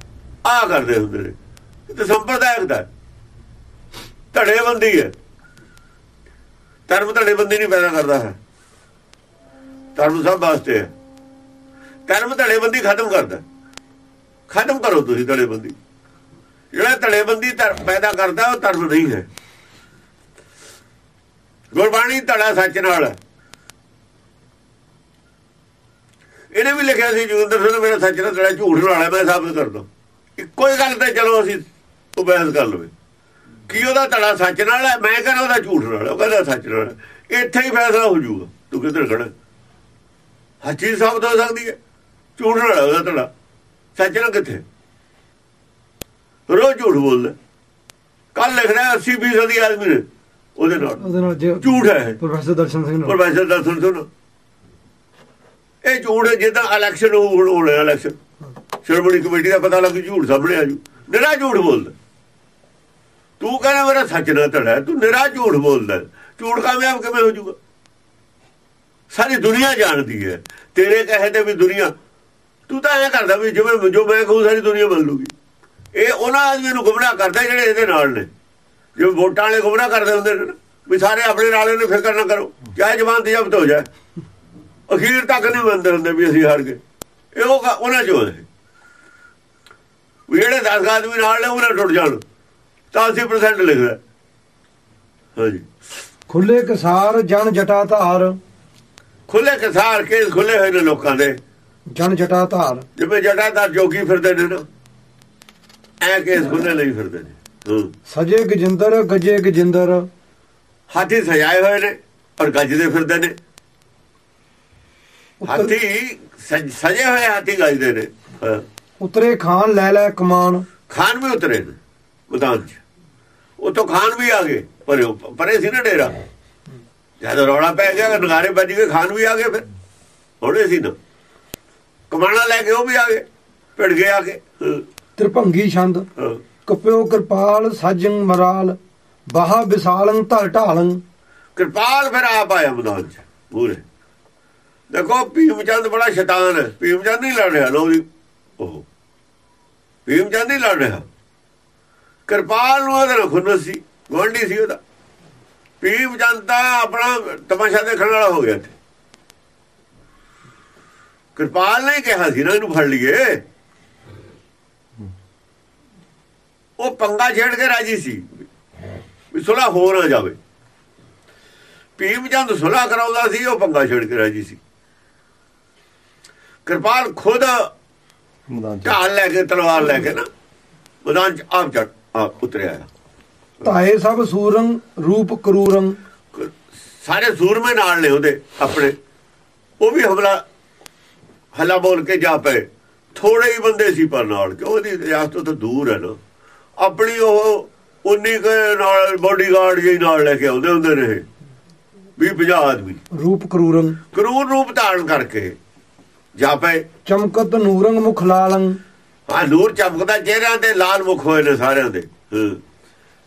ਆ ਕਰਦੇ ਹੁੰਦੇ ਨੇ। ਇਹ ਸੰਪਰਦਾਇਕ ਦਾ ਧੜੇਬੰਦੀ ਹੈ। ਧਰਮ ਧੜੇਬੰਦੀ ਨਹੀਂ ਪੈਦਾ ਕਰਦਾ ਹੈ। ਧਰਮ ਸਭ ਵਾਸਤੇ ਹੈ। ਧਰਮ ਧੜੇਬੰਦੀ ਖਤਮ ਕਰਦਾ ਖਤਮ ਕਰੋ ਤੁਸੀਂ ਧੜੇਬੰਦੀ। ਜਿਹੜਾ ਧੜੇਬੰਦੀ ਧਰਮ ਪੈਦਾ ਕਰਦਾ, ਉਹ ਧਰਮ ਨਹੀਂ ਹੈ। ਗੁਰਬਾਣੀ ਧੜਾ ਸੱਚ ਨਾਲ ਹੈ। ਇਹਨੇ ਵੀ ਲਿਖਿਆ ਸੀ ਜੋਗਿੰਦਰ ਸਿੰਘ ਮੇਰਾ ਸੱਚ ਨਾਲ ਧੜਾ ਝੂਠ ਨਾਲ ਹੈ ਮੈਂ ਸਾਬਤ ਕਰਦਾ ਇੱਕੋ ਹੀ ਗੱਲ ਤੇ ਚਲੋ ਅਸੀਂ ਉਹ ਬਹਿਸ ਕਰ ਲਵੇ। ਕੀ ਉਹਦਾ ਧੜਾ ਸੱਚ ਨਾਲ ਹੈ? ਮੈਂ ਕਹਿੰਦਾ ਉਹਦਾ ਝੂਠ ਨਾਲ ਉਹ ਕਹਿੰਦਾ ਸੱਚ ਨਾਲ ਇੱਥੇ ਹੀ ਫੈਸਲਾ ਹੋ ਜਾਊਗਾ ਤੂੰ ਕਿੱਧਰ ਖੜਾ ਹੱਚੀ ਸਾਬਤ ਹੋ ਸਕਦੀ ਹੈ? ਝੂਠ ਨਾਲ ਉਹਦਾ ਧੜਾ। ਸੱਚ ਨਾਲ ਕਿੱਥੇ? ਰੋਜ਼ ਝੂਠ ਬੋਲਦਾ। ਕੱਲ ਲਿਖਣਾ 80 ਫੀਸਦੀ ਆਦਮੀ ਨੇ। ਉਹਦੇ ਨਾਲ। ਨਾਲ ਝੂਠ ਹੈ ਪ੍ਰੋਫੈਸਰ ਦਰਸ਼ਨ ਸਿੰਘ ਨਾਲ। ਪ੍ਰੋਫੈਸਰ ਦਰਸ਼ਨ ਸੁਣ ਇਹ ਝੂਠ ਜਿੱਦਾਂ ਇਲੈਕਸ਼ਨ ਹੋਣਾ ਇਲੈਕਸ਼ਨ ਸ਼ਰਮਣੀ ਕਮੇਟੀ ਦਾ ਪਤਾ ਲੱਗ ਝੂਠ ਸਾਹਮਣੇ ਆ ਜੂ। ਨਿਰਾ ਝੂਠ ਬੋਲਦਾ। ਤੂੰ ਕਹਿੰਦਾ ਮੇਰਾ ਸੱਚ ਨਾ ਧੜਾ ਤੂੰ ਨਿਰਾ ਝੂਠ ਬੋਲਦਾ ਝੂਠ ਕਾਮਯਾਬ ਕਿਵੇਂ ਹੋ ਜਾਊਗਾ ਸਾਰੀ ਦੁਨੀਆ ਜਾਣਦੀ ਹੈ। ਤੇਰੇ ਕਹੇ ਤੇ ਵੀ ਦੁਨੀਆ, ਤੂੰ ਤਾਂ ਐਂ ਕਰਦਾ ਵੀ ਜਿਵੇਂ ਜੋ ਮੈਂ ਕਹੂੰ, ਸਾਰੀ ਦੁਨੀਆ ਮੰਨ ਲੂਗੀ। ਇਹ ਉਹਨਾਂ ਆਦਮੀਆਂ ਨੂੰ ਗੁੰਮਰਾਹ ਕਰਦਾ ਜਿਹੜੇ ਇਹਦੇ ਨਾਲ ਨੇ। ਜਿਵੇਂ ਵੋਟਾਂ ਵਾਲੇ ਗੁੰਮਰਾਹ ਕਰਦੇ ਹੁੰਦੇ ਨੇ ਵੀ ਸਾਰੇ ਆਪਣੇ ਨਾਲੇ ਨੇ ਫਿਕਰ ਨਾ ਕਰੋ, ਚਾਹੇ ਜਵਾਨ ਤੇ ਜ਼ਬਤ ਹੋ ਜਾਏ। ਅਖੀਰ ਤੱਕ ਨਹੀਂ ਮੰਨਦੇ ਹੁੰਦੇ ਵੀ ਅਸੀਂ ਹਾਰ ਗਏ। ਇਹ ਉਹ ਉਹਨਾਂ ਚੋਂ ਹੈ। ਵੀ ਜਿਹੜੇ 10 ਆਦਮੀ ਨਾਲ ਨੇ ਉਹਨਾਂ ਟੁੱਟ ਜਾਣ। ਤਾਂ 80% ਲਿਖਦਾ ਹਾਂਜੀ। ਖੁੱਲੇ ਕਸਾਰ ਜਨ ਜਟਾ ਧਾਰ। ਖੁੱਲੇ ਕਸਾਰ ਕੇ ਖੁੱਲੇ ਹੋਏ ਨੇ ਲੋਕਾਂ ਦੇ। ਜਨ ਜਟਾ ਧਾਰ। ਜਿਵੇਂ ਜਟਾਦਾਰ ਜੋਗੀ ਫਿਰਦੇ ਨੇ ਨਾ ਐ ਕੇਸ ਖੁੱਲੇ ਲਈ ਫਿਰਦੇ ਨੇ। ਸਜੇ ਗਜਿੰਦਰ ਗਜੇ ਗਜਿੰਦਰ। ਹਾਥੀ ਸਜਾਏ ਹੋਏ ਨੇ ਔਰ ਗੱਜਦੇ ਫਿਰਦੇ ਨੇ। ਹਾਥੀ ਸਜ- ਹੋਏ ਹਾਥੀ ਗੱਜਦੇ ਨੇ। ਉਤਰੇ ਖਾਨ ਲੈ ਲੈ ਕਮਾਨ। ਖਾਨ ਵੀ ਉਤਰੇ ਨੇ ਮੈਦਾਨ 'ਚ। ਉਤੋਂ ਖਾਨ ਵੀ ਆ ਗਏ ਪਰੇ ਪਰੇ ਸੀ ਨਾ ਡੇਰਾ। ਜਦ ਰੌਲਾ ਪੈ ਗਿਆ ਨਗਾਰੇ ਵੱਜ ਗਏ ਖਾਨ ਵੀ ਆ ਗਏ ਫਿਰ। ਹੋਣੇ ਸੀ ਨਾ। ਕਮਾਣਾ ਲੈ ਕੇ ਉਹ ਵੀ ਆ ਗਏ ਭਿੜ ਗਏ ਆ ਕੇ ਹਾਂ, ਤ੍ਰਿਭੰਗੀ ਛੰਦ। ਕਪਿਓ ਕਿਰਪਾਲ ਸਾਜੰ ਮਰਾਲ ਬਾਹਾ ਵਿਸਾਲੰ ਧਰ ਢਾਲੰ। ਕਿਰਪਾਲ ਫਿਰ ਆਪ ਆਇਆ ਮੈਦਾਨ ਚ ਪੂਰੇ। ਦੇਖੋ ਭੀਮ ਚੰਦ ਬੜਾ ਸ਼ੈਤਾਨ ਹੈ। ਭੀਮ ਚੰਦ ਨਹੀਂ ਲੜ ਰਿਹਾ ਲੋ ਜੀ। ਉਹ ਭੀਮ ਚੰਦ ਨਹੀਂ ਲੜ ਰਿਹਾ। ਕਿਰਪਾਲ ਨੂੰ ਉਹਦੇ ਨਾਲ ਖੁੰਨਸ ਸੀ ਗਵਾਂਢੀ ਸੀ ਉਹਦਾ। ਭੀਮ ਚੰਦ ਤਾਂ ਆਪਣਾ ਤਮਾਸ਼ਾ ਦੇਖਣ ਵਾਲਾ ਹੋ ਗਿਆ ਤੇ ਕਿਰਪਾਲ ਨੇ ਕਿਹਾ ਸੀ ਨਾ, ਇਹਨੂੰ ਫੜ ਲਈਏ। ਉਹ ਪੰਗਾ ਛੇੜ ਕੇ ਰਾਜੀ ਸੀ, ਵੀ ਸੁਲਾ ਹੋ ਨਾ ਜਾਵੇ। ਭੀਮ ਚੰਦ ਸੁਲਾ ਕਰਾਉਂਦਾ ਸੀ, ਉਹ ਪੰਗਾ ਛੇੜ ਕੇ ਰਾਜੀ ਸੀ। ਕਿਰਪਾਲ ਖੁਦ ਮੈਦਾਨ ਚ। ਢਾਲ ਲੈ ਕੇ ਤਲਵਾਰ ਲੈ ਕੇ ਨਾ ਮੈਦਾਨ ਚ ਆਪ ਆਪ ਉਤਰਿਆ। ਧਾਏ ਸਭ ਸੂਰੰ ਰੂਪ ਕਰੂਰੰ। ਸਾਰੇ ਸੂਰਮੇ ਨਾਲ ਨੇ ਉਹਦੇ ਆਪਣੇ। ਉਹ ਵੀ ਹਮਲਾ ਹੱਲਾ ਬੋਲ ਕੇ ਜਾ ਪਏ। ਥੋੜੇ ਹੀ ਬੰਦੇ ਸੀ ਪਰ ਨਾਲ ਕਿ ਉਹਦੀ ਰਿਆਸਤ ਤੋਂ ਦੂਰ ਹੈ ਨਾ। ਆਪਣੀ ਉਹ ਉਨੀ ਕੁ ਨਾਲ ਬਾਡੀਗਾਰਡ ਜਿਹੀ ਨਾਲ ਲੈ ਕੇ ਆਉਂਦੇ ਹੁੰਦੇ ਨੇ ਵੀ 50 ਆਦਮੀ। ਰੂਪ ਕਰੂਰੰ। ਕਰੂਰ ਰੂਪ ਧਾਰਨ ਕਰਕੇ। ਜਾ ਪਏ ਚਮਕਤ ਨੂਰੰਗ ਮੁਖ ਲਾਲੰ। ਹਾਂ ਨੂਰ ਚਮਕਦਾ ਚਿਹਰਿਆਂ ਤੇ ਲਾਲ ਮੁਖ ਹੋਏ ਨੇ ਸਾਰਿਆਂ ਦੇ।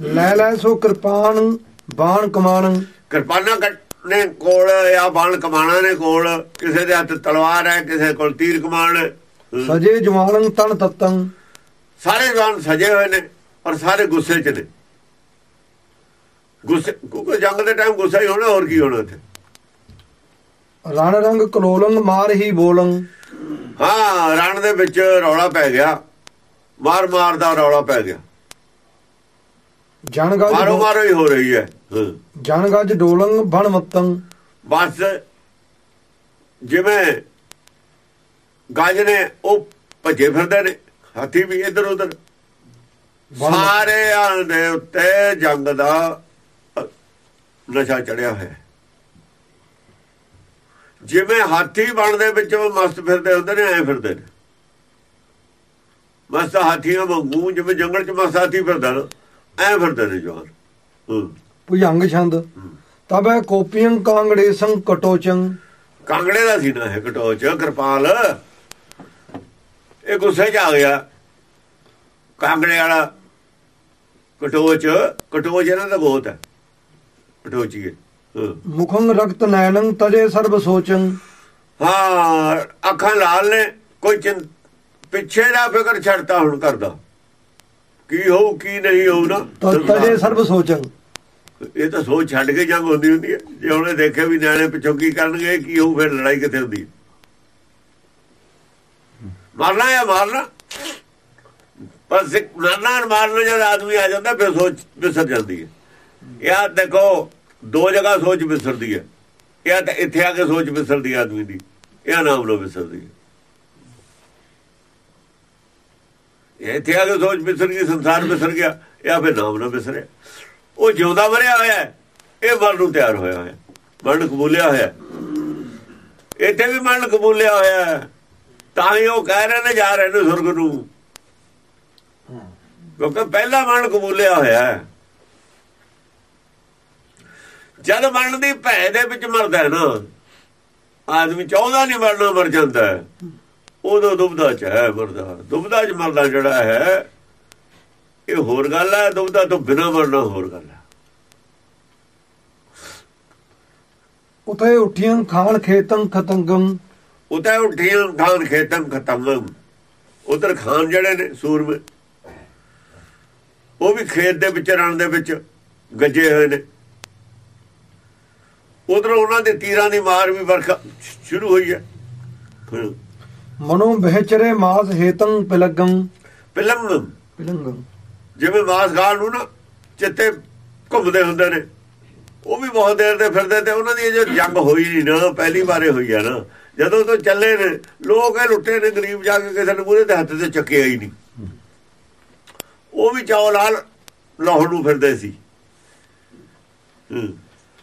ਲੈ ਲੈ ਸੋ ਕਿਰਪਾਨ ਬਾਣ ਕਮਾਣੰ। ਕਿਰਪਾਨਾਂ ਕੱਟਨੇ ਕੋਲ ਜਾਂ ਬਾਣ ਕਮਾਣਾ ਨੇ ਕੋਲ। ਕਿਸੇ ਦੇ ਹੱਥ ਤਲਵਾਰ ਹੈ ਕਿਸੇ ਕੋਲ ਤੀਰ ਕਮਾਨ। ਸਜੇ ਜਵਾਲੰ ਤਨ ਤਤੰ। ਸਾਰੇ ਜਵਾਨ ਸਜੇ ਹੋਏ ਨੇ ਔਰ ਸਾਰੇ ਗੁੱਸੇ 'ਚ ਨੇ। ਗੁੱਸੇ ਕਿਉਂਕਿ ਜੰਗ ਦੇ ਟਾਈਮ ਗੁੱਸਾ ਹੀ ਹੋਣਾ ਹੋਰ ਕੀ ਹੋਣਾ ਇੱਥੇ? ਰਣ ਰੰਗ ਕਲੋਲੰ ਮਾਰ ਹੀ ਬੋਲੰ। ਹਾਂ ਰਣ ਦੇ ਵਿੱਚ ਰੌਲਾ ਪੈ ਗਿਆ। ਮਾਰ ਮਾਰ ਦਾ ਰੌਲਾ ਪੈ ਗਿਆ। ਜਨ ਗਜ ਮਾਰੋ ਮਾਰੋ ਹੀ ਹੋ ਰਹੀ ਹੈ। ਜਨ ਗਜ ਡੋਲੰ ਬਣ ਮਤੰ। ਬਸ ਜਿਵੇਂ ਗੱਜ ਨੇ ਉਹ ਭੱਜੇ ਫਿਰਦੇ ਨੇ ਹਾਥੀ ਵੀ ਇੱਧਰ ਉੱਧਰ। ਸਾਰਿਆਂ ਦੇ ਉੱਤੇ ਜੰਗ ਦਾ ਨਸ਼ਾ ਚੜਿਆ ਹੋਇਆ ਹੈ। ਜਿਵੇਂ ਹਾਥੀ ਬਣ ਦੇ ਵਿੱਚ ਉਹ ਮਸਤ ਫਿਰਦੇ ਹੁੰਦੇ ਨੇ ਐ ਫਿਰਦੇ ਨੇ। ਮਸਤ ਹਾਥੀਆਂ ਵਾਂਗੂ ਜਿਵੇਂ ਜੰਗਲ 'ਚ ਮਸਤ ਹਾਥੀ ਫਿਰਦਾ ਨਾ ਐ ਫਿਰਦੇ ਨੇ ਜਵਾਨ। ਹੂੰ। ਭੁਜੰਗ ਛੰਦ। ਤਬੈ ਕੋਪੀਆਂ ਕਾਂਗੜੇਸੰ ਕਟੋਚੰ। ਕਾਂਗੜੇ ਦਾ ਸੀ ਨਾ ਇਹ ਕਟੋਚ ਕਿਰਪਾਲ। ਇਹ ਗੁੱਸੇ 'ਚ ਆ ਗਿਆ। ਕਾਂਗੜੇ ਵਾਲਾ ਕਟੋਚ ਕਟੋਚ ਇਹਨਾਂ ਦਾ ਗੋਤ ਹੈ। ਕਟੋਚੀਏ। ਹਾਂ। ਮੁਖੰ ਰਕਤ ਨੈਣੰ ਤਜੇ ਸਰਬ ਸੋਚੰ। ਹਾਂ ਅੱਖਾਂ ਲਾਲ ਨੇ ਕੋਈ ਚਿੰ ਪਿੱਛੇ ਦਾ ਫਿਕਰ ਛੱਡਤਾ ਹੁਣ ਕਰਦਾ। ਕੀ ਹੋਊ ਕੀ ਨਹੀਂ ਹੋਊ ਨਾ। ਤਜੇ ਸਰਬ ਸੋਚੰ। ਇਹ ਤਾਂ ਸੋਚ ਛੱਡ ਕੇ ਜੰਗ ਹੁੰਦੀ ਹੁੰਦੀ ਹੈ। ਜੇ ਉਹਨੇ ਦੇਖਿਆ ਵੀ ਨਿਆਣੇ ਪਿੱਛੋਂ ਕੀ ਕਰਨਗੇ ਕੀ ਹੋਊ ਫਿਰ ਲੜਾਈ ਕਿੱਥੇ ਹੁੰਦੀ ਹੈ? ਮਾਰਨਾ ਜਾਂ ਮਾਰਨਾ? ਬਸ ਇੱਕ ਮਾਰਨਾ ਮਾਰਨਾ ਜਦ ਆਦਮੀ ਆ ਜਾਂਦਾ ਫਿਰ ਸੋਚ ਵਿਸਰ ਜਾਂਦੀ ਹੈ। ਇਹ ਦੇਖੋ ਦੋ ਜਗ੍ਹਾ ਸੋਚ ਵਿਸਰਦੀ ਹੈ। ਇਹ ਤਾਂ ਇੱਥੇ ਆ ਕੇ ਸੋਚ ਵਿਸਰਦੀ ਆਦਮੀ ਦੀ। ਇਹ ਨਾਮ ਲੋ ਵਿਸਰਦੀ ਹੈ। ਇਹ ਇੱਥੇ ਆ ਕੇ ਸੋਚ ਵਿਸਰ ਗਈ ਸੰਸਾਰ ਵਿਸਰ ਗਿਆ। ਇਹ ਫਿਰ ਨਾਮ ਨਾ ਵਿਸਰਿਆ ਉਹ ਜਿਉਂਦਾ ਮਰਿਆ ਹੋਇਆ ਇਹ ਮਰਨ ਨੂੰ ਤਿਆਰ ਹੋਇਆ ਹੋਇਆ ਮਰਨ ਕਬੂਲਿਆ ਹੋਇਆ। ਇੱਥੇ ਵੀ ਮਰਨ ਕਬੂਲਿਆ ਹੋਇਆ। ਤਾਂ ਹੀ ਉਹ ਕਹਿ ਰਹੇ ਨੇ ਜਾ ਰਹੇ ਨੇ ਸੁਰਗ ਨੂੰ। ਕਿਉਂਕਿ ਪਹਿਲਾ ਮਰਨ ਕਬੂਲਿਆ ਹੋਇਆ ਹੈ। ਜਦ ਮਰਨ ਦੀ ਭੈ ਦੇ ਵਿੱਚ ਮਰਦਾ ਹੈ ਨਾ ਆਦਮੀ ਚਾਹੁੰਦਾ ਨਹੀਂ ਮਰਨਾ ਮਰ ਜਾਂਦਾ ਹੈ। ਉਦੋਂ ਦੁਬਦਾ ਚ ਹੈ ਮਰਦਾ। ਦੁਬਦਾ ਚ ਮਰਦਾ ਜਿਹੜਾ ਹੈ ਇਹ ਹੋਰ ਗੱਲ ਹੈ ਦੁਬਦਾ ਤੋਂ ਬਿਨਾ ਮਰਨਾ ਹੋਰ ਗੱਲ ਹੈ। ਉਤੇ ਉਠੀਆਂ ਖਾਨ ਖੇਤੰ ਖਤੰਗਮ। ਉਤੇ ਉਠੀਆਂ ਖਾਨ ਖੇਤਮ ਖਤਮ ਉਧਰ ਖਾਨ ਜਿਹੜੇ ਨੇ ਸੂਰਮੇ ਉਹ ਵੀ ਖੇਤ ਦੇ ਵਿੱਚ ਰਣ ਦੇ ਵਿੱਚ ਗੱਜੇ ਹੋਏ ਨੇ। ਉਧਰ ਉਹਨਾਂ ਦੇ ਤੀਰਾਂ ਦੀ ਮਾਰ ਵੀ ਵਰਖਾ ਸ਼ੁਰੂ ਹੋਈ ਹੈ। ਮਨੋ ਬਹਿਚਰੇ ਮਾਸ ਹੇਤੰ ਪਿਲਗਮ ਫਿਲਮ ਪਿਲੰਗਮ ਜਿਵੇਂ ਮਾਸਗਾਲ ਨੂੰ ਨਾ ਚਿੱਤੇ ਘੁੰਮਦੇ ਹੁੰਦੇ ਨੇ ਉਹ ਵੀ ਬਹੁਤ ਦੇਰ ਦੇ ਫਿਰਦੇ ਤੇ ਉਹਨਾਂ ਦੀ ਜੋ ਜੰਗ ਹੋਈ ਨਹੀਂ ਨਾ ਪਹਿਲੀ ਵਾਰੇ ਹੋਈ ਆ ਨਾ। ਜਦੋਂ ਤੋਂ ਚੱਲੇ ਨੇ ਲੋਕ ਇਹ ਲੁੱਟੇ ਨੇ ਗਰੀਬ ਜਾ ਕੇ ਕਿਸੇ ਨੇ ਮੂਹਰੇ ਦੇ ਹੱਥ ਤੇ ਚੱਕਿਆ ਹੀ ਨਹੀਂ। ਉਹ ਵੀ ਚਾਉ ਲਾਲ ਲਾਹੌਰ ਨੂੰ ਫਿਰਦੇ ਸੀ। ਹੂੰ।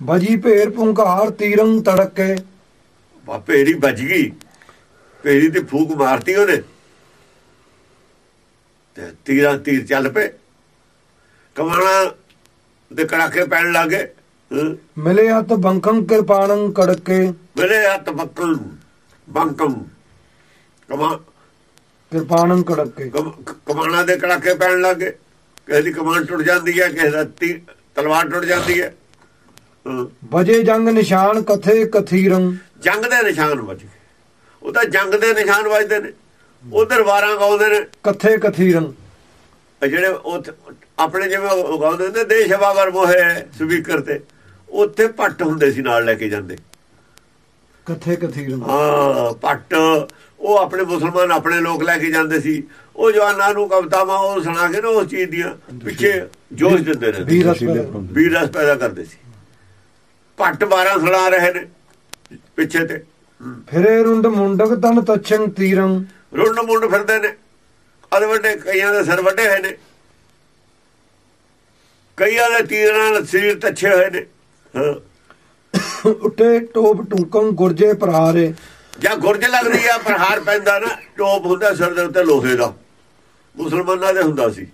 ਬਜੀ ਭੇਰ ਪੁੰਕਾਰ ਤੀਰੰ ਤੜਕੇ। ਭੇੜੀ ਵੱਜ ਗਈ। ਭੇੜੀ ਤੇ ਫੂਕ ਮਾਰਤੀ ਉਹਨੇ। ਤੇ ਤੀਰਾਂ ਤੀਰ ਚੱਲ ਪਏ। ਕਮਾਣਾ ਦੇ ਕੜਾਕੇ ਪੈਣ ਲੱਗੇ। ਮਿਲੇ ਹੱਥ ਬੰਖੰ ਕਿਰਪਾਣੰ ਕੜਕੇ। ਮੇਰੇ ਹੱਥ ਬੱਕਲ ਬੰਕਮ ਕਮਾ ਕਿਰਪਾਣੰ ਕੜਕੇ। ਕਮ- ਕਮਾਨਾਂ ਦੇ ਕੜਾਕੇ ਪੈਣ ਲੱਗੇ। ਕਿਸੇ ਦੀ ਕਮਾਨ ਟੁੱਟ ਜਾਂਦੀ ਹੈ ਕਿਸੇ ਦਾ ਤਲਵਾਰ ਟੁੱਟ ਜਾਂਦੀ ਹਾਂ। ਵਜੇ ਜੰਗ ਨਿਸ਼ਾਨ ਕਥੇ ਕਥੀਰੰ। ਜੰਗ ਦੇ ਨਿਸ਼ਾਨ ਵੱਜ। ਉਹ ਤਾਂ ਜੰਗ ਦੇ ਨਿਸ਼ਾਨ ਵੱਜਦੇ ਨੇ। ਉਧਰ ਵਾਰਾਂ ਗਾਉਂਦੇ ਨੇ। ਕਥੇ ਕਥੀਰੰ। ਜਿਹੜੇ ਉੱਥੇ ਆਪਣੇ ਜਿਵੇਂ ਉਹ ਗਾਉਂਦੇ ਨੇ ਦੇਸ਼ ਬਾਬਰ ਮੋਹੇ ਸਪੀਕਰ ਤੇ ਉੱਥੇ ਪੱਟ ਹੁੰਦੇ ਸੀ ਨਾਲ ਲੈ ਕੇ ਜਾਂਦੇ। ਕਥੇ ਕਥੀਰੰ। ਹਾਂ ਪੱਟ ਉਹ ਆਪਣੇ ਮੁਸਲਮਾਨ ਆਪਣੇ ਲੋਕ ਲੈ ਕੇ ਜਾਂਦੇ ਸੀ। ਉਹ ਜਵਾਨਾਂ ਨੂੰ ਕਵਤਾਵਾਂ ਉਹ ਸੁਣਾ ਕੇ ਨਾ ਉਸ ਚੀਜ਼ ਦੀਆਂ ਪਿੱਛੇ ਜੋਸ਼ ਦਿੰਦੇ ਨੇ ਵੀਰ ਰਸ ਜੋਸ਼ੀਲੇ ਪੈਦਾ। ਹੁੰਦੇ। ਵੀਰ ਰਸ ਪੈਦਾ ਕਰਦੇ ਸੀ। ਪੱਟ 12 ਸੁਣਾ ਰਹੇ ਨੇ ਪਿੱਛੇ ਤੇ। ਫਿਰੇ ਰੁੰਡ ਮੁੰਡਕ ਤਨ ਤਛੰ ਤੀਰੰ। ਰੁੰਡ ਮੁੰਡ ਫਿਰਦੇ ਨੇ। ਅਦ ਵੱਡੇ ਕਈਆਂ ਦੇ ਸਿਰ ਵੱਡੇ ਹੋਏ ਨੇ। ਕਈਆਂ ਦੇ ਤੀਰਾਂ ਨਾਲ ਸਰੀਰ ਤੱਛੇ ਹੋਏ ਨੇ। ਉੱਟੇ ਟੋਪ ਟੁੰਕੰ ਗੁਰਜੇ ਪ੍ਰਹਾਰੇ ਜਾਂ ਗੁਰਜ ਲੱਗਦੀ ਆ ਪ੍ਰਹਾਰ ਪੈਂਦਾ ਨਾ ਟੋਪ ਹੁੰਦਾ ਸਿਰ ਦੇ ਉੱਤੇ ਲੋਹੇ ਦਾ। ਮੁਸਲਮਾਨਾਂ ਦੇ ਹੁੰਦਾ ਸੀ।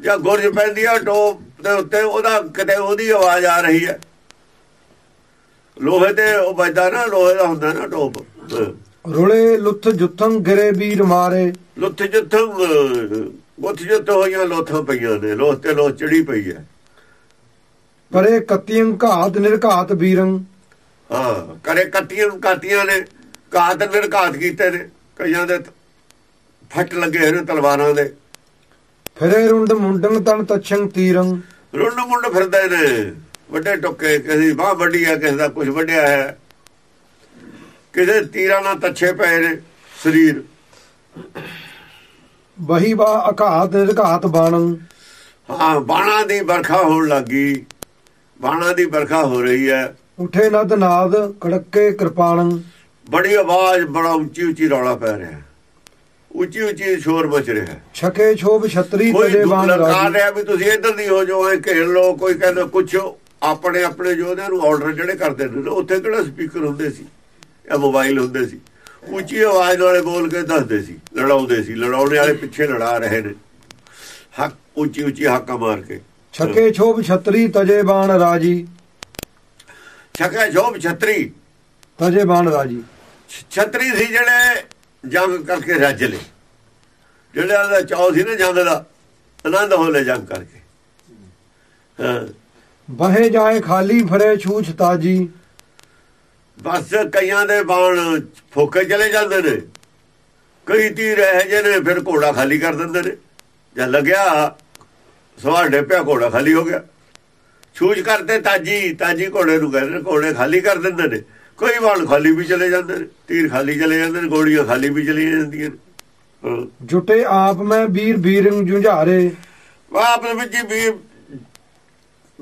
ਜਾਂ ਗੁਰਜ ਪੈਂਦੀ ਆ ਟੋਪ ਦੇ ਉੱਤੇ ਉਹਦਾ ਕਿਤੇ ਉਹਦੀ ਆਵਾਜ਼ ਆ ਰਹੀ ਹੈ। ਲੋਹੇ ਤੇ ਉਹ ਵੱਜਦਾ ਨਾ ਲੋਹੇ ਦਾ ਹੁੰਦਾ ਨਾ ਟੋਪ। ਰੁਲੇ ਲੁੱਥ ਜੁੱਥੰ ਗਿਰੇ ਵੀਰ ਮਾਰੇ। ਲੁੱਥ ਜਿੱਥੋਂ ਗੁੱਥ ਜਿੱਥ ਹੋਈਆਂ ਲੋਥਾਂ ਪਈਆਂ ਨੇ ਲੋਥ ਤੇ ਲੋਥ ਚੜੀ ਪਈ ਹੈ। ਪਰੇ ਕਤੀਆਂ ਘਾਤ ਨਿਰਘਾਤ ਵੀਰੰ। ਹਾਂ ਕਰੇ ਕੱਤੀਆਂ ਕਾਤੀਆਂ ਨੇ ਘਾਤ ਨਿਰਘਾਤ ਕੀਤੇ ਨੇ ਕਈਆਂ ਦੇ ਫੱਟ ਲੱਗੇ ਹੋਏ ਤਲਵਾਰਾਂ ਦੇ। ਫਿਰੇ ਰੁੰਡ ਮੁੰਡੰ ਤਨ ਤਛੰ ਤੀਰੰ। ਰੁੰਡ ਮੁੰਡ ਫਿਰਦੇ ਨੇ। ਵੱਡੇ ਟੁੱਕੇ ਕਿਸੇ ਬਾਹ ਵੱਡੀ ਹੈ ਕਿਸੇ ਦਾ ਕੁਝ ਵੱਡਿਆ ਹੈ। ਕਿਸੇ ਤੀਰਾਂ ਨਾਲ ਤੱਛੇ ਪਏ ਨੇ ਸਰੀਰ। ਵਹੀ ਬਾ ਅਘਾਤ ਨਿਰਘਾਤ ਬਾਣੰ। ਹਾਂ ਬਾਣਾ ਦੀ ਵਰਖਾ ਹੋਣ ਲੱਗੀ ਬਾਣਾ ਦੀ ਵਰਖਾ ਹੋ ਰਹੀ ਹੈ। ਉਠੇ ਨਦ ਨਾਦ ਕੜਕੇ ਕਿਰਪਾਣੰ ਬੜੀ ਆਵਾਜ਼ ਬੜਾ ਉੱਚੀ ਉੱਚੀ ਰੌਲਾ ਪੈ ਰਿਹਾ। ਉੱਚੀ ਉੱਚੀ ਸ਼ੋਰ ਮਚ ਰਿਹਾ ਛਕੇ ਛੋਭ ਛਤਰੀ ਤਜੇ ਬਾਣ ਰਾਜੀ। ਰਿਹਾ ਵੀ ਤੁਸੀਂ ਇੱਧਰ ਦੀ ਹੋ ਜਾਓ ਐ ਘੇਰ ਲਓ ਕੋਈ ਕਹਿੰਦਾ ਕੁਛ ਆਪਣੇ ਆਪਣੇ ਯੋਧਿਆਂ ਨੂੰ ਆਰਡਰ ਜਿਹੜੇ ਕਰਦੇ ਨੇ ਉੱਥੇ ਕਿਹੜਾ ਸਪੀਕਰ ਹੁੰਦੇ ਸੀ? ਜਾਂ ਮੋਬਾਈਲ ਹੁੰਦੇ ਸੀ? ਉੱਚੀ ਆਵਾਜ਼ ਵਾਲੇ ਬੋਲ ਕੇ ਦੱਸਦੇ ਸੀ ਲੜਾਉਂਦੇ ਸੀ ਲੜਾਉਣੇ ਵਾਲੇ ਪਿੱਛੇ ਲੜਾ ਰਹੇ ਨੇ। ਹੱਕ ਉੱਚੀ ਉੱਚੀ ਹਾਕਾਂ ਮਾਰ ਕੇ। ਛਕੇ ਛੋਭ ਛਤਰੀ ਤਜੇ ਬਾਣ ਰਾਜੀ। ਛਕਾ ਜੋਬ ਛਤਰੀ। ਤਜੇ ਬਾਣ ਰਾਜੀ। ਛਤਰੀ ਸੀ ਜਿਹੜੇ ਜੰਗ ਕਰਕੇ ਰੱਜ ਲਏ। ਜਿਹੜਾ ਦਾ ਚਾਅ ਸੀ ਨਾ ਜੰਗ ਦਾ ਆਨੰਦ ਹੋ ਲੈ ਜੰਗ ਕਰਕੇ। ਹਾਂ। ਬਹੇ ਜਾਏ ਖਾਲੀ ਫਰੇ ਛੂਛ ਤਾਜੀ। ਬਸ ਕਈਆਂ ਦੇ ਬਾਣ ਫੋਕੇ ਚਲੇ ਜਾਂਦੇ ਨੇ। ਕਈ ਤੀਰ ਇਹ ਜਿਹੇ ਨੇ ਫਿਰ ਘੋੜਾ ਖਾਲੀ ਕਰ ਦਿੰਦੇ ਨੇ। ਜਾਂ ਲੱਗਿਆ ਸਵਾਰ ਡੇਪਿਆ ਘੋੜਾ ਖਾਲੀ ਹੋ ਗਿਆ। ਛੂਜ ਕਰਦੇ ਤਾਜੀ ਤਾਜੀ ਘੋੜੇ ਨੂੰ ਕਹਿੰਦੇ ਨੇ ਘੋੜੇ ਖਾਲੀ ਕਰ ਦਿੰਦੇ ਨੇ। ਕੋਈ ਬਾਣ ਖਾਲੀ ਵੀ ਚਲੇ ਜਾਂਦੇ ਨੇ ਤੀਰ ਖਾਲੀ ਚਲੇ ਜਾਂਦੇ ਨੇ ਗੋਲੀਆਂ ਖਾਲੀ ਵੀ ਚਲੀ ਜਾਂਦੀਆਂ ਨੇ। ਜੁਟੇ ਆਪ ਮੈਂ ਵੀਰ ਵੀਰੰ ਜੁਝਾਰੇ। ਵਾਹ ਆਪਣੇ ਵਿੱਚ ਹੀ ਵੀ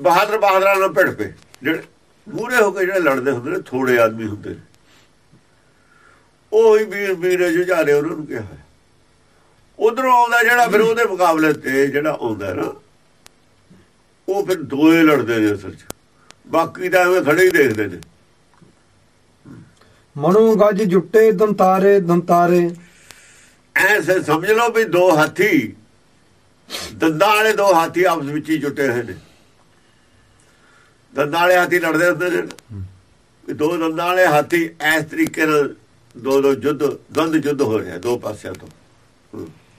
ਬਹਾਦਰ ਬਹਾਦਰਾਂ ਨਾਲ ਭਿੜ ਪਏ। ਜਿਹੜੇ ਮੂਰੇ ਹੋ ਕੇ ਜਿਹੜੇ ਲੜਦੇ ਹੁੰਦੇ ਨੇ ਥੋੜੇ ਆਦਮੀ ਹੁੰਦੇ ਨੇ। ਉਹ ਹੀ ਵੀਰ ਵੀਰ ਜੁਝਾਰੇ ਉਹਨਾਂ ਨੂੰ ਕਿਹਾ ਉਧਰੋਂ ਆਉਂਦਾ ਜਿਹੜਾ ਫਿਰ ਉਹਦੇ ਮੁਕਾਬਲੇ ਤੇ ਜਿਹੜਾ ਆਉਂਦਾ ਨਾ ਉਹ ਫਿਰ ਦੋਏ ਲੜਦੇ ਨੇ ਅਸਲ 'ਚ। ਬਾਕੀ ਤਾਂ ਐਵੇਂ ਖੜੇ ਹੀ ਦੇਖਦੇ ਨੇ। ਮਨੋ ਗੱਜ ਜੁਟੇ ਦੰਤਾਰੇ ਦੰਤਾਰੇ। ਐਸੇ ਸਮਝ ਲਓ ਵੀ ਦੋ ਹਾਥੀ ਦੰਦਾਂ ਵਾਲੇ ਦੋ ਹਾਥੀ ਆਪਸ ਵਿੱਚ ਹੀ ਜੁਟੇ ਹੋਏ ਨੇ। ਦੰਦਾਂ ਵਾਲੇ ਹਾਥੀ ਲੜਦੇ ਹੁੰਦੇ ਨੇ। ਵੀ ਦੋ ਦੰਦਾਂ ਵਾਲੇ ਹਾਥੀ ਇਸ ਤਰੀਕੇ ਨਾਲ ਦੋ ਦੋ ਜੁੱਧ ਦੰਦ ਜੁੱਧ ਹੋ ਰਿਹਾ ਦੋ ਪਾਸਿਆਂ ਤੋਂ।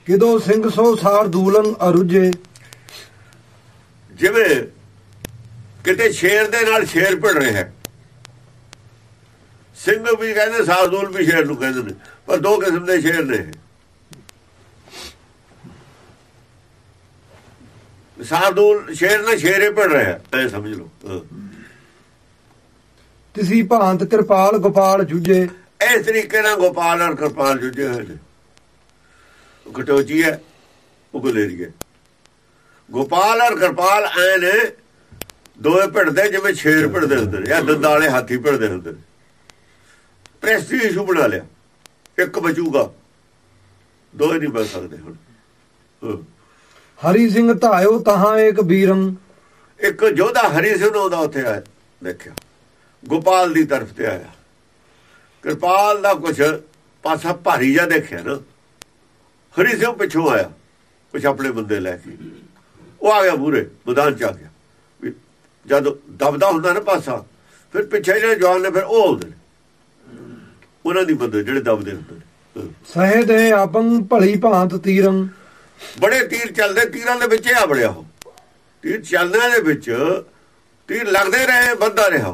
ਕਿਦੋ ਸਿੰਘ ਸੋ ਸਾਰ ਦੂਲੰ ਅਰੁਜੇ? ਜਿਵੇਂ ਕਿਤੇ ਸ਼ੇਰ ਦੇ ਨਾਲ ਸ਼ੇਰ ਭਿੜ ਰਿਹਾ ਹੈ। ਸਿੰਘ ਵੀ ਕਹਿੰਦੇ ਸਾਰਦੂਲ ਵੀ ਸ਼ੇਰ ਨੂੰ ਕਹਿੰਦੇ ਨੇ ਪਰ ਦੋ ਕਿਸਮ ਦੇ ਸ਼ੇਰ ਨੇ। ਸਾਰਦੂਲ ਸ਼ੇਰ ਨਾਲ ਸ਼ੇਰੇ ਭਿੜ ਰਿਹਾ। ਐ ਸਮਝ ਲਓ। ਤਿਸੀ ਭਾਂਤ ਕਿਰਪਾਲ ਗੋਪਾਲ ਜੁਜੇ ਇਸ ਤਰੀਕੇ ਨਾਲ ਗੋਪਾਲ ਔਰ ਕਿਰਪਾਲ ਜੁਝੇ ਹੋਏ ਨੇ। ਕਟੋਚੀ ਹੈ ਉਹ ਗੁਲੇਰੀ ਹੈ। ਗੋਪਾਲ ਔਰ ਕਿਰਪਾਲ ਐ ਨੇ ਦੋਏ ਭਿੜਦੇ ਜਿਵੇਂ ਸ਼ੇਰ ਭਿੜਦੇ ਹੁੰਦੇ ਨੇ ਜਾਂ ਦੰਦਾਲੇ ਹਾਥੀ ਭਿੜਦੇ ਹੁੰਦੇ ਨੇ। ਪ੍ਰੈਸਟੀ ਇਸ਼ੂ ਬਣਾ ਲਿਆ। ਇੱਕ ਬਚੂਗਾ। ਦੋਏ ਨਹੀਂ ਬਚ ਸਕਦੇ ਹੁਣ। ਹਾਂ। ਹਰੀ ਸਿੰਘ ਧਾਇਓ ਤਹਾਂ ਏਕ ਵੀਰੰ ਇੱਕ ਜੋਧਾ ਹਰੀ ਸਿੰਘ ਆਉਂਦਾ ਉੱਥੇ ਆਇਆ ਦੇਖਿਆ। ਗੋਪਾਲ ਦੀ ਤਰਫ ਤੇ ਆਇਆ। ਕਿਰਪਾਲ ਦਾ ਕੁਛ ਪਾਸਾ ਭਾਰੀ ਜਿਹਾ ਦੇਖਿਆ ਨਾ। ਹਰੀ ਸਿੰਘ ਪਿੱਛੋਂ ਆਇਆ ਕੁਛ ਆਪਣੇ ਬੰਦੇ ਲੈ ਕੇ। ਉਹ ਆ ਗਿਆ ਮੂਰੇ ਮੈਦਾਨ ਚ ਆ ਗਿਆ। ਜਦ ਦਬਦਾ ਹੁੰਦਾ ਨਾ ਪਾਸਾ ਫਿਰ ਪਿੱਛੇ ਜਿਹੜੇ ਜਵਾਨ ਨੇ ਫਿਰ ਉਹ ਆਉਂਦੇ ਉਹਨਾਂ ਦੀ ਬੰਦੇ ਜਿਹੜੇ ਦਬਦੇ ਹੁੰਦੇ ਨੇ। ਹਾਂ। ਸਹਿ ਦੇ ਆਪੰ ਭਲੀ ਭਾਂਤ ਤੀਰੰ। ਬੜੇ ਤੀਰ ਚੱਲਦੇ ਤੀਰਾਂ ਦੇ ਵਿੱਚ ਆ ਬੜਿਆ ਉਹ ਤੀਰ ਚੱਲਦਿਆਂ ਦੇ ਵਿੱਚ ਤੀਰ ਲੱਗਦੇ ਰਹੇ ਬੰਦਾ ਰਿਹਾ।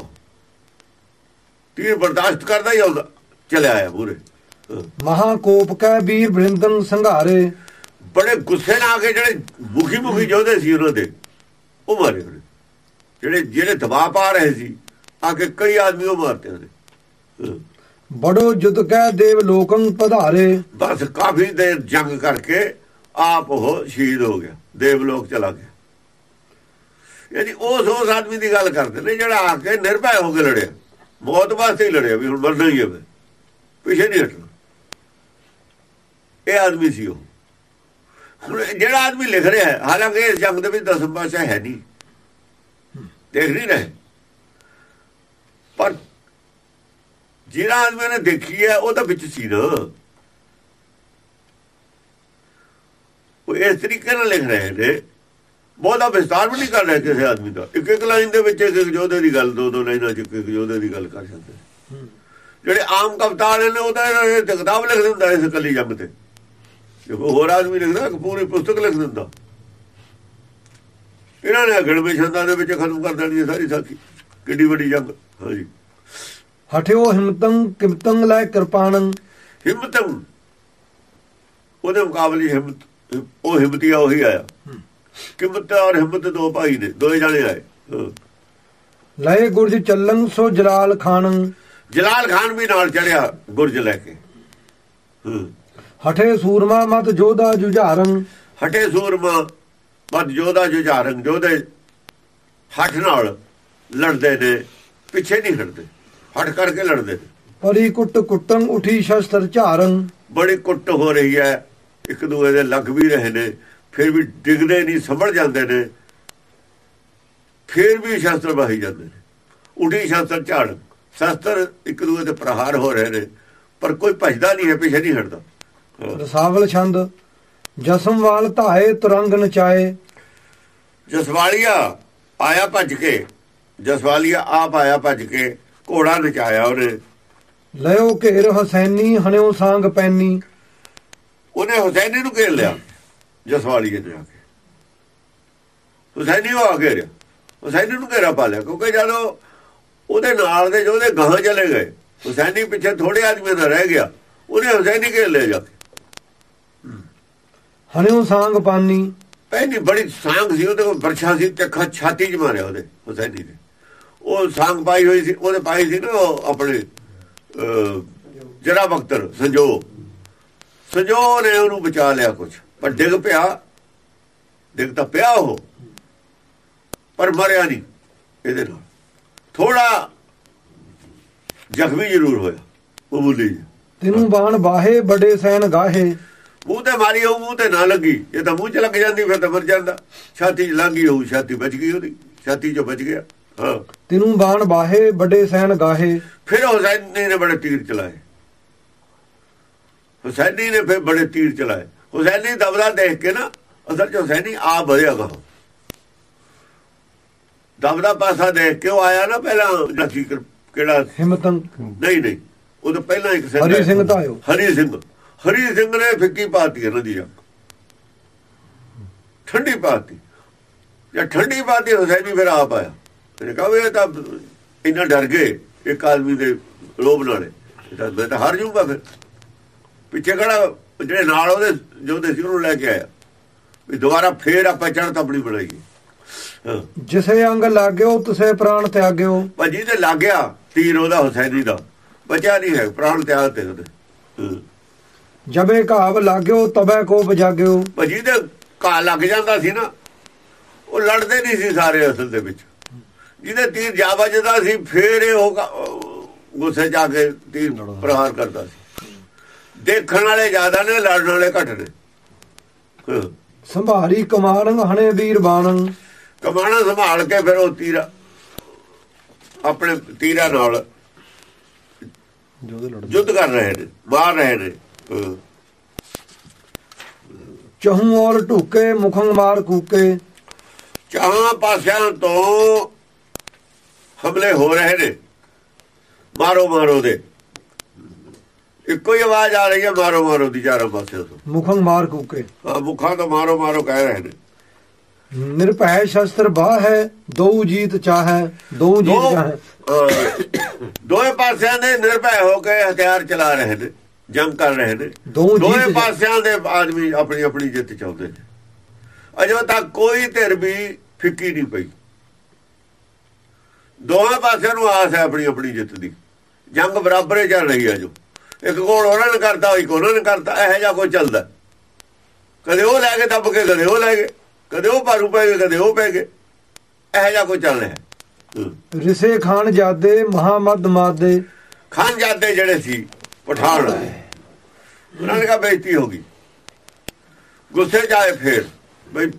ਤੀਰ ਬਰਦਾਸ਼ਤ ਕਰਦਾ ਹੀ ਆਉਂਦਾ ਚਲਿਆ ਆਇਆ ਪੂਰੇ ਹਾਂ। ਮਹਾ ਕੋਪ ਕੈ ਵੀਰ ਬ੍ਰਿੰਦੰ ਸੰਘਾਰੇ ਬੜੇ ਗੁੱਸੇ ਨਾਲ ਆ ਕੇ ਜਿਹੜੇ ਮੁਖੀ ਮੁਖੀ ਜੋਧੇ ਸੀ ਉਹਨਾਂ ਦੇ ਉਹ ਮਾਰੇ ਉਹਨੇ ਜਿਹੜੇ ਜਿਹੜੇ ਦਬਾਅ ਪਾ ਰਹੇ ਸੀ ਆ ਕੇ ਕਈ ਆਦਮੀ ਉਹ ਮਾਰਤੇ ਉਹਨੇ। ਬੜੋ ਜੁਦ ਕੈ ਦੇਵ ਲੋਕੰ ਪਧਾਰੇ ਬਸ ਕਾਫੀ ਦੇਰ ਜੰਗ ਕਰਕੇ ਆਪ ਉਹ ਸ਼ਹੀਦ ਹੋ ਗਿਆ, ਦੇਵਲੋਕ ਚਲਾ ਗਿਆ। ਯਾਨੀ ਉਸ ਉਸ ਆਦਮੀ ਦੀ ਗੱਲ ਕਰਦੇ ਨੇ, ਜਿਹੜਾ ਆ ਕੇ ਨਿਰਭੈ ਹੋ ਕੇ ਲੜਿਆ। ਮੌਤ ਵਾਸਤੇ ਹੀ ਲੜਿਆ, ਵੀ ਹੁਣ ਮਰਨਾ ਹੀ ਹੈ ਪਿੱਛੇ ਨਹੀਂ ਹਟਣਾ। ਇਹ ਆਦਮੀ ਸੀ ਉਹ। ਹੁਣ ਜਿਹੜਾ ਆਦਮੀ ਲਿਖ ਰਿਹਾ ਹੈ, ਹਾਲਾਂਕਿ ਇਸ ਜੰਗ ਦੇ ਵਿੱਚ ਦਸਮ ਪਾਸ਼ਾ ਹੈ ਨਹੀਂ। ਦੇਖ ਨਹੀਂ ਰਹੇ। ਪਰ ਜਿਹੜਾ ਆਦਮੀ ਨੇ ਦੇਖੀ ਹੈ, ਉਹ ਤਾਂ ਵਿੱਚ ਸੀ ਨਾ। ਉਹ ਇਸ ਤਰੀਕੇ ਨਾਲ ਲਿਖ ਰਹੇ ਨੇ। ਬਹੁਤਾ ਵਿਸਤਾਰ ਵੀ ਨਹੀਂ ਕਰ ਰਹੇ ਕਿਸੇ ਆਦਮੀ ਦਾ। ਇੱਕ ਇੱਕ ਲਾਈਨ ਦੇ ਵਿੱਚ ਇੱਕ ਇੱਕ ਯੋਧੇ ਦੀ ਗੱਲ ਦੋ ਦੋ ਲਾਈਨਾਂ ਚ ਇੱਕ ਇੱਕ ਯੋਧੇ ਦੀ ਗੱਲ ਕਰ ਸਕਦੇ। ਜਿਹੜੇ ਆਮ ਕਵਿਤਾ ਵਾਲੇ ਨੇ ਉਹ ਤਾਂ ਇਹਨਾਂ ਨੇ ਕਿਤਾਬ ਲਿਖ ਦਿੰਦਾ ਇਸ ਕੱਲੀ ਜੰਗ ਤੇ। ਕੋਈ ਹੋਰ ਆਦਮੀ ਲਿਖਦਾ ਇੱਕ ਪੂਰੀ ਪੁਸਤਕ ਲਿਖ ਦਿੰਦਾ। ਇਹਨਾਂ ਨੇ ਗੜਵੇਂ ਛੰਦਾਂ ਦੇ ਵਿੱਚ ਖਤਮ ਕਰ ਦੇਣੀ ਸਾਰੀ ਸਾਖੀ। ਕਿੱਡੀ ਵੱਡੀ ਜੰਗ ਹਾਂਜੀ। ਹਠਿਓ ਹਿਮਤੰ ਕਿਮਤੰ ਲੈ ਕਿਰਪਾਣੰ। ਹਿੰਮਤਮ ਉਹਦੇ ਮੁਕਾਬਲੇ ਹਿੰਮਤ ਉਹ ਹਿੰਮਤੀਆ ਉਹੀ ਆਇਆ। ਕਿਮਤ ਔਰ ਹਿੰਮਤ ਦੋ ਭਾਈ ਨੇ ਦੋਏ ਜਾਣੇ ਆਏ। ਲਏ ਗੁਰਜ ਚੱਲੰ ਸੋ ਜਲਾਲ ਖਾਨੰ। ਜਲਾਲ ਖਾਨ ਵੀ ਨਾਲ ਚੜਿਆ ਗੁਰਜ ਲੈ ਕੇ। ਹਾਂ। ਹਠੇ ਸੂਰਮਾ ਮਤ ਜੋਧਾ ਜੁਝਾਰੰ ਹਟੇ ਸੂਰਮਾ ਮਤ ਜੋਧਾ ਜੁਝਾਰੰ ਜੋਧੇ ਹੱਠ ਨਾਲ ਲੜਦੇ ਨੇ ਪਿੱਛੇ ਨਹੀਂ ਹਟਦੇ ਹੱਠ ਕਰਕੇ ਲੜਦੇ ਨੇ। ਪਰੀ ਕੁੱਟ ਕੁੱਟੰ ਉਠੀ ਸ਼ਸਤਰ ਝਾਰੰ ਬੜੀ ਕੁੱਟ ਹੋ ਰਹੀ ਹੈ। ਇੱਕ ਦੂਏ ਦੇ ਲੱਗ ਵੀ ਰਹੇ ਨੇ ਫਿਰ ਵੀ ਡਿੱਗਦੇ ਨਹੀਂ ਸੰਭਲ ਜਾਂਦੇ ਨੇ ਫਿਰ ਵੀ ਸ਼ਸਤਰ ਵਹਾਈ ਜਾਂਦੇ ਨੇ। ਉਡੀ ਸ਼ਸਤਰ ਝਾੜ ਸ਼ਸਤਰ ਇੱਕ ਦੂਏ ਤੇ ਪ੍ਰਹਾਰ ਹੋ ਰਹੇ ਨੇ ਪਰ ਕੋਈ ਭਜਦਾ ਨਹੀਂ ਹੈ ਪਿੱਛੇ ਨਹੀਂ ਹਟਦਾ। ਰਸਾਵਲ ਛੰਦ ਜਸਮਵਾਲ ਧਾਏ ਤੁਰੰਗ ਨਚਾਏ। ਜਸਵਾਲੀਆ ਆਇਆ ਭੱਜ ਕੇ ਜਸਵਾਲੀਆ ਆਪ ਆਇਆ ਭੱਜ ਕੇ ਘੋੜਾ ਨਚਾਇਆ ਉਹਨੇ। ਲਇਓ ਘੇਰ ਹਸੈਨੀ ਹਣਿਓ ਸਾੰਗ ਪੈਨੀ। ਉਹਨੇ ਹੁਸੈਨੀ ਨੂੰ ਘੇਰ ਲਿਆ ਜਸਵਾਲੀਏ ਨੇ ਆ ਕੇ। ਹੁਸੈਨੀ ਉਹ ਆ ਗਿਆ ਹੁਸੈਨੀ ਨੂੰ ਘੇਰਾ ਪਾ ਲਿਆ ਕਿਉਂਕਿ ਜਦੋਂ ਉਹਦੇ ਨਾਲ ਦੇ ਜੋ ਉਹਦੇ ਗਾਹਾਂ ਚਲੇ ਗਏ ਹੁਸੈਨੀ ਪਿੱਛੇ ਥੋੜੇ ਆਦਮੀ ਦਾ ਰਹਿ ਗਿਆ ਉਹਨੇ ਹੁਸੈਨੀ ਘੇਰ ਲਿਆ ਜਾ ਕੇ। ਹਣਿਓ ਸਾੰਗ ਪਾਨੀ। ਪਹਿਲੀ ਬੜੀ ਸਾਂਗ ਸੀ ਉਹਦੇ ਕੋਲ ਬਰਛਾ ਸੀ ਤੇ ਛਾਤੀ 'ਚ ਮਾਰਿਆ ਉਹਦੇ ਹੁਸੈਨੀ ਨੇ। ਉਹ ਸਾਂਗ ਪਾਈ ਹੋਈ ਸੀ ਉਹਦੇ ਪਾਈ ਸੀ ਨਾ ਉਹ ਆਪਣੇ ਜਰਾ ਬਖਤਰ ਸੰਜੋ। ਸੰਜੋ ਨੇ ਉਹਨੂੰ ਬਚਾ ਲਿਆ ਕੁਝ ਪਰ ਡਿੱਗ ਪਿਆ। ਡਿੱਗ ਤਾਂ ਪਿਆ ਉਹ। ਪਰ ਮਰਿਆ ਨਹੀਂ ਇਹਦੇ ਨਾਲ। ਥੋੜਾ ਜ਼ਖਮੀ ਜ਼ਰੂਰ ਹੋਇਆ। ਮਾਮੂਲੀ ਜਿਹਾ। ਤਿਨੂੰ ਬਾਣ ਬਾਹੇ ਬੜੇ ਸੈਨ ਗਾਹੇ। ਮੂੰਹ ਤੇ ਮਾਰੀ ਹੋਊ ਮੂੰਹ ਤੇ ਨਾ ਲੱਗੀ। ਇਹ ਤਾਂ ਮੂੰਹ 'ਚ ਲੱਗ ਜਾਂਦੀ ਫਿਰ ਤਾਂ ਮਰ ਜਾਂਦਾ। ਛਾਤੀ 'ਚ ਲੱਗੀ ਹੋਊ ਛਾਤੀ ਬਚ ਗਈ ਉਹਦੀ। ਛਾਤੀ 'ਚੋਂ ਬਚ ਗਿਆ। ਹਾਂ। ਤਿਨੂੰ ਬਾਣ ਬਾਹੇ ਬੜੇ ਸੈਨ ਗਾਹੇ। ਫਿਰ ਹੁਸੈਨੀ ਨੇ ਬੜੇ ਤੀਰ ਚਲਾਏ। ਹੁਸੈਨੀ ਨੇ ਫਿਰ ਬੜੇ ਤੀਰ ਚਲਾਏ। ਹੁਸੈਨੀ ਦਬਦਾ ਦੇਖ ਕੇ ਨਾ ਅਸਲ 'ਚ ਹੁਸੈਨੀ ਆ ਵਧਿਆ ਗਾ ਦਬਦਾ ਪਾਸਾ ਦੇਖ ਕੇ ਉਹ ਆਇਆ ਨਾ ਪਹਿਲਾਂ ਜਿਹੜਾ ਸੀ ਕਿ- ਕਿਹੜਾ? ਹਿਮਤੰ ਨਹੀਂ ਨਹੀਂ। ਉਹ ਤਾਂ ਪਹਿਲਾਂ ਇੱਕ ਸਿੰਘ ਹਰੀ। ਸਿੰਘ ਧਾਇਓ। ਹਰੀ ਸਿੰਘ। ਹਰੀ ਸਿੰਘ ਨੇ ਫਿੱਕੀ ਪਾਤੀ ਇਹਨਾਂ ਦੀ ਅੱਖ ਠੰਡੀ ਪਾਤੀ। ਜੇ ਠੰਡੀ ਪਾਤੀ ਹੁਸੈਨੀ ਫਿਰ ਆਪ ਆਇਆ। ਇਹਨੇ ਕਹਾ ਵੀ ਇਹ ਤਾਂ ਇੰਨਾ ਡਰ ਗਏ ਇੱਕ ਆਦਮੀ ਦੇ ਲੋਭ ਨਾਲੇ। ਇਹ ਤਾਂ ਮੈਂ ਤਾਂ ਹਾਰ ਜਾਊਂਗਾ ਫਿਰ। ਪਿੱਛੇ ਖੜਾ ਜਿਹੜੇ ਨਾਲ ਉਹਦੇ ਜੋਦੇ ਸੀ ਉਹਨੂੰ ਲੈ ਕੇ ਆਇਆ। ਵੀ ਦੁਬਾਰਾ ਫੇਰ ਆਪਾਂ ਚੜ੍ਹਤ ਆਪਣੀ ਬਣਾਈਏ। ਜਿਸੇ ਅੰਗ ਲਾਗਿਓ ਤੁਸੇ ਪ੍ਰਾਣ ਤਿਆਗਿਓ ਭਾਜੀ ਤੇ ਲੱਗ ਗਿਆ ਤੀਰ ਉਹਦਾ ਹੁਸੈਨੀ ਦਾ। ਬਚਿਆ ਨਹੀਂ ਹੈ ਪ੍ਰਾਣ ਤਿਆਗ ਤੇ ਉਹਦੇ। ਜਬੇ ਘਾਵ ਲਾਗਿਓ ਤਬੈ ਕੋ ਬਜਾਗਿਓ ਭਾਜੀ ਤੇ ਘਾ ਲੱਗ ਜਾਂਦਾ ਸੀ ਨਾ ਉਹ ਲੜਦੇ ਨਹੀਂ ਸੀ ਸਾਰੇ ਅਸਲ ਦੇ ਵਿੱਚ। ਜਿਹਦੇ ਤੀਰ ਜਾ ਵੱਜਦਾ ਸੀ ਫੇਰ ਇਹ ਉਹ ਗੁੱਸੇ ਜਾ ਕੇ ਤੀਰ ਪ੍ਰਹਾਰ ਕਰਦਾ ਸੀ। ਦੇਖਣ ਵਾਲੇ ਜ਼ਿਆਦਾ ਨੇ ਲੜਨ ਵਾਲੇ ਘੱਟ ਨੇ। ਸੰਭਾਰੀ ਕਮਾਰੰ ਹਣੇ ਵੀਰ ਬਾਣੰ ਕਮਾਣਾ ਸੰਭਾਲ ਕੇ ਫਿਰ ਉਹ ਤੀਰ ਆਪਣੇ ਤੀਰਾਂ ਨਾਲ ਯੁੱਧ ਕਰ ਰਹੇ ਨੇ ਮਾਰ ਰਹੇ ਨੇ। ਚਹੂ ਔਰ ਢੂਕੇ ਮੁਖੰ ਮਾਰ ਕੂਕੇ। ਚਾਹਾਂ ਪਾਸਿਆਂ ਤੋਂ ਹਮਲੇ ਹੋ ਰਹੇ ਨੇ। ਮਾਰੋ ਮਾਰੋ ਦੇ। ਇੱਕੋ ਹੀ ਆਵਾਜ਼ ਆ ਰਹੀ ਹੈ ਮਾਰੋ ਮਾਰੋ ਦੀ ਚਾਰੋਂ ਪਾਸੇ ਤੋਂ। ਮੁਖੰ ਮਾਰ ਕੂਕੇ। ਹਾਂ ਮੁਖਾਂ ਤੋਂ ਮਾਰੋ ਮਾਰੋ ਕਹਿ ਰਹੇ ਨੇ। ਨਿਰਭੈ ਸ਼ਸਤਰ ਬਾਹ ਹੈ ਦੋ ਜੀਤ ਚਾਹੈ ਦੋ ਜੀਤ ਚਾਹੈ ਦੋਵੇਂ ਪਾਸਿਆਂ ਦੇ ਨਿਰਭੈ ਹੋ ਕੇ ਹਥਿਆਰ ਚਲਾ ਰਹੇ ਨੇ ਜੰਗ ਕਰ ਰਹੇ ਨੇ। ਦੋ ਦੋਵੇਂ ਜੀਤ ਪਾਸਿਆਂ ਦੇ ਆਦਮੀ ਆਪਣੀ ਆਪਣੀ ਜਿੱਤ ਚਾਹੁੰਦੇ ਨੇ। ਅਜੇ ਤੱਕ ਕੋਈ ਧਿਰ ਵੀ ਫਿੱਕੀ ਨਹੀਂ ਪਈ। ਦੋਵੇਂ ਪਾਸਿਆਂ ਨੂੰ ਆਸ ਹੈ ਆਪਣੀ ਆਪਣੀ ਜਿੱਤ ਦੀ। ਜੰਗ ਬਰਾਬਰ ਚੱਲ ਰਹੀ ਹੈ ਜੋ ਇੱਕ ਕੋਲ ਉਹਨਾਂ ਨੇ ਕਰਤਾ ਇੱਕ ਉਹਨਾਂ ਨੇ ਕਰਤਾ ਇਹੋ ਜਿਹਾ ਕੋਈ ਚੱਲਦਾ। ਕਦੇ ਉਹ ਲੈ ਕੇ ਦੱਬ ਕੇ ਕਦੇ ਉਹ ਲੈ ਗਏ ਕਦੇ ਉਹ ਪਾਰੂ ਪੈ ਗਏ ਕਦੇ ਉਹ ਪੈ ਗਏ। ਇਹੋ ਜਿਹਾ ਕੋਈ ਚੱਲ ਰਿਹਾ। ਰਿਸੇ ਖਾਨ ਜਾਦੇ ਮਹਾਮਦ ਮਾਦੇ। ਖਾਨਜਾਦੇ ਜਿਹੜੇ ਸੀ ਪਠਾਨ। ਉਹਨਾਂ ਨੇ ਕਹਾ ਬੇਇੱਜ਼ਤੀ ਹੋ ਗਈ। ਗੁੱਸੇ ਜਾਏ ਫੇਰ ਬਈ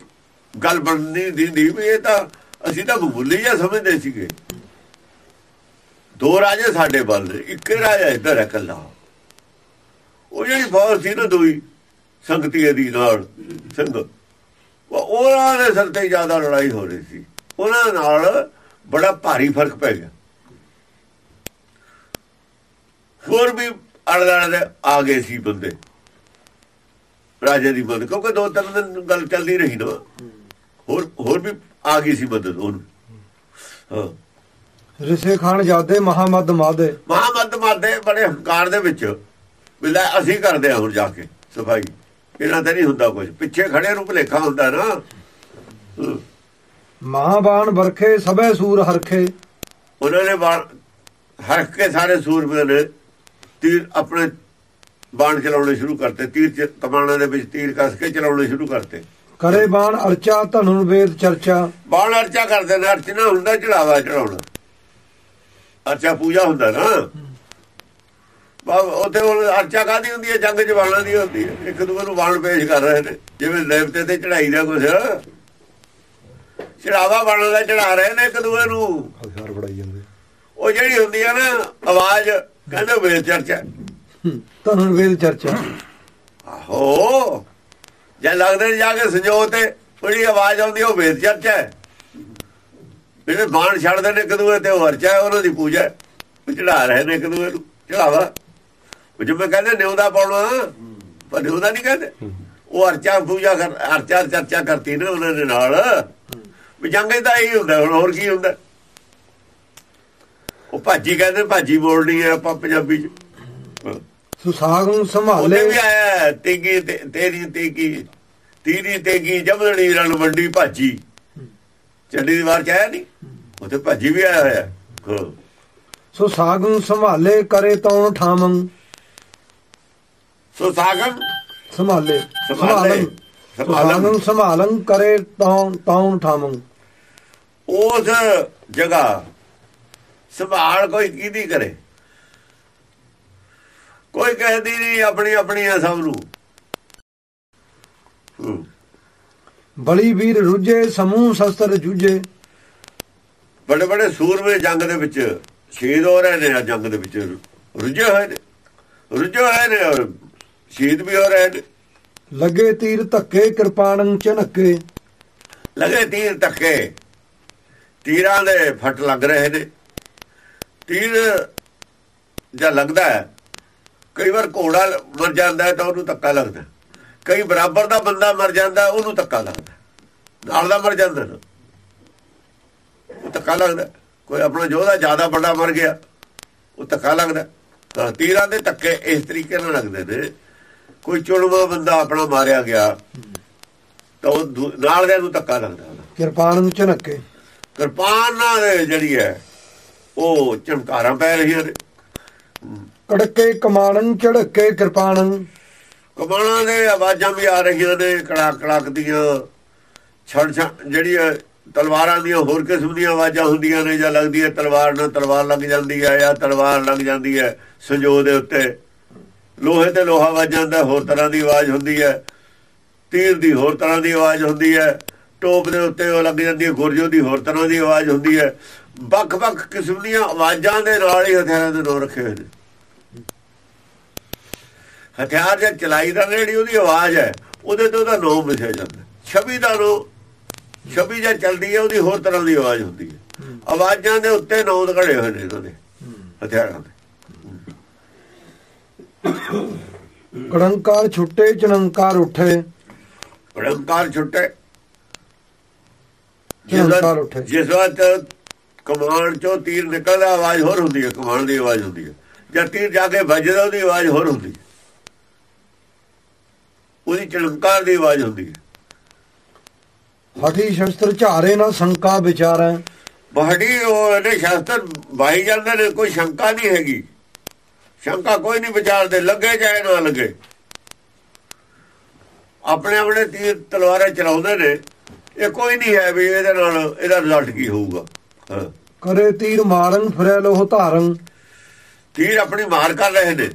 ਗੱਲ ਬਣਨੀ ਦਿੰਦੀ ਵੀ ਇਹ ਤਾਂ ਅਸੀਂ ਤਾਂ ਮਾਮੂਲੀ ਜਿਹਾ ਸਮਝਦੇ ਸੀਗੇ। ਦੋ ਰਾਜੇ ਸਾਡੇ ਨੇ ਇੱਕ ਰਾਜਾ ਇੱਧਰ ਹੈ ਕੱਲਾ ਉਹ ਜਿਹੜੀ ਫੌਜ ਸੀ ਨਾ ਦੋਈ ਸੰਗਤੀ ਦੀ ਨਾਲ ਸਿੰਘ ਉਹ ਉਹਨਾਂ ਦੇ ਸਿਰ ਤੇ ਜ਼ਿਆਦਾ ਲੜਾਈ ਹੋ ਰਹੀ ਸੀ। ਉਹਨਾਂ ਨਾਲ ਬੜਾ ਭਾਰੀ ਫ਼ਰਕ ਪੈ ਗਿਆ। ਹੋਰ ਵੀ ਅੜਦੜ ਦੇ ਆ ਗਏ ਸੀ ਬੰਦੇ। ਰਾਜੇ ਦੀ ਮਦਦ ਕਿਉਂਕਿ ਦੋ ਤਿੰਨ ਦਿਨ ਗੱਲ ਚੱਲਦੀ ਰਹੀ ਨਾ। ਹੋਰ ਹੋਰ ਵੀ ਆ ਗਈ ਸੀ ਮਦਦ ਉਹਨੂੰ ਹਾਂ। ਰਿਸੇ ਖਾਨ ਜਾਦੇ ਮਹਾਮਦ ਮਾਦੇ। ਮਹਾਮਦ ਮਾਦੇ ਬੜੇ ਹੰਕਾਰ ਦੇ ਵਿੱਚ। ਵੀ ਲੈ ਅਸੀਂ ਕਰਦੇ ਹਾਂ ਹੁਣ ਜਾ ਕੇ ਸਫ਼ਾਈ। ਇਹਨਾਂ ਤੇ ਨਹੀਂ ਹੁੰਦਾ ਕੁਝ ਪਿੱਛੇ ਖੜੇ ਨੂੰ ਭਲੇਖਾ ਹੁੰਦਾ ਨਾ। ਹਾਂ। ਮਹਾਬਾਣ ਵਰਖੇ ਸਭੈ ਸੂਰ ਹਰਖੇ। ਉਹਨਾਂ ਨੇ ਬਾਣ ਹਰਕ ਕੇ ਸਾਰੇ ਸੂਰਮੇ ਨੇ ਤੀਰ ਆਪਣੇ ਬਾਣ ਚਲਾਉਣੇ ਸ਼ੁਰੂ ਕਰਤੇ। ਤੀਰ ਕਮਾਨਾਂ ਦੇ ਵਿੱਚ ਤੀਰ ਕੱਸ ਕੇ ਚਲਾਉਣੇ ਸ਼ੁਰੂ ਕਰਤੇ। ਕਰੇ ਬਾਣ ਅਰਚਾ ਧਨੁਰ ਵੇਦ ਚਰਚਾ। ਬਾਣ ਅਰਚਾ ਕਰਦੇ ਨੇ। ਅਰਚਨਾ ਹੁੰਦਾ ਚੜਾਵਾ ਚੜਾਉਣਾ। ਅਰਚਾ ਪੂਜਾ ਹੁੰਦਾ ਨਾ। ਉੱਥੇ ਉਹ ਅਰਚਾ ਕਾਦੀ ਹੁੰਦੀ ਹੈ? ਜੰਗ ਬਾਣਾਂ ਦੀ ਹੁੰਦੀ ਹੈ। ਇੱਕ ਦੂਜੇ ਨੂੰ ਬਾਣ ਪੇਸ਼ ਕਰ ਰਹੇ ਨੇ। ਜਿਵੇਂ ਦੇਵਤੇ ਤੇ ਚੜਾਈ ਦਾ ਕੁਝ ਚੜਾਵਾ ਬਾਣਾਂ ਦਾ ਚੜਾ ਰਹੇ ਨੇ ਇੱਕ ਦੂਜੇ ਨੂੰ। ਹਥਿਆਰ ਫੜਾਈ ਜਾਂਦੇ। ਉਹ ਜਿਹੜੀ ਹੁੰਦੀ ਆ ਨਾ ਆਵਾਜ਼ ਕਹਿੰਦੇ ਵੇਦ ਚਰਚਾ ਧਨੁਰ ਵੇਦ ਚਰਚਾ ਆਹੋ। ਜੇ ਲੱਗਦੇ ਜਾ ਕੇ ਸੰਜੋਗ ਤੇ ਬੜੀ ਆਵਾਜ਼ ਆਉਂਦੀ ਉਹ ਵੇਦ ਚਰਚਾ ਹੈ। ਜਿਹੜੇ ਬਾਣ ਛੱਡਦੇ ਨੇ ਇੱਕ ਦੂਏ ਤੇ ਉਹ ਅਰਚਾ ਹੈ ਉਹਨਾਂ ਦੀ ਪੂਜਾ ਹੈ। ਚੜਾ ਰਹੇ ਨੇ ਇੱਕ ਦੂਏ ਨੂੰ। ਚੜਾਵਾ ਜਿਵੇਂ ਕਹਿੰਦੇ ਨਿਉਂਦਾ ਪਾਉਣਾ ਪਰ ਨਿਉਂਦਾ ਨਹੀਂ ਕਹਿੰਦੇ। ਉਹ ਅਰਚਾ ਪੂਜਾ ਕਰ ਅਰਚਾ ਚਰਚਾ ਕਰਤੀ ਨਾ ਉਹਨਾਂ ਦੇ ਨਾਲ। ਵੀ ਜੰਗ ਤਾਂ ਇਹੀ ਹੁੰਦਾ ਹੁਣ ਹੋਰ ਕੀ ਹੁੰਦਾ? ਉਹ ਭਾਜੀ ਕਹਿੰਦੇ ਭਾਜੀ ਬੋਲਣੀ ਹੈ ਆਪਾਂ ਪੰਜਾਬੀ ਚ। ਹਾਂ। ਸੁਸਾਗਨ ਉਹਨੇ ਸੰਭਾਲੇ ਵੀ ਆਇਆ ਤੇਗੀ ਤੇਰੀ ਤੇਗੀ ਤੀਰੀ ਤੇਗੀ ਜਮਦੜੀ ਰਣ ਵੰਡੀ ਭਾਜੀ। ਚੱਡੀ ਦੀ ਵਾਰ ਚ ਆਇਆ ਨਹੀਂ? ਉੱਥੇ ਭਾਜੀ ਵੀ ਆਇਆ ਹੋਇਆ। ਸੋ ਸਾਗਨ ਸੰਭਾਲੇ ਕਰੇ ਤਉਣ ਠਾਮੰ ਸੋ ਸੰਭਾਲੇ। ਸੰਭਾਲੇ। ਸੰਭਾਲਨ। ਸੰਭਾਲਨ ਕਰੇ ਤਉਣ ਤਉਣ ਠਾਮੰ। ਉਸ ਜਗ੍ਹਾ ਸੰਭਾਲ ਕੋਈ ਕਿਹਦੀ ਕਰੇ? ਕੋਈ ਕਹਿੰਦੀ ਨਹੀਂ ਆਪਣੀ ਆਪਣੀ ਆ ਸਭ ਨੂੰ। ਬਲੀ ਵੀਰ ਰੁੱਜੇ ਸਮੂਹ ਸ਼ਸਤਰ ਜੂਝੇ। ਬੜੇ ਬੜੇ ਸੂਰਮੇ ਜੰਗ ਦੇ ਵਿੱਚ ਸ਼ਹੀਦ ਹੋ ਰਹੇ ਨੇ ਜੰਗ ਦੇ ਵਿੱਚ ਰੁੱਝੇ ਹੋਏ ਨੇ। ਰੁੱਝੇ ਹੋਏ ਨੇ ਸ਼ਹੀਦ ਵੀ ਹੋ ਰਹੇ ਨੇ। ਲੱਗੇ ਤੀਰ ਧੱਕੇ ਕਿਰਪਾਣੰ ਚਨੱਕੇ ਲਗੇ ਤੀਰ ਧੱਕੇ। ਤੀਰਾਂ ਦੇ ਫੱਟ ਲੱਗ ਰਹੇ ਨੇ। ਤੀਰ ਜਾਂ ਲੱਗਦਾ ਹੈ ਕਈ ਵਾਰ ਘੋੜਾ ਮਰ ਜਾਂਦਾ ਹੈ ਤਾਂ ਉਹਨੂੰ ਧੱਕਾ ਲੱਗਦਾ। ਕਈ ਬਰਾਬਰ ਦਾ ਬੰਦਾ ਮਰ ਜਾਂਦਾ ਉਹਨੂੰ ਧੱਕਾ ਲੱਗਦਾ। ਨਾਲ ਦਾ ਮਰ ਜਾਂਦਾ ਉਹ ਧੱਕਾ ਲੱਗਦਾ। ਕੋਈ ਆਪਣਾ ਯੋਧਾ ਜ਼ਿਆਦਾ ਵੱਡਾ ਮਰ ਗਿਆ ਉਹ ਧੱਕਾ ਲੱਗਦਾ। ਤਾਂ ਤੀਰਾਂ ਦੇ ਧੱਕੇ ਇਸ ਤਰੀਕੇ ਨਾਲ ਲੱਗਦੇ ਨੇ ਕੋਈ ਚੁਣਵਾ ਬੰਦਾ ਆਪਣਾ ਮਾਰਿਆ ਗਿਆ ਤਾਂ ਉਹ ਨਾਲ ਦੇ ਨੂੰ ਧੱਕਾ ਲੱਗਦਾ ਉਹਦਾ। ਕਿਰਪਾਣੰ ਚਨੱਕੇ ਕਿਰਪਾਨ ਨਾਲ ਜਿਹੜੀ ਹੈ ਉਹ ਚਮਕਾਰਾਂ ਪੈ ਰਹੀਆਂ ਨੇ। ਕੜਕੇ ਕਮਾਣੰ ਝੜਕੇ ਕਿਰਪਾਣੰ ਕਮਾਣਾ ਦੇ ਆਵਾਜ਼ਾਂ ਵੀ ਆ ਰਹੀਆਂ ਨੇ ਕੜਾਕ ਕੜਾਕ ਦੀਆਂ। ਛੜ ਛੜ ਜਿਹੜੀ ਹੈ, ਤਲਵਾਰਾਂ ਦੀਆਂ ਹੋਰ ਕਿਸਮ ਦੀਆਂ ਆਵਾਜ਼ਾਂ ਹੁੰਦੀਆਂ ਨੇ ਜਾਂ ਲੱਗਦੀ ਹੈ ਤਲਵਾਰ ਨਾਲ ਤਲਵਾਰ ਲੱਗ ਜਾਂਦੀ ਹੈ ਜਾਂ ਤਲਵਾਰ ਲੱਗ ਜਾਂਦੀ ਹੈ ਸੰਜੋ ਦੇ ਉੱਤੇ। ਲੋਹੇ ਤੇ ਲੋਹਾ ਵੱਜ ਜਾਂਦਾ ਹੋਰ ਤਰ੍ਹਾਂ ਦੀ ਆਵਾਜ਼ ਹੁੰਦੀ ਹੈ। ਤੀਰ ਦੀ ਹੋਰ ਤਰ੍ਹਾਂ ਦੀ ਆਵਾਜ਼ ਹੁੰਦੀ ਹੈ। ਟੋਪ ਦੇ ਉੱਤੇ ਉਹ ਲੱਗ ਜਾਂਦੀ ਹੈ ਗੁਰਜੋ ਦੀ ਹੋਰ ਤਰ੍ਹਾਂ ਦੀ ਆਵਾਜ਼ ਹੁੰਦੀ ਹੈ। ਵੱਖ-ਵੱਖ ਕਿਸਮ ਦੀਆਂ ਆਵਾਜ਼ਾਂ ਦੇ ਨਾਲ ਹੀ ਹਥਿਆਰਾਂ ਦੇ ਨਾਂ ਰੱਖੇ ਹੋਏ ਨੇ। ਹਥਿਆਰ ਜੇ ਚਲਾਈ ਦਾ ਜਿਹੜੀ ਉਹਦੀ ਆਵਾਜ਼ ਹੈ ਉਹਦੇ ਤੇ ਉਹਦਾ ਨਾਮ ਲਿਖਿਆ ਜਾਂਦਾ। ਛਵੀ ਦਾ ਨਾਮ ਛਵੀ ਜੇ ਚੱਲਦੀ ਹੈ ਉਹਦੀ ਹੋਰ ਤਰ੍ਹਾਂ ਦੀ ਆਵਾਜ਼ ਹੁੰਦੀ ਹੈ। ਆਵਾਜ਼ਾਂ ਦੇ ਉੱਤੇ ਨੌਦ ਘੜੇ ਹੋਏ ਨੇ ਇਹਨਾਂ ਦੇ ਹਥਿਆਰਾਂ ਦੇ। ਕੜੰਕਾਰ ਛੁੱਟੇ ਚਣੰਕਾਰ ਉੱਠੇ। ਅਹੰਕਾਰ ਛੁੱਟੇ। ਚਣੰਕਾਰ ਉੱਠੇ। ਜਿਸ ਵਾਰ ਕਮਾਨ ਚੋਂ ਤੀਰ ਨਿਕਲਦਾ ਆਵਾਜ਼ ਹੋਰ ਹੁੰਦੀ ਹੈ। ਕਮਾਨ ਦੀ ਆਵਾਜ਼ ਹੁੰਦੀ ਹੈ। ਜਦ ਤੀਰ ਜਾ ਕੇ ਵੱਜਦਾ ਉਹਦੀ ਆਵਾਜ਼ ਹੋਰ ਹੁੰਦੀ ਹੈ। ਉਹਦੀ ਚਣਕਾਰ ਦੀ ਆਵਾਜ਼ ਹੁੰਦੀ ਹੈ। ਹਠੀ ਸ਼ਸਤਰ ਝਾਰੇ ਨਾ ਸ਼ੰਕਾ ਵਿਚਾਰੈ। ਬਹੜੀ ਉਹ ਇਹਨੇ ਸ਼ਾਸਤਰ ਵਾਈ ਜਾਂਦੇ ਨੇ ਕੋਈ ਸ਼ੰਕਾ ਨਹੀਂ ਹੈਗੀ। ਸ਼ੰਕਾ ਕੋਈ ਨਹੀਂ ਵਿਚਾਰਦੇ ਲੱਗੇ ਜਾਏ ਨਾ ਲੱਗੇ। ਆਪਣੇ ਆਪਣੇ ਤੀਰ ਤਲਵਾਰਾਂ ਚਲਾਉਂਦੇ ਨੇ ਇਹ ਕੋਈ ਨਹੀਂ ਹੈ ਵੀ ਇਹਦੇ ਨਾਲ ਇਹਦਾ ਰਿਜ਼ਲਟ ਕੀ ਹੋਊਗਾ। ਕਰੇ ਤੀਰ ਮਾਰਨ ਫਿਰੈ ਲੋਹ ਧਾਰਨ। ਤੀਰ ਆਪਣੀ ਮਾਰ ਕਰ ਰਹੇ ਨੇ।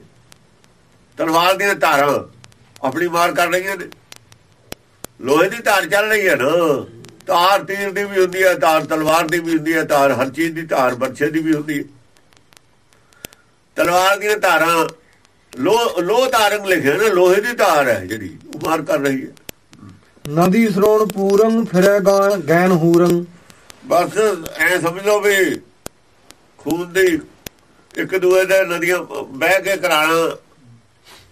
ਤਲਵਾਰ ਦੀਆਂ ਧਾਰਾਂ ਆਪਣੀ ਮਾਰ ਕਰ ਰਹੀਆਂ ਨੇ। ਲੋਹੇ ਦੀ ਧਾਰ ਚੱਲ ਰਹੀ ਹੈ ਨਾ। ਧਾਰ ਤੀਰ ਦੀ ਵੀ ਹੁੰਦੀ ਹੈ ਧਾਰ ਤਲਵਾਰ ਦੀ ਵੀ ਹੁੰਦੀ ਹੈ ਧਾਰ ਹਰ ਚੀਜ਼ ਦੀ ਧਾਰ ਬਰਛੇ ਦੀ ਵੀ ਹੁੰਦੀ ਹੈ। ਤਲਵਾਰ ਦੀਆਂ ਧਾਰਾਂ ਲੋ ਲੋ ਧਾਰੰਗ ਲਿਖਿਆ ਨਾ ਲੋਹੇ ਦੀ ਧਾਰ ਹੈ ਜਿਹੜੀ ਉਹ ਮਾਰ ਕਰ ਰਹੀ ਹੈ। ਨਦੀ ਸਰੋਣ ਪੂਰੰ ਫਿਰੈ ਗੈਨ ਹੂਰੰ। ਬਸ ਐ ਸਮਝ ਲਓ ਵੀ ਖੂਨ ਦੀ ਇੱਕ ਦੂਏ ਦੇ ਨਦੀਆਂ ਬਹਿ ਕੇ ਕਰਾਣਾ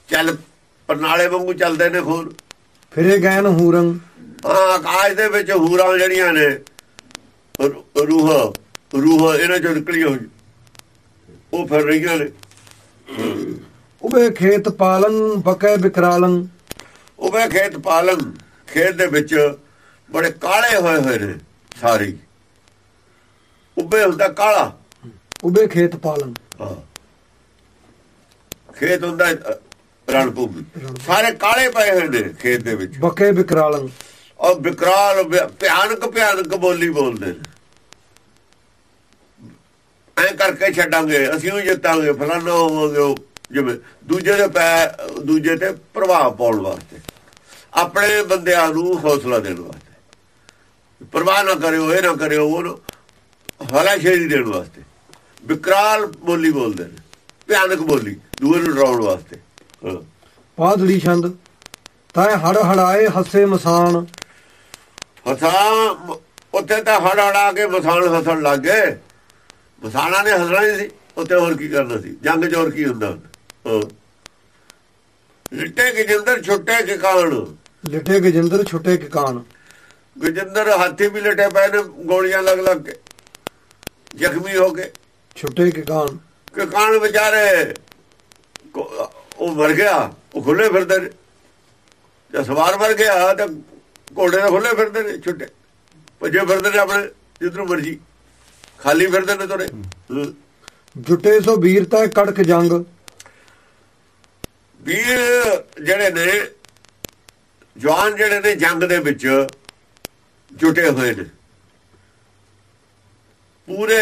ਚੱਲ ਪਰਨਾਲੇ ਵਾਂਗੂ ਚੱਲਦੇ ਨੇ ਖੂਨ। ਫਿਰੇ ਗੈਨ ਹੂਰੰ। ਹਾਂ ਆਕਾਸ਼ ਦੇ ਵਿੱਚ ਹੂਰਾਂ ਜਿਹੜੀਆਂ ਨੇ ਰੂਹ ਰੂਹ ਇਹਨਾਂ ਚੋਂ ਨਿਕਲੀ ਹੋਈ ਉਹ ਫਿਰ ਰਹੀਆਂ ਨੇ ਉਬੇ ਖੇਤ ਪਾਲਨ ਬਕੈ ਬਿਕਰਾਲੰ ਉਹ ਵੇ ਖੇਤ ਪਾਲਨ ਖੇਤ ਦੇ ਵਿੱਚ ਬੜੇ ਕਾਲੇ ਹੋਏ ਹੋਏ ਨੇ ਸਾਰੇ। ਉੱਭੇ ਹੁੰਦਾ ਕਾਲਾ। ਉਬੇ ਖੇਤ ਪਾਲਨ ਹਾਂ। ਖੇਤ ਹੁੰਦਾ ਰਣ ਭੂਮੀ। ਸਾਰੇ ਕਾਲੇ ਪਏ ਹੋਏ ਨੇ ਖੇਤ ਦੇ ਵਿੱਚ। ਬਕੈ ਬਿਕਰਾਲੰ ਔਰ ਵਿਕਰਾਲ ਭਿਆਨਕ ਭਿਆਨਕ ਬੋਲੀ ਬੋਲਦੇ ਨੇ। ਐ ਕਰਕੇ ਛੱਡਾਂਗੇ ਅਸੀਂ ਵੀ ਜਿੱਤਾਂਗੇ ਫਲਾਣਾ ਹੋਵਾਂਗੇ ਉਹ ਜਿਵੇਂ ਦੂਜੇ ਦੇ ਪੈ ਦੂਜੇ ਤੇ ਪ੍ਰਭਾਵ ਪਾਉਣ ਵਾਸਤੇ ਆਪਣੇ ਬੰਦਿਆਂ ਨੂੰ ਹੌਸਲਾ ਦੇਣ ਵਾਸਤੇ ਪਰਵਾਹ ਨਾ ਕਰਿਓ ਇਹ ਨਾ ਕਰਿਓ ਉਹ ਹਲਾ ਸ਼ੇਰੀ ਦੇਣ ਵਾਸਤੇ ਵਿਕਰਾਲ ਬੋਲੀ ਬੋਲਦੇ ਨੇ ਭਿਆਨਕ ਬੋਲੀ ਦੂਏ ਨੂੰ ਡਰਾਉਣ ਵਾਸਤੇ ਪਾਦੜੀ ਛੰਦ ਤੈ ਹੜ ਹੜਾਏ ਹੱਸੇ ਮਸਾਨ। ਹਸਾਂ ਉੱਥੇ ਤਾਂ ਹੜ ਹੜਾ ਕੇ ਮਸਾਨ ਹਸਣ ਲੱਗ ਮਸਾਨਾ ਨੇ ਹਸਣਾ ਹੀ ਸੀ ਉੱਥੇ ਹੋਰ ਕੀ ਕਰਨਾ ਸੀ? ਜੰਗ ਜੋਰ ਕੀ ਹੁੰਦਾ। ਲਿੱਟੇ ਗਜਿੰਦਰ ਛੁੱਟੇ ਕੇ ਕਾਣ? ਲਿਟੇ ਗਜਿੰਦਰ ਛੁੱਟੇ ਕਿਕਾਨ ਗਜਿੰਦਰ ਹਾਥੀ ਵੀ ਲਟੇ ਪਏ ਨੇ ਗੋਲੀਆਂ ਲੱਗ ਲੱਗ ਕੇ। ਜ਼ਖਮੀ ਹੋ ਕੇ। ਛੁੱਟੇ ਕਿਕਾਨ ਕਿ ਕਾਣ ਵਿਚਾਰੇ ਉਹ ਮਰ ਗਿਆ ਉਹ ਖੁੱਲੇ ਫਿਰਦੇ ਨੇ। ਜੇ ਸਵਾਰ ਮਰ ਗਿਆ ਤਾਂ ਘੋੜੇ ਦੇ ਖੁੱਲੇ ਫਿਰਦੇ ਨੇ ਛੁੱਟੇ। ਭੱਜੇ ਫਿਰਦੇ ਨੇ ਆਪਣੇ ਜਿੱਧਰੋਂ ਮਰਜ਼ੀ। ਖਾਲੀ ਫਿਰਦੇ ਨੇ ਤੋਰੇ। ਜੁਟੇ ਸੋ ਵੀਰ ਤੈ ਕੜਕ ਜੰਗ। ਵੀਰ ਜਿਹੜੇ ਨੇ ਜਵਾਨ ਜਿਹੜੇ ਨੇ ਜੰਗ ਦੇ ਵਿੱਚ ਜੁਟੇ ਹੋਏ ਨੇ। ਪੂਰੇ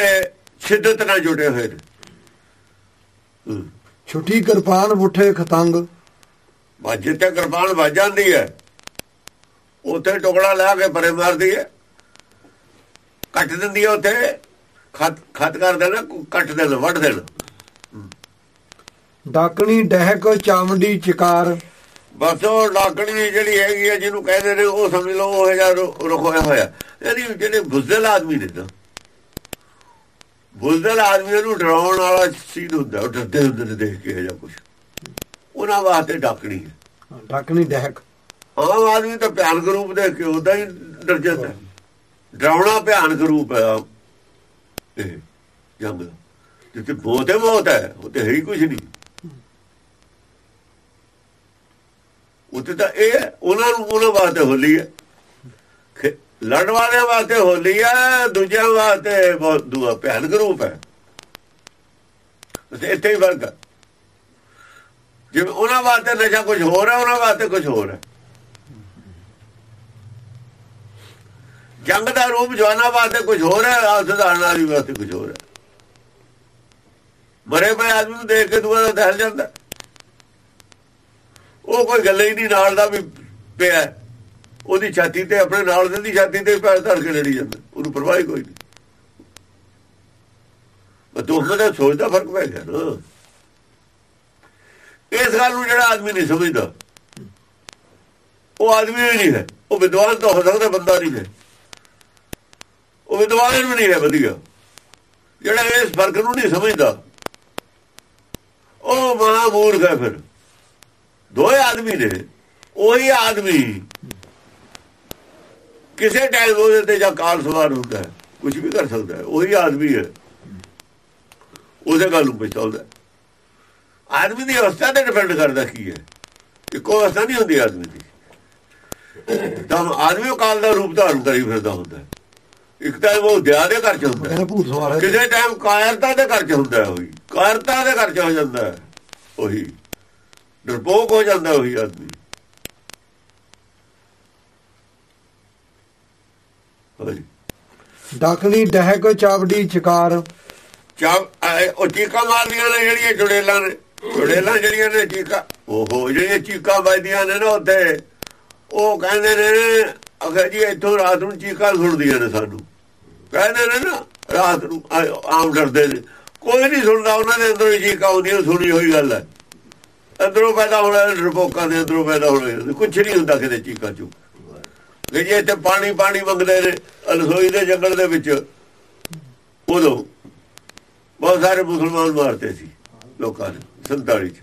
ਸ਼ਿੱਦਤ ਨਾਲ ਜੁਟੇ ਹੋਏ ਨੇ। ਛੁੱਟੀ ਕਿਰਪਾਨ ਉਠੇ ਖਤੰਗ। ਬਸ ਜਿੱਥੇ ਕਿਰਪਾਨ ਵੱਜ ਜਾਂਦੀ ਹੈ ਉੱਥੇ ਟੁਕੜਾ ਲਾ ਕੇ ਪਰੇ ਮਾਰਦੀ ਹੈ। ਕੱਟ ਦਿੰਦੀ ਹੈ ਉੱਥੇ। ਖਤ ਖਤ ਕਰ ਦੇਣਾ ਕੱਟ ਦੇਣਾ ਵੱਢ ਦੇਣਾ ਡਾਕਣੀ ਡਹਿਕ ਚਾਮੜੀ ਚਿਕਾਰ। ਬਸ ਉਹ ਲਾਕੜੀ ਜਿਹੜੀ ਹੈਗੀ ਹੈ ਜਿਹਨੂੰ ਕਹਿੰਦੇ ਨੇ ਉਹ ਸਮਝ ਲਓ ਉਹ ਜਿਹਾ ਰੁਕੋਇਆ ਹੋਇਆ ਯਾਨੀ ਜਿਹੜੇ ਬੁਜ਼ਦਲ ਆਦਮੀ ਨੇ ਨਾ ਬੁਜ਼ਦਲ ਆਦਮੀ ਨੂੰ ਡਰਾਉਣ ਵਾਲਾ ਸੀਨ ਹੁੰਦਾ ਡਰਦੇ ਹੁੰਦੇ ਨੇ ਦੇਖ ਕੇ ਜਾਂ ਕੁਝ ਉਹਨਾਂ ਵਾਸਤੇ ਡਾਕਣੀ ਹੈ। ਡਾਕਣੀ ਡਹਿਕ। ਆਮ ਆਦਮੀ ਤਾਂ ਭਿਆਨਕ ਰੂਪ ਦੇਖ ਕੇ ਉਦਾਂ ਹੀ ਡਰ ਜਾਂਦਾ। ਡਰਾਉਣਾ ਭਿਆਨਕ ਰੂਪ ਹੈ। ਇਹ ਜੰਗ ਜਿੱਥੇ ਬਹੁਤ ਹੈ ਬਹੁਤ ਹੈ ਉੱਥੇ ਹੈ ਹੀ ਕੁਝ ਨਹੀਂ ਉੱਥੇ ਤਾਂ ਇਹ ਹੈ, ਉਹਨਾਂ ਨੂੰ ਉਹਨਾਂ ਵਾਸਤੇ ਹੋਲੀ ਹੈ ਲੜਨ ਵਾਲਿਆਂ ਵਾਸਤੇ ਹੋਲੀ ਹੈ ਦੂਜਿਆਂ ਵਾਸਤੇ ਬਹੁਤ ਦੂਆ ਭਿਆਨਕ ਗਰੂਪ ਹੈ ਇੱਥੇ ਹੀ ਫ਼ਰਕ ਜਿਵੇਂ ਉਹਨਾਂ ਵਾਸਤੇ ਨਸ਼ਾ ਕੁਝ ਹੋਰ ਹੈ ਉਹਨਾਂ ਵਾਸਤੇ ਕੁਝ ਹੋਰ ਹੈ ਜੰਗ ਦਾ ਰੂਪ ਜਵਾਨਾਂ ਵਾਸਤੇ ਕੁਝ ਹੋਰ ਹੈ ਆ ਸਧਾਰਨ ਆਦਮੀ ਵਾਸਤੇ ਕੁਝ ਹੋਰ ਹੈ। ਮਰੇ ਪਏ ਆਦਮੀ ਨੂੰ ਦੇਖ ਕੇ ਦੂਆ ਦਾ ਦਹਿਲ ਜਾਂਦਾ। ਉਹ ਕੋਈ ਗੱਲ ਹੀ ਨਹੀਂ, ਨਾਲ ਦਾ ਵੀ ਪਿਆ ਉਹਦੀ ਛਾਤੀ ਤੇ, ਆਪਣੇ ਨਾਲ ਦੇ ਦੀ ਛਾਤੀ ਤੇ ਪੈਰ ਧਰ ਕੇ ਲੜੀ ਜਾਂਦਾ। ਉਹਨੂੰ ਪਰਵਾਹ ਹੀ ਕੋਈ ਨਹੀਂ। ਪਰ ਦੋਹਾਂ ਦਾ, ਸੋਚ ਦਾ ਫ਼ਰਕ ਪੈ ਗਿਆ ਨਾ। ਇਸ ਗੱਲ ਨੂੰ ਜਿਹੜਾ ਆਦਮੀ ਨਹੀਂ ਸਮਝਦਾ, ਉਹ ਆਦਮੀ ਹੀ ਨਹੀਂ ਹੈ। ਉਹ ਵਿਦਵਾਨ ਤਾਂ ਹੋ ਸਕਦਾ ਬੰਦਾ ਨਹੀਂ ਹੈ। ਉਹ ਵਿਦਵਾਨ ਵੀ ਨਹੀਂ ਹੈ ਵਧੀਆ। ਜਿਹੜਾ ਇਸ ਫ਼ਰਕ ਨੂੰ ਨਹੀਂ ਸਮਝਦਾ। ਉਹ ਮਹਾ ਮੂਰਖ ਹੈ ਫਿਰ। ਦੋਏ ਆਦਮੀ ਨੇ। ਉਹੀ ਆਦਮੀ ਕਿਸੇ ਟਾਈਮ ਉਹਦੇ ਤੇ ਜਾਂ ਕਾਲ ਸਵਾਰ ਹੁੰਦਾ ਹੈ। ਕੁਝ ਵੀ ਕਰ ਸਕਦਾ ਹੈ। ਉਹੀ ਆਦਮੀ ਹੈ। ਉਹਦੇ ਗੱਲ ਨੂੰ ਪਛਤਾਉਂਦਾ ਆਦਮੀ ਦੀ ਅਵਸਥਾ ਤੇ ਡਿਪੈਂਡ ਕਰਦਾ ਕੀ ਹੈ। ਇੱਕੋ ਅਵਸਥਾ ਨਹੀਂ ਹੁੰਦੀ ਆਦਮੀ ਦੀ। ਤਾਂ ਆਦਮੀ ਉਹ ਕਾਲ ਦਾ ਰੂਪ ਧਾਰਨ ਕਰੀ ਫਿਰਦਾ ਹੁੰਦਾ ਹੈ। ਇੱਕ ਟਾਈਮ ਉਹ ਦਿਆ ਦੇ ਘਰ ਚ ਹੁੰਦਾ। ਕਹਿੰਦਾ ਭੂਤ ਸਵਾਰ ਕਿਸੇ ਟਾਈਮ ਕਾਇਰਤਾ ਦੇ ਘਰ ਚ ਹੁੰਦਾ ਹੈ ਉਹੀ। ਕਾਇਰਤਾ ਦੇ ਘਰ ਚ ਹੋ ਜਾਂਦਾ ਉਹੀ। ਡਰਪੋਕ ਹੋ ਜਾਂਦਾ ਉਹੀ ਆਦਮੀ। ਡਾਕਣੀ ਡਹਿਕ ਚਾਵੜੀ ਚਕਾਰ। ਚਾਹ ਉਹ ਚੀਕਾਂ ਮਾਰਦੀਆਂ ਨੇ ਜਿਹੜੀਆਂ ਚੁੜੇਲਾਂ ਨੇ। ਚੁੜੇਲਾਂ ਜਿਹੜੀਆਂ ਨੇ ਚੀਕਾਂ ਓਹੋ ਜਿਹੜੀਆਂ ਚੀਕਾਂ ਵੱਜਦੀਆਂ ਨੇ ਨਾ ਉੱਥੇ। ਉਹ ਕਹਿੰਦੇ ਨੇ ਅਗਰ ਜੀ ਇੱਥੋਂ ਰਾਤ ਨੂੰ ਚੀਕਾਂ ਸੁਣਦੀਆਂ ਨੇ ਸਾਨੂੰ। ਕਹਿੰਦੇ ਨੇ ਨਾ, ਰਾਤ ਨੂੰ ਆਮ ਡਰਦੇ ਨੇ। ਕੋਈ ਨਹੀਂ ਸੁਣਦਾ, ਉਹਨਾਂ ਦੇ ਅੰਦਰੋਂ ਹੀ ਚੀਕਾਂ ਆਉਂਦੀਆਂ, ਸੁਣੀ ਹੋਈ ਗੱਲ ਹੈ। ਅੰਦਰੋਂ ਪੈਦਾ ਹੋਣਾ, ਰਪੋਕਾਂ ਦੇ ਅੰਦਰੋਂ ਪੈਦਾ ਹੋਣਾ। ਕੁਝ ਨਹੀਂ ਹੁੰਦਾ ਕਿਤੇ ਚੀਕਾਂ ਚੁ ਜੇ ਇੱਥੇ ਪਾਣੀ ਪਾਣੀ ਮੰਗਦੇ ਨੇ ਅਲਸੋਈ ਦੇ ਜੰਗਲ ਦੇ ਵਿੱਚ, ਉਦੋਂ ਬਹੁਤ ਸਾਰੇ ਮੁਸਲਮਾਨ ਮਾਰਤੇ ਸੀ, ਲੋਕਾਂ ਨੇ 47 ਚ।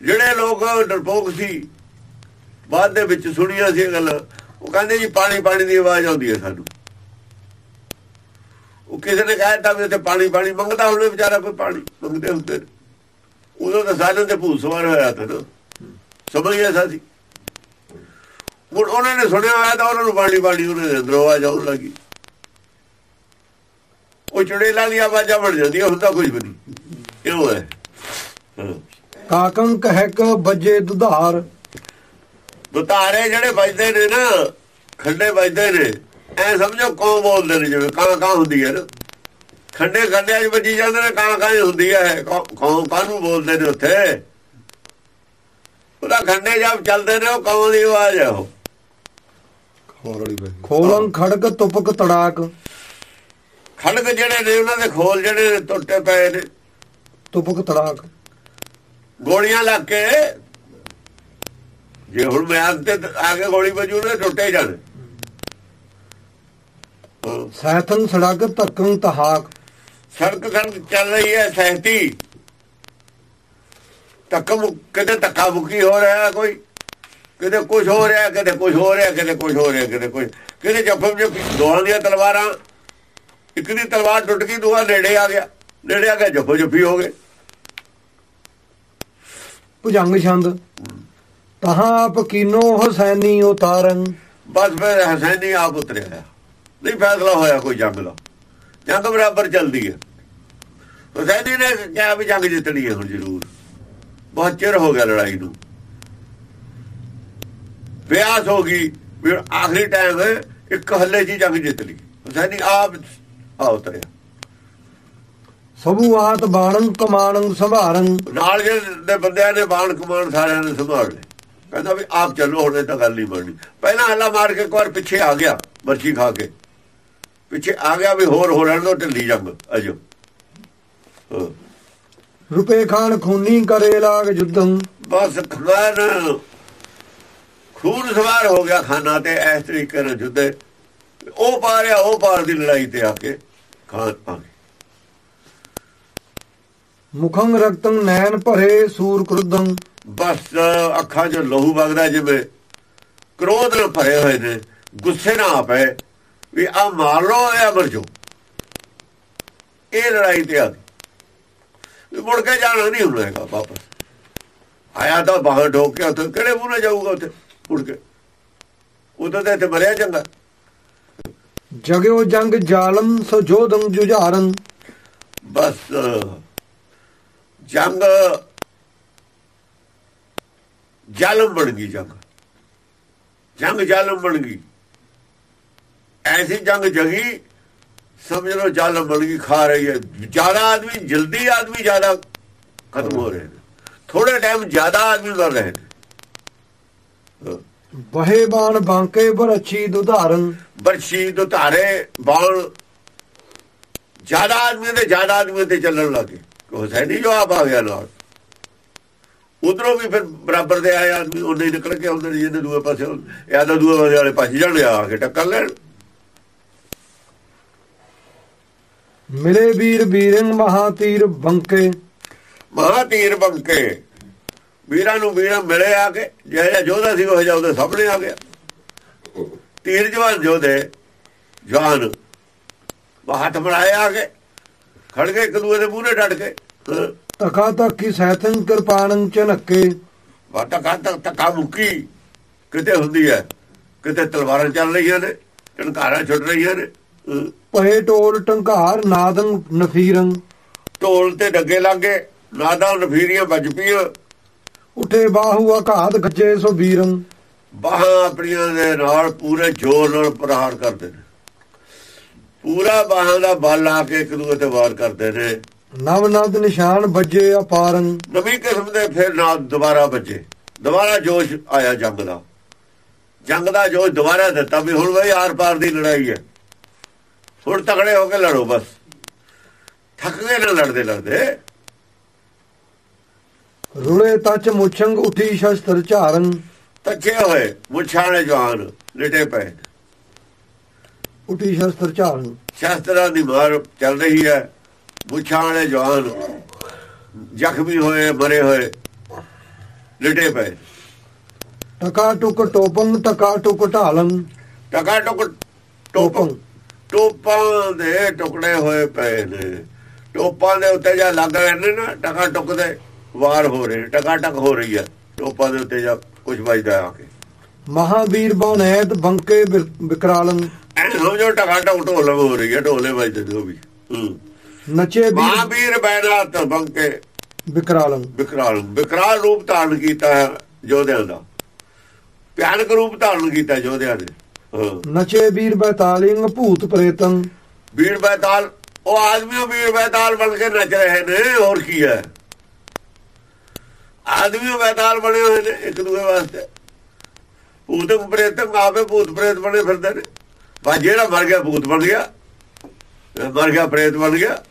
ਜਿਹੜੇ ਲੋਕ ਡਰਪੋਕ ਸੀ, ਬਾਅਦ ਦੇ ਵਿੱਚ ਸੁਣੀਆਂ ਸੀ ਇਹ ਗੱਲ, ਉਹ ਕਹਿੰਦੇ ਜੀ, ਪਾਣੀ ਪਾਣੀ ਦੀ ਆਵਾਜ਼ ਆਉਂਦੀ ਹੈ ਸਾਨੂੰ। ਉਹ ਕਿਸੇ ਨੇ ਕਹਿ ਦਿੱਤਾ ਵੀ ਉੱਥੇ ਪਾਣੀ ਪਾਣੀ ਮੰਗਦਾ ਹੋਵੇ ਵਿਚਾਰਾ ਕੋਈ ਪਾਣੀ ਮੰਗਦੇ ਹੁੰਦੇ। ਉਦੋਂ ਤਾਂ ਸਾਰਿਆਂ ਤੇ ਭੂਤ ਸਵਾਰ ਹੋਇਆ ਤਾਂ ਸਮਝ ਗਿਆ ਸਾਡੀ? ਹੁਣ ਉਹਨਾਂ ਨੇ ਸੁਣਿਆ ਹੋਇਆ ਤਾਂ ਉਹਨਾਂ ਨੂੰ ਪਾਣੀ ਪਾਣੀ ਉਹਨਾਂ ਦੇ ਅੰਦਰੋਂ ਆਵਾਜ਼ ਆਉਣ ਲੱਗੀ। ਉਹ ਚੁੜੇਲਾਂ ਦੀ ਆਵਾਜ਼ਾਂ ਬਣ ਜਾਂਦੀਆਂ ਹੁੰਦਾ ਕੁਝ ਵੀ ਨਹੀਂ। ਕਿਉਂ ਹੈ। ਕਾਕੰ ਕਹਿਕ ਬੱਜੇ ਦੁਧਾਰ। ਦੁਤਾਰੇ ਜਿਹੜੇ ਵੱਜਦੇ ਨੇ ਨਾ ਖੰਡੇ ਵੱਜਦੇ ਨੇ ਐ ਸਮਝੋ ਕੌਣ ਬੋਲਦੇ ਨੇ ਜਿਵੇਂ ਕਾਂ ਕਾਂ ਹੁੰਦੀ ਹੈ ਨਾ। ਖੰਡੇ ਖੰਡਿਆਂ 'ਚ ਵੱਜੀ ਜਾਂਦੇ ਨੇ ਕਾਂ ਕਾਂ ਹੁੰਦੀ ਹੈ। ਕੌਣ ਕਾਹਨੂੰ ਬੋਲਦੇ ਨੇ ਉੱਥੇ? ਉਹਦਾ ਖੰਡੇ ਜਦ ਚੱਲਦੇ ਨੇ ਉਹ ਕੌਣ ਦੀ ਆਵਾਜ਼ ਹੈ ਉਹ? ਹੋਰ ਵਾਲੀ ਪਈ ਖੋਲੰ ਖੜਕ ਤੁਪਕ ਤੜਾਕ। ਖੜਕ ਜਿਹੜੇ ਨੇ ਉਹਨਾਂ ਦੇ ਖੋਲ ਜਿਹੜੇ ਨੇ ਟੁੱਟੇ ਪਏ ਨੇ। ਤੁਪਕ ਤੜਾਕ। ਗੋਲੀਆਂ ਲੱਗ ਕੇ ਜੇ ਹੁਣ ਮਿਆਦ ਤੇ ਆ ਕੇ ਗੋਲੀ ਵੱਜੂ ਨੇ ਟੁੱਟੇ ਜਾਣ। ਸੈਥਨ ਸੜਕ ਧੱਕੰ ਤਹਾਕ। ਸੜਕ ਸੜਕ ਚੱਲ ਰਹੀ ਹੈ ਸਹਿਤੀ ਤੱਕ ਕਿਤੇ ਧੱਕਾ ਮੁੱਕੀ ਹੋ ਰਿਹਾ ਕੋਈ। ਕਿਤੇ ਕੁਝ ਹੋ ਰਿਹਾ ਕਿਤੇ ਕੁਝ ਹੋ ਰਿਹਾ ਕਿਤੇ ਕੁਝ ਹੋ ਰਿਹਾ ਕਿਤੇ ਕੁਝ ਕਿਤੇ ਜੱਫਮ ਜੱਫੀ ਦੋਹਾਂ ਦੀਆਂ ਤਲਵਾਰਾਂ। ਇੱਕ ਦੀ ਤਲਵਾਰ ਟੁੱਟ ਗਈ ਦੂਆ ਨੇੜੇ ਆ ਗਿਆ। ਨੇੜੇ ਆ ਗਿਆ ਜੱਫੋ ਜੱਫੀ ਹੋ ਗਏ। ਭੁਜੰਗ ਛੰਦ। ਤਹਾਂ ਆਪ ਕੀਨੋ ਹਸੈਨੀ ਉਤਾਰਨ। ਬਸ ਫਿਰ ਹਸੈਨੀ ਆਪ ਉਤਰਿਆ। ਨਹੀਂ ਫੈਸਲਾ ਹੋਇਆ ਕੋਈ ਜੰਗ ਦਾ। ਜੰਗ ਬਰਾਬਰ ਚੱਲਦੀ ਹੈ। ਹਸੈਨੀ ਨੇ ਕਿਹਾ ਵੀ ਜੰਗ ਜਿੱਤਣੀ ਹੈ ਹੁਣ ਜ਼ਰੂਰ। ਬਹੁਤ ਚਿਰ ਹੋ ਗਿਆ ਲੜਾਈ ਨੂੰ। ਵਿਆਸ ਹੋ ਗਈ ਵੀ ਆਖਰੀ ਟਾਈਮ ਇੱਕ ਹੱਲੇ ਹੀ ਜੰਗ ਜਿੱਤ ਲਈ। ਹਸੈਨੀ ਆਪ ਆ ਉਤਰਿਆ। ਸਭੂ ਆਤ ਬਾਣੰ ਕਮਾਣੰ ਸੰਭਾਰੰ। ਨਾਲ ਦੇ ਬੰਦਿਆਂ ਨੇ ਬਾਣ ਕਮਾਨ ਸਾਰਿਆਂ ਨੇ ਸੰਭਾਲ ਲਏ। ਕਹਿੰਦਾ ਵੀ ਆਪ ਚੱਲੋ ਹੁਣ ਇਹ ਤਾਂ ਗੱਲ ਨਹੀਂ ਬਣਨੀ। ਪਹਿਲਾਂ ਹੱਲਾ ਮਾਰ ਕੇ ਇੱਕ ਵਾਰ ਪਿੱਛੇ ਆ ਗਿਆ ਮਰਚੀ ਖਾ ਕੇ। ਪਿੱਛੇ ਆ ਗਿਆ ਵੀ ਹੋਰ ਹੋ ਰਹਿਣ ਦੋ ਢਿੱਲੀ ਜੰਗ ਅਜੋ ਹਾਂ। ਰੁਪਏ ਖਾਨ ਖੂਨੀ ਕਰੇ ਲਾਗ ਜੁਦੰ ਬਸ ਖਾਨ ਖੂਨ ਸਵਾਰ ਹੋ ਗਿਆ ਖਾਨਾ ਤੇ ਇਸ ਤਰੀਕੇ ਨਾਲ ਜੁੱਦੇ ਉਹ ਪਾਰਿਆ ਉਹ ਪਾਰ ਦੀ ਲੜਾਈ ਤੇ ਆ ਕੇ ਖਾਨ ਗਏ। ਮੁਖੰ ਰਕਤੰ ਨੈਣ ਭਰੇ ਸੂਰ ਕ੍ਰੁੱਧੰ। ਬਸ ਅੱਖਾਂ 'ਚ ਲਹੂ ਵਗਦਾ ਜਿਵੇਂ ਕ੍ਰੋਧ ਨਾਲ ਭਰੇ ਹੋਏ ਨੇ ਗੁੱਸੇ ਨਾਲ ਆ ਪਏ ਵੀ ਆ ਮਾਰ ਲੋ ਇਹ ਮਰ ਜਾਓ। ਇਹ ਲੜਾਈ ਤੇ ਆ ਗਈ। ਵੀ ਮੁੜ ਕੇ ਜਾਣਾ ਨਹੀਂ ਹੁਣ ਹੈਗਾ ਵਾਪਸ। ਆਇਆ ਤਾਂ ਬਾਹਰ ਢੋਕ ਕੇ ਉੱਥੇ ਕਿਹੜੇ ਮੂਹਰੇ ਜਾਊਗਾ ਉੱਥੇ? ਮੁੜ ਕੇ। ਉਦੋਂ ਤਾਂ ਇੱਥੇ ਮਰਿਆ ਚੰਗਾ। ਜਗਿਓ ਜੰਗ ਜਾਲਮ ਸੋ ਜੋਦੰ ਜੁਝਾਰਨ ਬਸ ਜੰਗ ਜਾਲਮ ਬਣ ਗਈ ਜੰਗ। ਜੰਗ ਜਾਲਮ ਬਣ ਗਈ। ਐਸੀ ਜੰਗ ਜਗੀ ਸਮਝ ਲਓ ਜਾਲਮ ਬਣ ਗਈ ਖਾ ਰਹੀ ਹੈ। ਜ਼ਿਆਦਾ ਆਦਮੀ ਜਲਦੀ ਆਦਮੀ ਜ਼ਿਆਦਾ ਖਤਮ ਹੋ ਰਹੇ ਨੇ। ਥੋੜੇ ਟਾਈਮ ਜ਼ਿਆਦਾ ਆਦਮੀ ਮਰ ਰਹੇ ਨੇ। ਬਹੇ ਬਾਣ ਬਾਂਕੇ ਬਰਛੀ ਦੁਧਾਰਨ। ਬਰਸ਼ੀ ਤੋਂ ਧਾਰੇ ਬਾਣ। ਜ਼ਿਆਦਾ ਆਦਮੀ ਤੇ ਜ਼ਿਆਦਾ ਆਦਮੀ ਤੇ ਚੱਲਣ ਲੱਗੇ। ਹੁਸੈਨੀ ਜੋ ਆਪ ਆ ਗਿਆ ਨਾਲ। ਉਧਰੋਂ ਵੀ ਫਿਰ ਬਰਾਬਰ ਦੇ ਆਏ ਆਦਮੀ ਉਹਨੇ ਹੀ ਨਿਕਲ ਕੇ ਆਉਂਦੇ ਨੇ ਜਿਹਨੇ ਦੂਏ ਪਾਸੇ ਇਹ ਤਾਂ ਦੂਏ ਪਾਸੇ ਵਾਲੇ ਭੱਜ ਜਾਣ ਆ ਕੇ ਟੱਕਰ ਲੈਣ। ਮਿਲੇ ਵੀਰ ਬੀਰੰਗ ਮਹਾ ਤੀਰ ਬੰਕੇ। ਮਹਾ ਤੀਰ ਬੰਕੇ। ਵੀਰਾਂ ਨੂੰ ਵੀਰਾਂ ਮਿਲੇ ਆ ਕੇ ਜਿਹੜਾ ਜੋਧਾ ਸੀ ਉਹ ਜਿਹਾ ਉਹਦੇ ਸਾਹਮਣੇ ਆ ਗਿਆ। ਤੀਰ ਜਵਾਨ ਜੋਧੇ ਜਵਾਨ ਬਾਹਤ ਬਣਾਏ ਆ ਕੇ ਖੜ ਗਏ ਇੱਕ ਦੂਏ ਦੇ ਮੂਹਰੇ ਡਟ ਕੇ। ਤਕਾ ਤੱਕੀ ਸੈਥਨ ਕਿਰਪਾਨੰ ਚਨੱਕੇ ਵਾ ਧੱਕਾ ਧੱਕਾ ਧੱਕਾ ਮੁੱਕੀ। ਕਿਤੇ ਹੁੰਦੀ ਹੈ ਕਿਤੇ ਤਲਵਾਰਾਂ ਚੱਲ ਰਹੀਆਂ ਨੇ ਟਣਕਾਰਾਂ ਛੁੱਟ ਰਹੀਆਂ ਨੇ। ਪਏ ਟੋਲ ਟੰਕਾਰ ਨਾਦੰ ਨਫੀਰੰ। ਢੋਲ ਤੇ ਡੱਗੇ ਲੱਗੇ ਨਾਦਾਂ ਨਫੀਰੀਆਂ ਵੱਜ ਪਈਆਂ। ਉਠੇ ਬਾਹੂ ਆਘਾਤ ਗੱਜੇ ਸੋ ਵੀਰੰ। ਬਾਹਾਂ ਆਪਣੀਆਂ ਦੇ ਨਾਲ ਪੂਰੇ ਜ਼ੋਰ ਨਾਲ ਪ੍ਰਹਾਰ ਕਰਦੇ ਨੇ। ਪੂਰਾ ਬਾਹਾਂ ਦਾ ਬਲ ਆ ਕੇ ਇੱਕ ਦੂਜੇ ਤੇ ਵਾਰ ਕਰਦੇ ਨੇ। ਨਵ ਨਦ ਨਿਸ਼ਾਨ ਵੱਜੇ ਅਪਾਰੰ। ਨਵੀਂ ਕਿਸਮ ਦੇ ਫਿਰ ਨਾਲ ਦੁਬਾਰਾ ਵੱਜੇ। ਦੁਬਾਰਾ ਜੋਸ਼ ਆਇਆ ਜੰਗ ਦਾ। ਜੰਗ ਦਾ ਜੋਸ਼ ਦੁਬਾਰਾ ਦਿੱਤਾ ਵੀ ਹੁਣ ਬਈ ਆਰ ਪਾਰ ਦੀ ਲੜਾਈ ਹੈ। ਹੁਣ ਤਕੜੇ ਹੋ ਕੇ ਲੜੋ ਬਸ। ਥੱਕ ਗਏ ਨਾ ਲੜਦੇ ਲੜਦੇ। ਰੁਲੇ ਤਚ ਮੁਛੰਗ ਉਠੀ ਸ਼ਸਤਰ ਝਾਰਨ। ਤੱਕੇ ਹੋਏ ਮੁੱਛਾਂ ਜਵਾਨ ਲਿਟੇ ਪਏ। ਉਠੀ ਸ਼ਸਤਰ ਝਾਰਨ। ਸ਼ਸਤਰਾਂ ਦੀ ਮਾਰ ਚੱਲ ਰਹੀ ਹੈ। ਮੁੱਛਾਂ ਵਾਲੇ ਜਵਾਨ ਜ਼ਖਮੀ ਹੋਏ ਮਰੇ ਹੋਏ ਲਿਟੇ ਪਏ। ਟਕਾ ਟੁਕ ਟੋਪੰ ਟਕਾ ਟੁਕ ਢਾਲੰ ਟਕਾ ਟੁਕ ਟੋਪਾਂ ਟੋਪਾਂ ਦੇ ਟੁਕੜੇ ਹੋਏ ਪਏ ਨੇ। ਟੋਪਾਂ ਦੇ ਉੱਤੇ ਜਾਂ ਲੱਗ ਰਹੇ ਨੇ ਨਾ ਟਕਾ ਟੁਕ ਦੇ ਵਾਰ ਹੋ ਰਹੇ ਟਕਾ ਟਕ ਹੋ ਰਹੀ ਹੈ। ਟੋਪਾਂ ਦੇ ਉੱਤੇ ਜਾਂ ਕੁਝ ਵੱਜਦਾ ਆ ਕੇ। ਮਹਾਵੀਰ ਬਨੈਤ ਬੰਕੇ ਬਿਕਰਾਲੰ ਐ ਸਮਝੋ ਟਕਾ ਟਕ ਢੋਲ ਹੋ ਰਹੀ ਹੈ ਢੋਲੇ ਵੱਜਦੇ ਨੇ ਉਹ ਵੀ। ਨਚੇ ਵੀਰ ਮਹਾਂਵੀਰ ਬੈਰਾਤ ਬੰਕੇ ਬਿਕਰਾਲੰ ਵਿਕਰਾਲ ਵਿਕਰਾਲ ਰੂਪ ਧਾਰਨ ਕੀਤਾ ਹੈ ਯੋਧਿਆਂ ਦਾ। ਭਿਆਨਕ ਰੂਪ ਧਾਰਨ ਕੀਤਾ ਯੋਧਿਆਂ ਨੇ। ਹਾਂ ਨਚੇ ਵੀਰ ਬੈਤਾਲਿੰਗ ਭੂਤ ਪ੍ਰੇਤੰ। ਵੀਰ ਬੈਤਾਲ ਉਹ ਆਦਮੀਓ ਵੀਰ ਬੈਤਾਲ ਬਣ ਕੇ ਨੱਚ ਰਹੇ ਨੇ ਹੋਰ ਕੀ ਹੈ? ਆਦਮੀਓ ਬੈਤਾਲ ਬਣੇ ਹੋਏ ਨੇ ਇੱਕ ਦੂਜੇ ਵਾਸਤੇ। ਭੂਤ ਪ੍ਰੇਤ ਆਪੇ ਭੂਤ ਪ੍ਰੇਤ ਬਣੇ ਫਿਰਦੇ ਨੇ। ਬਾ ਜਿਹੜਾ ਮਰ ਗਿਆ ਭੂਤ ਬਣ ਗਿਆ। ਮਰ ਗਿਆ ਪ੍ਰੇਤ ਬਣ ਗਿਆ।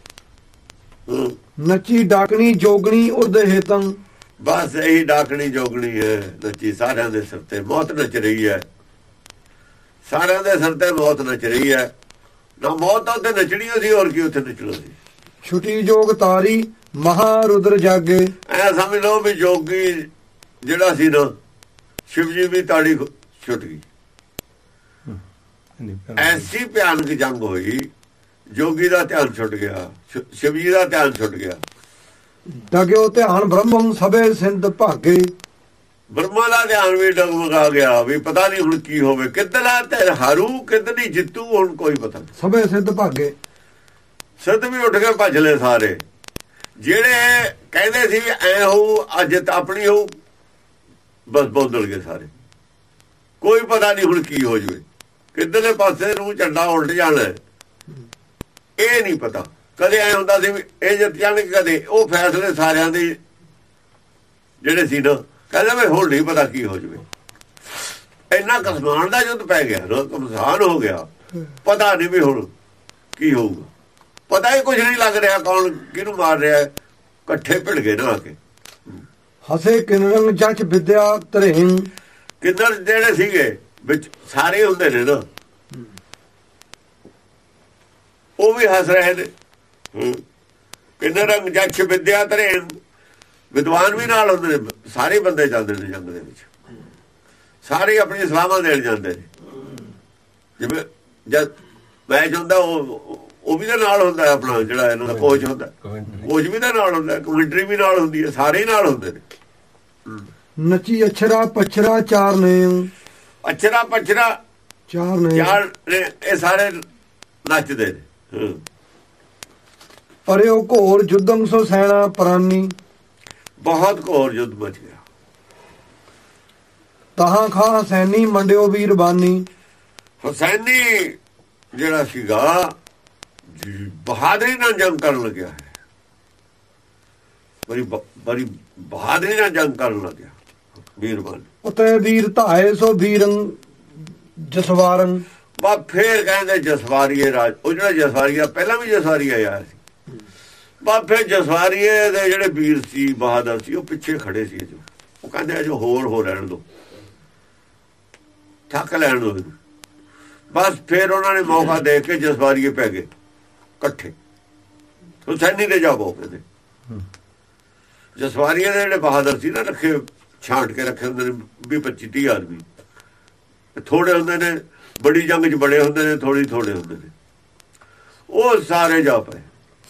ਨਚੀ ਡਾਕਣੀ ਜੋਗਣੀ ਉਰਦੇ ਹੇਤੰ। ਬਸ ਇਹੀ ਡਾਕਣੀ ਜੋਗਣੀ ਹੈ ਨੱਚੀ ਸਾਰਿਆਂ ਦੇ ਸਿਰ ਤੇ। ਮੌਤ ਨੱਚ ਰਹੀ ਹੈ। ਸਾਰਿਆਂ ਦੇ ਸਿਰ ਤੇ ਮੌਤ ਨੱਚ ਰਹੀ ਹੈ। ਨਾ ਮੌਤ ਤਾਂ ਉੱਥੇ ਨੱਚਣੀ ਸੀ ਹੋਰ ਕੀ ਉੱਥੇ ਨੱਚਣਾ ਸੀ? ਛੁਟੀ ਜੋਗ ਤਾਰੀ ਮਹਾ ਰੁਦਰ ਜਾਗੇ। ਐ ਸਮਝ ਲਓ ਵੀ ਜੋਗੀ ਜਿਹੜਾ ਸੀ ਨਾ ਸ਼ਿਵ ਜੀ ਵੀ ਤਾੜੀ ਛੁੱਟ ਗਈ। ਐਸੀ ਭਿਆਨਕ ਜੰਗ ਹੋਈ ਜੋਗੀ ਦਾ ਧਿਆਨ ਛੁੱਟ ਗਿਆ ਸ਼ਿਵ ਜੀ ਦਾ ਧਿਆਨ ਛੁੱਟ ਗਿਆ। ਡਗਿਓ ਧਿਆਨ ਬ੍ਰਹਮੰ ਸਭੇ ਸਿੰਧ ਭਾਗੇ। ਬ੍ਰਹਮਾ ਦਾ ਧਿਆਨ ਵੀ ਡਗਮਗਾ ਗਿਆ ਵੀ ਪਤਾ ਨਹੀਂ ਹੁਣ ਕੀ ਹੋਵੇ। ਕਿੱਦਲਾ ਤੇ ਹਾਰੂ ਕਿੱਦਨੀ ਜਿੱਤੂ ਹੁਣ ਕੋਈ ਪਤਾ ਸਭੇ ਸਿੰਧ ਭਾਗੇ। ਸਿੱਧ ਵੀ ਉੱਠ ਕੇ ਭੱਜ ਲਏ ਸਾਰੇ। ਜਿਹੜੇ ਕਹਿੰਦੇ ਸੀ ਐ ਹੋਊ ਅੱਜ ਤਾਂ ਆਪਣੀ ਹੋਊ ਬਸ ਬੋਦਲ ਗਏ ਸਾਰੇ। ਕੋਈ ਪਤਾ ਨਹੀਂ ਹੁਣ ਕੀ ਹੋ ਜਵੇ। ਕਿੱਧਰਲੇ ਪਾਸੇ ਨੂੰ ਝੰਡਾ ਉਲਟ ਜਾਣਾ। ਹੈ। ਇਹ ਨਹੀਂ ਪਤਾ। ਕਦੇ ਐ ਹੁੰਦਾ ਸੀ ਇਹ ਜਿੱਤ ਜਾਣਗੇ ਕਦੇ ਉਹ ਫੈਸਲੇ ਸਾਰਿਆਂ ਦੇ ਜਿਹੜੇ ਸੀ ਨਾ। ਕਹਿੰਦੇ ਵੀ ਹੁਣ ਨਹੀਂ ਪਤਾ ਕੀ ਹੋ ਜਵੇ। ਇੰਨਾ ਕਸਮਾਨ ਦਾ ਜੁੱਧ ਪੈ ਗਿਆ ਨਾ ਕਮਸਾਨ ਹੋ ਗਿਆ। ਪਤਾ ਨਹੀਂ ਵੀ ਹੁਣ ਕੀ ਹੋਊਗਾ। ਪਤਾ ਹੀ ਕੁਝ ਨਹੀਂ ਲੱਗ ਰਿਹਾ ਕੌਣ ਕਿਹਨੂੰ ਮਾਰ ਰਿਹਾ ਹੈ। ਇਕੱਠੇ ਭਿੜ ਗਏ ਨਾ ਆ ਕੇ। ਹਸੇ ਕਿਨਰੰਗ ਜਚ ਵਿਦਿਆ ਤਰੇਨ ਕਿੰਦਰ ਜਿਹੜੇ ਸੀਗੇ ਵਿੱਚ ਸਾਰੇ ਹੁੰਦੇ ਨੇ ਨਾ। ਉਹ ਵੀ ਹੱਸ ਰਹੇ ਨੇ। ਹੂੰ। ਕਿੰਦਰ ਰੰਗ ਜੱਛ ਵਿਦਿਆ ਧਰੇ ਵਿਦਵਾਨ ਵੀ ਨਾਲ ਹੁੰਦੇ ਨੇ ਸਾਰੇ ਬੰਦੇ ਜਾਂਦੇ ਨੇ ਜੰਗ ਦੇ ਵਿੱਚ। ਸਾਰੇ ਆਪਣੀ ਸਲਾਹਾਂ ਦੇਣ ਜਾਂਦੇ ਨੇ। ਜਿਵੇਂ ਜਦ ਮੈਚ ਹੁੰਦਾ ਉਹ ਉਹ ਵੀ ਤਾਂ ਨਾਲ ਹੁੰਦਾ ਆਪਣਾ ਜਿਹੜਾ ਇਹਨਾਂ ਦਾ ਕੋਚ ਹੁੰਦਾ। ਕੋਚ ਵੀ ਤਾਂ ਨਾਲ ਹੁੰਦਾ ਕਮੈਂਟਰੀ ਵੀ ਨਾਲ ਹੁੰਦੀ ਹੈ ਸਾਰੇ ਨਾਲ ਹੁੰਦੇ ਨੇ। ਨਚੀ ਅਛਰਾ ਪਛਰਾ ਚਾਰ ਨੇ। ਅਛਰਾ ਪਛਰਾ ਚਾਰ ਨੇ। ਯਾਰ ਇਹ ਸਾਰੇ ਨੱਚਦੇ ਨੇ। ਹਾਂ। ਪਰਿਓ ਘੋਰ ਜੁਦੰ ਸੋ ਸੈਨਾ ਪ੍ਰਾਨੀ। ਬਹੁਤ ਘੋਰ ਯੁੱਧ ਮਚ ਗਿਆ। ਤਹਾਂ ਖਾ ਸੈਨੀ ਮੰਡਿਓ ਵੀਰ ਬਾਨੀ। ਹੁਸੈਨੀ ਜਿਹੜਾ ਸੀਗਾ ਜੀ, ਬਹਾਦਰੀ ਨਾਲ ਜੰਗ ਕਰਨ ਲੱਗਿਆ ਹੈ। ਬੜੀ ਬੜੀ ਬਹਾਦਰੀ ਨਾਲ ਜੰਗ ਕਰਨ ਲੱਗਿਆ ਵੀਰਵਾਨ ਉਤੇ ਵੀਰ ਧਾਏ ਸੋ ਵੀਰੰ ਜਸਵਾਰੰ। ਬਾ ਫੇਰ ਕਹਿੰਦੇ ਜਸਵਾਰੀਏ ਰਾਜ ਉਹ ਜਿਹੜਾ ਜਸਵਾਰੀਆ ਪਹਿਲਾਂ ਵੀ ਜਸਵਾਰੀਆ ਆਇਆ ਸੀ। ਬਾ ਫੇਰ ਜਸਵਾਰੀਏ ਦੇ ਜਿਹੜੇ ਵੀਰ ਸੀ, ਬਹਾਦਰ ਸੀ, ਉਹ ਪਿੱਛੇ ਖੜੇ ਸੀ ਜੋ ਉਹ ਕਹਿੰਦੇ ਆ ਜੋ ਹੋਰ ਹੋ ਰਹਿਣ ਦੋ। ਥੱਕ ਲੈਣ ਦੋ ਬਸ ਫਿਰ ਉਹਨਾਂ ਨੇ ਮੌਕਾ ਦੇ ਕੇ ਜਸਵਾਰੀਏ ਪੈ ਗਏ, ਇਕੱਠੇ। ਹੁਸੈਨੀ ਦੇ ਜਾਬੋ ਕਹਿੰਦੇ ਜਸਵਾਰੀਏ ਦੇ ਜਿਹੜੇ ਬਹਾਦਰ ਸੀ ਨਾ, ਰੱਖੇ, ਛਾਂਟ ਕੇ ਰੱਖੇ ਹੁੰਦੇ ਨੇ ਵੀ 25 30 ਆਦਮੀ। ਥੋੜੇ ਹੁੰਦੇ ਨੇ, ਬੜੀ ਜੰਗ 'ਚ ਬੜੇ ਹੁੰਦੇ ਨੇ ਥੋੜੀ ਥੋੜੇ ਹੁੰਦੇ ਨੇ। ਉਹ ਸਾਰੇ ਜਾ ਪਏ।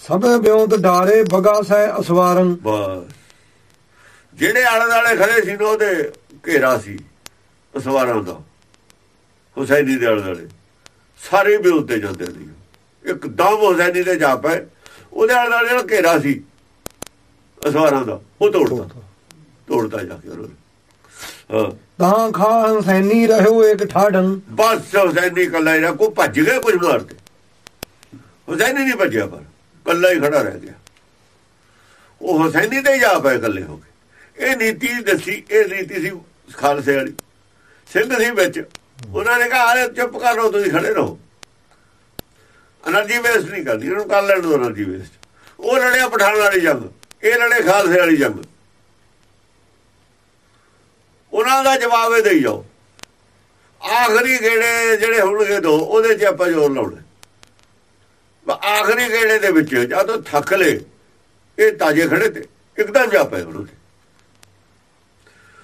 ਸਭੇ ਬਿਉਂਤ ਡਾਰੇ ਬਗਾ ਸੈ ਅਸਵਾਰਨ ਬਸ। ਜਿਹੜੇ ਆਲੇ ਦਾਲੇ ਖੜੇ ਸੀ ਨਾ ਉਹਦੇ ਘੇਰਾ ਸੀ ਸਵਾਰਾਂ ਦਾ। ਹੁਸੈਨੀ ਦੇ ਆਲੇ ਦਾਲੇ ਸਾਰੇ ਵੀ ਉੱਤੇ ਜਾਂਦੇ ਸੀ। ਇੱਕਦਮ ਹੁਸੈਨੀ ਦੇ ਜਾ ਪਏ ਉਹਦੇ ਆਲੇ ਦਾਲੇ ਨਾਲ ਘੇਰਾ ਸੀ ਸਵਾਰਾਂ ਦਾ। ਉਹ ਤੋੜਦਾ। ਤੋੜਦਾ। ਜਾ ਕੇ ਉਹਨਾਂ। ਤਾਂ ਖਾ ਹਸੈਨੀ ਰਹਿਓ ਇੱਕ ਠਾੜੰ ਬਸ ਹੁਸੈਨੀ ਕੱਲਾ ਰਿਹਾ। ਕੋਈ ਭੱਜ ਗਏ ਕੁਝ ਮਾਰਦੇ ਹੁਸੈਨੀ ਨਹੀਂ ਭੱਜਿਆ ਪਰ। ਕੱਲਾ ਹੀ ਖੜਾ ਰਹਿ ਗਿਆ। ਉਹ ਹੁਸੈਨੀ ਤੇ ਜਾ ਪਏ ਇਕੱਲੇ ਹੋ ਕੇ ਇਹ ਨੀਤੀ ਦੱਸੀ, ਇਹ ਨੀਤੀ ਸੀ ਖਾਲਸੇ ਵਾਲੀ। ਸਿੰਘ ਸੀ ਵਿੱਚ। ਉਹਨਾਂ ਨੇ ਕਿਹਾ ਆਲੇ ਚੁੱਪ ਕਰ ਲੋ ਤੁਸੀਂ ਖੜੇ ਰਹੋ। એનર્ਜੀ ਵੇਸਟ ਨਹੀਂ ਕਰਦੀ ਇਹਨੂੰ ਕਰ ਲੈਣ ਦੋ એનર્ਜੀ ਵੇਸਟ ਉਹ ਲੜਿਆ ਪਠਾਨ ਵਾਲੀ ਜੰਗ। ਇਹ ਲੜੇ ਖਾਲਸੇ ਵਾਲੀ ਜੰਗ। ਉਹਨਾਂ ਦਾ ਜਵਾਬ ਇਹ ਦੇਈ ਜਾਓ ਆਖਰੀ ਗੇੜੇ ਜਿਹੜੇ ਹੋਣਗੇ ਦੋ, ਉਹਦੇ 'ਚ ਆਪਾਂ ਜ਼ੋਰ ਲਾਉਣਾ। ਆਖਰੀ ਗੇੜੇ ਦੇ ਵਿੱਚ ਜਦੋਂ ਥੱਕ ਲੇ। ਇਹ ਤਾਜੇ ਖੜੇ ਤੇ ਇੱਕਦਮ ਜਾ ਪਏ ਉਹਨਾਂ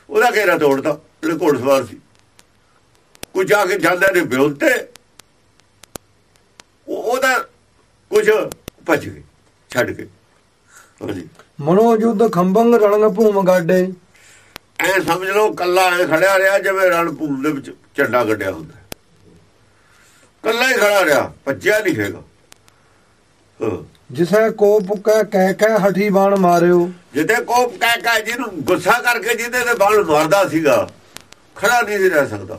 ਉਹਦਾ ਘੇਰਾ ਤੋੜਦਾ ਜਿਹੜੇ ਘੋੜਸਵਾਰ ਸੀ। ਕੁਝ ਜਾ ਕੇ ਜਾਂਦੇ ਨੇ ਬਿਉਲ ਤੇ ਉਹ- ਉਹਦਾ ਕੁਝ ਭੱਜ ਗਏ ਛੱਡ ਕੇ ਹਾਂਜੀ। ਮਨੋ ਯੁੱਧ ਖੰਭੰਗ ਰਣੰਗ ਭੂਮ ਗਾਡੇ। ਐ ਸਮਝ ਲਓ ਕੱਲਾ ਐ ਖੜਿਆ ਰਿਹਾ ਜਿਵੇਂ ਰਣਭੂਮ ਦੇ ਵਿੱਚ ਝੰਡਾ ਗੱਡਿਆ ਹੁੰਦਾ। ਕੱਲਾ ਹੀ ਖੜਾ ਰਿਹਾ ਭੱਜਿਆ ਨਹੀਂ ਹੈਗਾ। ਜਿਸੈ ਕੋ ਪੁਕੈ ਕਹਿ ਕਹਿ ਹਠੀ ਬਾਣ ਮਾਰਿਓ। ਜਿੱਦੇ ਕੋਪ ਕਹਿ ਕਹਿ ਜਿਹਨੂੰ ਗੁੱਸਾ ਕਰਕੇ ਜਿਹਦੇ ਤੇ ਬਾਲ ਮਾਰਦਾ ਸੀਗਾ ਖੜਾ ਨਹੀਂ ਸੀ ਰਹਿ ਸਕਦਾ।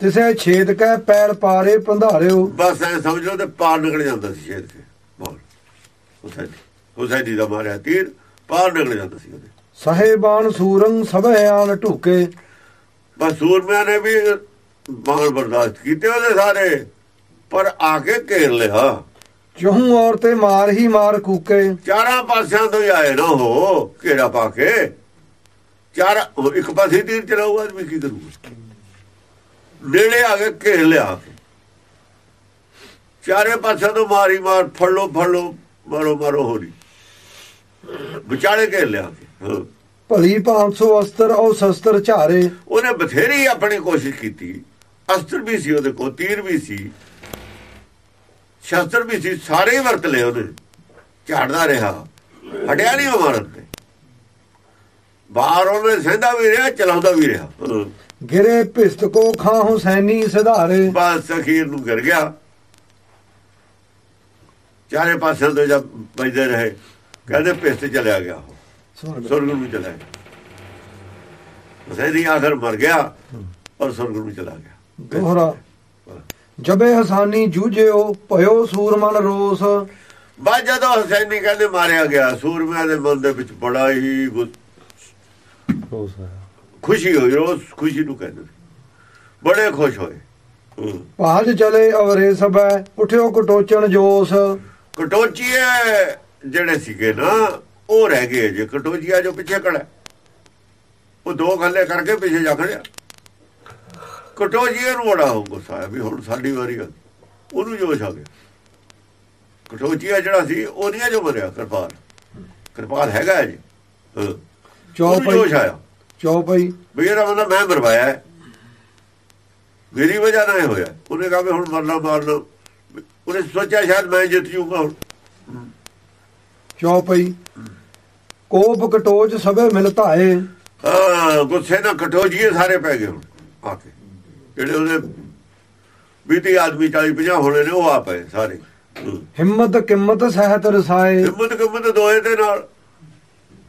ਤਿਸੈ ਛੇਦ ਕੈ ਪੈਰ ਪਾਰੇ ਪੰਧਾਰਿਓ। ਬਸ ਐ ਸਮਝ ਲਓ ਤੇ ਪਾਰ ਨਿਕਲ ਜਾਂਦਾ ਸੀ ਸ਼ੇਰ ਕੇ ਬਾਲ ਹੁਸੈਨ ਹੁਸੈਨੀ ਦਾ ਮਾਰਿਆ ਤੀਰ ਪਾਰ ਨਿਕਲ ਜਾਂਦਾ ਸੀ ਉਹਦੇ। ਸਹੇਬਾਨ ਸੂਰੰਗ ਸਭੇ ਆਨ ਢੁਕੇ। ਬਸ ਸੂਰਮਿਆਂ ਨੇ ਵੀ ਬਾਣ ਬਰਦਾਸ਼ਤ ਕੀਤੇ ਉਹਦੇ ਸਾਰੇ। ਪਰ ਆ ਕੇ ਘੇਰ ਲਿਆ। ਚਹੂ ਔਰ ਤੇ ਮਾਰ ਹੀ ਮਾਰ ਕੂਕੇ? ਚਾਰਾਂ ਪਾਸਿਆਂ ਤੋਂ ਆਏ ਨਾ ਹੋ ਘੇਰਾ ਪਾ ਕੇ। ਚਾਰ ਉਹ ਇੱਕ ਪਾਸੇ ਤੀਰ ਚਲਾਊ ਆਦਮੀ ਕੀ ਕਰੂਗਾ? ਨੇੜੇ ਆ ਕੇ ਘੇਰ ਲਿਆ। ਚਾਰੇ ਪਾਸਿਆਂ ਤੋਂ ਮਾਰੀ ਮਾਰ ਫੜ ਲੋ ਫੜ ਲੋ ਮਾਰੋ ਮਾਰੋ ਹੋਰੀ ਵਿਚਾਲੇ ਘੇਰ ਲਿਆ। ਭਲੀ 500 ਅਸਤਰ ਔ ਸ਼ਸਤਰ ਝਾਰੇ। ਉਹਨੇ ਬਥੇਰੀ ਆਪਣੀ ਕੋਸ਼ਿਸ਼ ਕੀਤੀ। ਅਸਤਰ ਵੀ ਸੀ ਉਹਦੇ ਕੋਲ ਤੀਰ ਵੀ ਸੀ। ਸ਼ਸਤਰ ਵੀ ਸੀ ਸਾਰੇ ਵਰਤ ਲਏ ਉਹਨੇ ਝਾੜਦਾ ਰਿਹਾ। ਹਟਿਆ ਨਹੀਂ ਉਹ ਮਾਰਨ ਤੇ। ਬਾਹਰ ਉਹਨੇ ਸਹਿੰਦਾ ਵੀ ਰਿਹਾ ਚਲਾਉਂਦਾ ਵੀ ਰਿਹਾ। ਗਿਰੇ ਭਿਸਤ ਕੋ ਖਾਂ ਹੁਸੈਨੀ ਸਿਧਾਰੇ। ਬਸ ਅਖੀਰ ਨੂੰ ਗਿਰ ਗਿਆ। ਚਾਰੇ ਪਾਸਿਆਂ ਤੋਂ ਜਦ ਵੱਜਦੇ ਰਹੇ ਕਹਿੰਦੇ ਪਿਸਤ ਚਲਿਆ ਗਿਆ ਸੁਰਗ ਨੂੰ ਚਲਾ ਗਿਆ। ਹੁਸੈਨੀ ਆਖਰ ਮਰ ਗਿਆ ਔਰ ਸੁਰਗ ਨੂੰ ਚਲਾ ਗਿਆ। ਦੋਹਰਾ ਜਬੇ ਹਸਾਨੀ ਜੂਝਿਓ ਭਇਓ ਸੂਰਮਨ ਰੋਸ। ਬਾਅਦ ਜਦੋਂ ਹੁਸੈਨੀ ਕਹਿੰਦੇ ਮਾਰਿਆ ਗਿਆ ਸੂਰਮਿਆਂ ਦੇ ਮਨ ਦੇ ਵਿੱਚ ਬੜਾ ਹੀ ਖੁਸ਼ੀ ਹੋਈ ਰੋਜ਼ ਖੁਸ਼ੀ ਨੂੰ ਕਹਿੰਦੇ। ਬੜੇ ਖੁਸ਼ ਹੋਏ। ਹੂੰ। ਭਾਜ ਚਲੇ ਅਵਰੇ ਸਭੈ ਉਠਿਓ ਕਟੋਚਣ ਜੋਸ। ਕਟੋਚੀਏ ਜਿਹੜੇ ਸੀਗੇ ਨਾ ਉਹ ਰਹਿ ਗਏ ਜੇ ਕਟੋਚੀਆ ਜੋ ਪਿੱਛੇ ਖੜਾ ਉਹ ਦੋ ਗੱਲੇ ਕਰਕੇ ਪਿੱਛੇ ਜਾ ਖੜਿਆ ਕਟੋਚੀਏ ਨੂੰ ਬੜਾ ਹੋ ਗੁੱਸਾ ਆਇਆ ਵੀ ਹੁਣ ਸਾਡੀ ਵਾਰੀ ਆ ਉਹਨੂੰ ਜੋਸ਼ ਆ ਗਿਆ। ਕਟੋਚੀਆ ਜਿਹੜਾ ਸੀ ਉਹ ਨਹੀਂ ਜੋ ਮਰਿਆ ਕਿਰਪਾਲ ਕਿਰਪਾਲ ਹੈਗਾ ਜੀ। ਚੌਪਈ ਜੋਸ਼ ਆਇਆ ਚੌਪਈ ਵੀ ਇਹਦਾ ਮਤਲਬ ਮੈਂ ਮਰਵਾਇਆ ਹੈ। ਮੇਰੀ ਵਜ੍ਹਾ ਨਾਲ ਹੋਇਆ। ਉਹਨੇ ਕਹਾ ਵੀ ਹੁਣ ਮਰਨਾ ਮਾਰਨਾ ਉਹਨੇ ਸੋਚਿਆ ਸ਼ਾਇਦ ਮੈਂ ਜਿੱਤ ਜੂਗਾ ਹੁਣ। ਚੌਪਈ ਕੋਪ ਕਟੋਚ ਸਭੇ ਮਿਲ ਧਾਏ। ਹਾਂ ਗੁੱਸੇ ਨਾਲ ਕਟੋਜੀਏ ਸਾਰੇ ਪੈ ਗਏ ਹੁਣ ਆ ਕੇ। ਜਿਹੜੇ ਉਹਦੇ 20 ਆਦਮੀ 40 50 ਹੋਣੇ ਨੇ ਉਹ ਆ ਪਏ ਸਾਰੇ। ਹਿੰਮਤ ਕਿੰਮਤ ਸਹਿਤ ਰਸਾਏ। ਹਿੰਮਤ ਕਿੰਮਤ ਦੋਏ ਦੇ ਨਾਲ।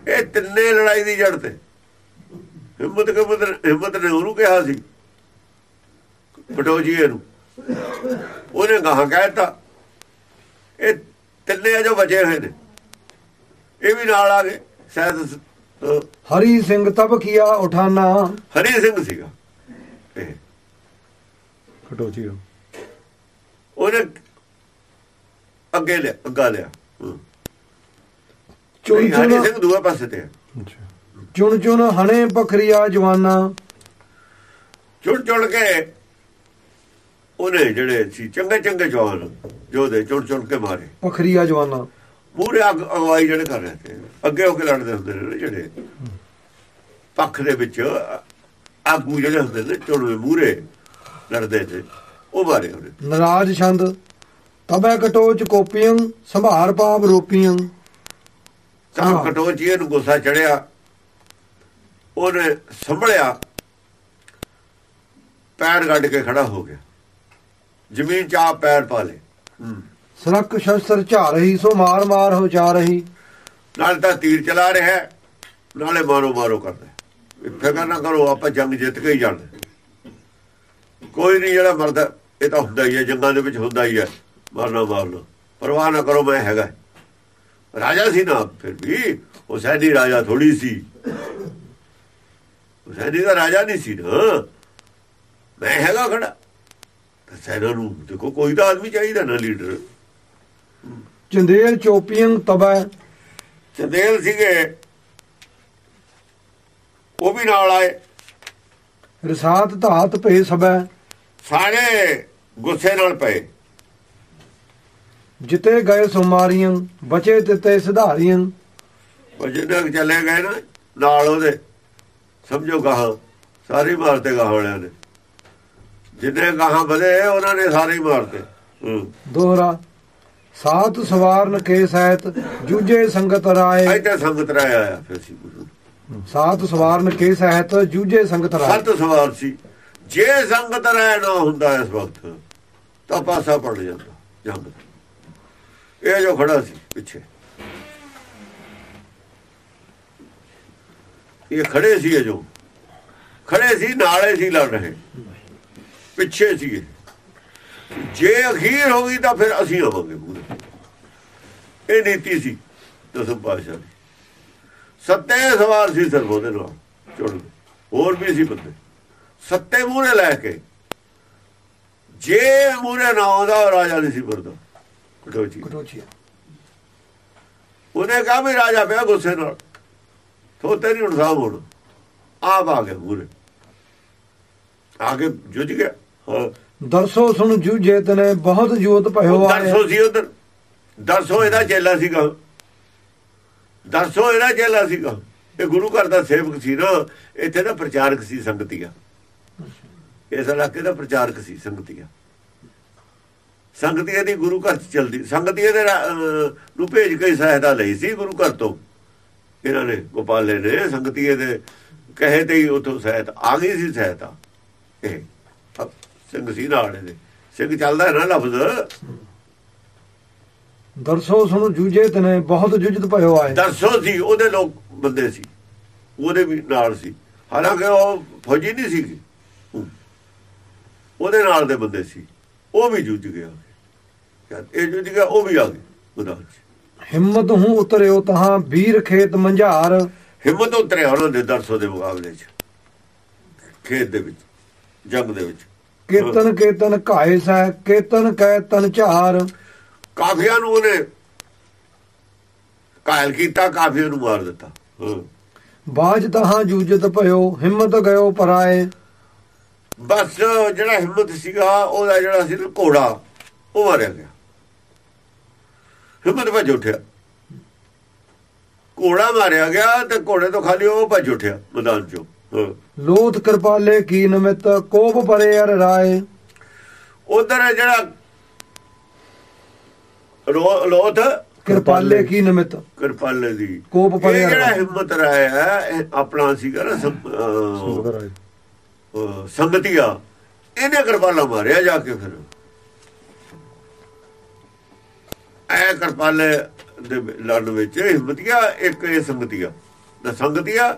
ਇਹ ਤਿੰਨੇ ਲੜਾਈ ਦੀ ਜੜ ਤੇ। ਹਿੰਮਤ ਕਿੰਮਤ ਹਿੰਮਤ ਨੇ ਉਹਨੂੰ ਕਿਹਾ ਸੀ। ਕਟੋਜੀਏ ਨੂੰ। ਉਹਨੇ ਗਾਹਾਂ ਕਹਿਤਾ ਇਹ ਤਿੰਨੇ ਜੋ ਬਚੇ ਹੋਏ ਨੇ। ਇਹ ਵੀ ਨਾਲ ਆ ਗਏ। ਅਹ, ਹਰੀ ਸਿੰਘ ਤਬ ਕੀਆ ਉਠਾਨਾ। ਹਰੀ ਸਿੰਘ ਸੀਗਾ। ਇਹ ਖਟੋਚੀ ਉਹਨੇ ਅੱਗੇ ਲਿਆ ਅੱਗਾ ਲਿਆ। ਨਹੀਂ, ਹਰੀ ਸਿੰਘ ਦੂਏ ਪਾਸੇ ਤੇ ਚੁਣ ਚੁਣ ਹਣੇ ਬਖਰੀਆ ਜਵਾਨਾ। ਚੁਣ ਚੁਣ ਕੇ ਉਹਨੇ ਜਿਹੜੇ ਸੀ ਚੰਗੇ ਚੰਗੇ ਜਵਾਨ ਜੋਧੇ ਚੁਣ ਚੁਣ ਕੇ ਮਾਰੇ। ਪਖਰੀਆ ਜਵਾਨਾ। ਅੱਗ ਅਗਵਾਈ ਜਿਹੜੇ ਕਰ ਰਹੇ ਸੀ। ਅੱਗੇ ਹੋ ਕੇ ਲੜਦੇ ਹੁੰਦੇ ਨੇ ਨਾ ਜਿਹੜੇ। ਪੱਖ ਦੇ ਵਿੱਚ ਆਗੂ ਜਿਹੜੇ ਹੁੰਦੇ ਨੇ ਚੁਣਵੇਂ ਮੂਰੇ ਲੜਦੇ ਤੇ ਉਹ ਮਾਰੇ ਉਹਨੇ ਨਰਾਜ ਛੰਦ ਤਬੈ ਕਟੋਚ ਕੋਪੀਆਂ ਸੰਭਾਰ ਪਾਪ ਰੋਪੀਆਂ ਤਾਂ। ਕਟੋਚੀਏ ਨੂੰ ਗੁੱਸਾ ਚੜਿਆ। ਉਹਨੇ ਸੰਭਲਿਆ। ਪੈਰ ਗੱਡ ਕੇ ਖੜਾ ਹੋ ਗਿਆ। ਜ਼ਮੀਨ 'ਚ ਆ ਪੈਰ ਪਾ ਲੇ। ਸਰਕ ਸ਼ਸਤਰ ਝਾ ਰਹੀ ਸੋ ਮਾਰ ਮਾਰ ਹੋ ਜਾ ਰਹੀ। ਨਾਲ ਤਾਂ ਤੀਰ ਚਲਾ ਰਿਹਾ ਨਾਲੇ ਮਾਰੋ ਮਾਰੋ ਕਰਦਾ। ਫਿਕਰ ਨਾ ਕਰੋ ਆਪਾਂ ਜੰਗ ਜਿੱਤ ਕੇ ਹੀ ਜਾਣਾ ਕੋਈ ਨਹੀਂ ਜਿਹੜਾ ਮਰਦਾ ਇਹ ਤਾਂ ਹੁੰਦਾ ਹੀ ਹੈ ਜੰਗਾਂ ਦੇ ਵਿੱਚ ਹੁੰਦਾ ਹੀ ਹੈ ਮਾਰਨਾ ਮਾਰਨਾ। ਪਰਵਾਹ ਨਾ ਕਰੋ ਮੈਂ ਹੈਗਾ। ਰਾਜਾ ਸੀ ਨਾ ਫਿਰ ਵੀ ਹੁਸੈਨੀ ਰਾਜਾ ਥੋੜੀ ਸੀ। ਹੁਸੈਨੀ ਦਾ ਰਾਜਾ ਨਹੀਂ ਸੀ ਨਾ। ਮੈਂ ਹੈਗਾ ਖੜਾ। ਤਾਂ ਸੈਨਾ ਨੂੰ ਦੇਖੋ ਕੋਈ ਤਾਂ ਆਦਮੀ ਚਾਹੀਦਾ ਨਾ ਲੀਡਰ। ਚੰਦੇਲ ਚੋਪੀਆਂ ਤਬੈ। ਚੰਦੇਲ ਸੀਗੇ। ਉਹ ਵੀ ਨਾਲ ਆਏ। ਰਸਾਤ ਧਾਤ ਭੇ ਸਬੈ। ਸਾਰੇ ਗੁੱਸੇ ਨਾਲ ਪਏ। ਜਿਤੇ ਗਏ ਸੁਮਾਰੀਆਂ ਬਚੇ ਤਿਤੇ ਸਿਧਾਰੀਆਂ। ਕੁ ਚਲੇ ਗਏ ਨਾ ਨਾਲ ਉਹਦੇ ਸਮਝੋ ਗਾਹਾਂ ਸਾਰੇ ਮਾਰਤੇ ਗਾਹਾਂ ਵਾਲਿਆਂ ਨੇ। ਜਿੰਨੇ ਗਾਹਾਂ ਵਧੇ ਉਹਨਾਂ ਨੇ ਸਾਰੇ ਮਾਰਤੇ ਦੋਹਰਾ ਸਾਤ ਸਵਾਰਨ ਕੇ ਸਹਿਤ ਜੂਝੇ ਸੰਗਤ ਰਾਏ। ਇੱਥੇ ਸੰਗਤ ਰਾਇਆ ਆਇਆ ਫਿਰ ਸੀ। ਸਾਤ ਸਵਾਰਨ ਕੇ ਸਹਿਤ ਜੂਝੇ ਸੰਗਤ ਰਾਏ। ਸੱਤ ਸਵਾਰ ਸੀ। ਜੇ ਸੰਗਤ ਰਾਇ ਨਾ ਹੁੰਦਾ ਇਸ ਵਕਤ, ਤਾਂ ਪਾਸਾ ਪੜ ਜਾਂਦਾ, ਜੰਗ ਇਹ ਜੋ ਖੜਾ ਸੀ ਪਿੱਛੇ। ਇਹ ਖੜੇ ਸੀ ਇਹ ਜੋ। ਖੜੇ ਸੀ, ਨਾਲੇ ਸੀ, ਲੜ ਰਹੇ। ਪਿੱਛੇ ਸੀ ਜੇ ਅਖੀਰ ਹੋ ਗਈ ਤਾਂ ਫਿਰ ਅਸੀਂ ਆਵਾਂਗੇ ਪੂਰੇ। ਇਹ ਨੀਤੀ ਸੀ, ਦਸਮ ਪਾਸ਼ਾ ਦੀ। ਸੱਤੇ ਸਵਾਰ ਸੀ ਸਿਰਫ ਉਹਦੇ ਨਾਲ, ਚੁਣ ਹੋਰ ਵੀ ਸੀ ਬੰਦੇ। ਸੱਤੇ ਮੂਹਰੇ ਲੈ ਕੇ। ਜੇ ਮੂਹਰੇ ਨਾ ਆਉਂਦਾ ਰਾਜਾ ਨਹੀਂ ਸੀ ਮਰਦਾ ਕਟੋਚੀ। ਕਟੋਚੀਆ ਉਹਨੇ ਕਹਾ ਵੀ ਰਾਜਾ ਪਿਆ ਗੁੱਸੇ ਨਾਲ। ਥੋਤੇ ਨਹੀਂ ਹੁਣ ਸਾਹਿਬ ਹੁਣ। ਆਪ ਆ ਗਿਆ ਮੂਹਰੇ। ਆ ਕੇ ਜੁਝ ਗਿਆ। ਦਰਸੋ ਸੁਣ ਜੂਝੇ ਤਨੇ ਬਹੁਤ ਜੋਤ ਭਇਓ ਆਏ। ਦਰਸੋ ਸੀ ਉਧਰ। ਦਰਸੋ ਇਹਦਾ ਚੇਲਾ ਸੀਗਾ। ਦਰਸੋ ਇਹਦਾ ਚੇਲਾ ਸੀਗਾ। ਇਹ ਗੁਰੂ ਘਰ ਦਾ ਸੇਵਕ ਸੀ ਨਾ। ਇੱਥੇ ਦਾ ਪ੍ਰਚਾਰਕ ਸੀ ਸੰਗਤੀਆ। ਇਸ ਇਲਾਕੇ ਦਾ ਪ੍ਰਚਾਰਕ ਸੀ ਸੰਗਤੀਆ। ਸੰਗਤੀਆ ਦੀ ਗੁਰੂ ਘਰ ਚ ਚਲਦੀ ਸੰਗਤੀਆ ਦੇ ਨੂੰ ਭੇਜ ਕੇ ਸਹਾਇਤਾ ਲਈ ਸੀ ਗੁਰੂ ਘਰ ਤੋਂ। ਇਹਨਾਂ ਨੇ ਗੋਪਾਲੇ ਨੇ ਸੰਗਤੀਏ ਦੇ ਕਹੇ ਤੇ ਹੀ ਉਥੋਂ ਸਹਾਇਤਾ ਆ ਗਈ ਸੀ ਸਹਾਇਤਾ। ਇਹ ਸਿੰਘ ਸੀ ਨਾਲ ਇਹਦੇ। ਸਿੰਘ ਚੱਲਦਾ ਨਾ ਲਫ਼ਜ਼। ਦਰਸੋ ਸੁਣ ਜੂਝੇ ਤਨੇ ਬਹੁਤ ਜੁਜਤ ਭਇਓ ਆਏ। ਦਰਸੋ ਸੀ ਉਹਦੇ ਲੋਕ ਬੰਦੇ ਸੀ। ਉਹਦੇ ਵੀ ਨਾਲ ਸੀ। ਹਾਲਾਂਕਿ ਉਹ ਫੌਜੀ ਨਹੀਂ ਸੀ ਉਹਦੇ ਨਾਲ ਦੇ ਬੰਦੇ ਸੀ। ਉਹ ਵੀ ਜੂਝ ਗਿਆ। ਜਦ ਇਹ ਜੂਝ ਗਿਆ ਉਹ ਵੀ ਆ ਗਏ ਮੈਦਾਨ 'ਚ। ਹਿੰਮਤ ਹੂੰ ਉਤਰਿਓ ਤਹਾਂ ਵੀਰ ਖੇਤ ਮੰਝਾਰ। ਹਿੰਮਤ ਉਤਰਿਆ ਉਹਨਾਂ ਦੇ ਦਰਸੋ ਦੇ ਮੁਕਾਬਲੇ 'ਚ। ਖੇਤ ਦੇ ਵਿੱਚ ਜੰਗ ਦੇ ਵਿੱਚ। ਕੀਰਤਨ ਕੀਰਤਨ ਘਾਏ ਸਹਿ ਕੀਰਤਨ ਕੈ ਤਨ ਝਾਰ। ਕਾਫੀਆਂ ਨੂੰ ਉਹਨੇ ਕਾਇਲ ਕੀਤਾ ਕਾਫੀਆਂ ਨੂੰ ਮਾਰ ਦਿੱਤਾ। ਬਾਜ ਤਹਾਂ ਜੂਜਤ ਭਇਓ ਹਿੰਮਤ ਗਇਓ ਪਰਾਏ। ਬਸ ਜਿਹੜਾ ਹਿੰਮਤ ਸੀਗਾ ਉਹਦਾ ਜਿਹੜਾ ਸੀ ਘੋੜਾ ਉਹ ਮਾਰਿਆ ਗਿਆ। ਹਿੰਮਤ ਭੱਜ ਉੱਠਿਆ। ਘੋੜਾ ਮਾਰਿਆ ਗਿਆ ਤੇ ਘੋੜੇ ਤੋਂ ਖਾਲੀ ਉਹ ਭੱਜ ਉੱਠਿਆ ਮੈਦਾਨ ਚੋਂ। ਲੋਥ ਕਿਰਪਾਲੇ ਕੀ ਨਮਿਤ ਕੋਪ ਪਰੇ ਅਰ ਰਾਏ। ਉਧਰ ਜਿਹੜਾ ਲੋਥ ਕਿਰਪਾਲੇ ਕੀ ਨਮਿਤ। ਕਿਰਪਾਲੇ ਦੀ। ਕੋਪ ਪਰੇ ਜਿਹੜਾ। ਹਿੰਮਤ ਰਾਇਆ ਹੈ ਇਹ ਆਪਣਾ ਸੀਗਾ ਨਾ ਸੰਗਤੀਆ ਇਹਨੇ ਕਿਰਪਾਲਾ ਮਾਰਿਆ ਜਾ ਕੇ ਫਿਰ। ਐ ਕਿਰਪਾਲੇ ਦੇ ਲੜਨ ਵਿੱਚ ਹਿੰਮਤੀਆ ਇੱਕ ਇਹ ਸੰਗਤੀਆ। ਨਾ ਸੰਗਤੀਆ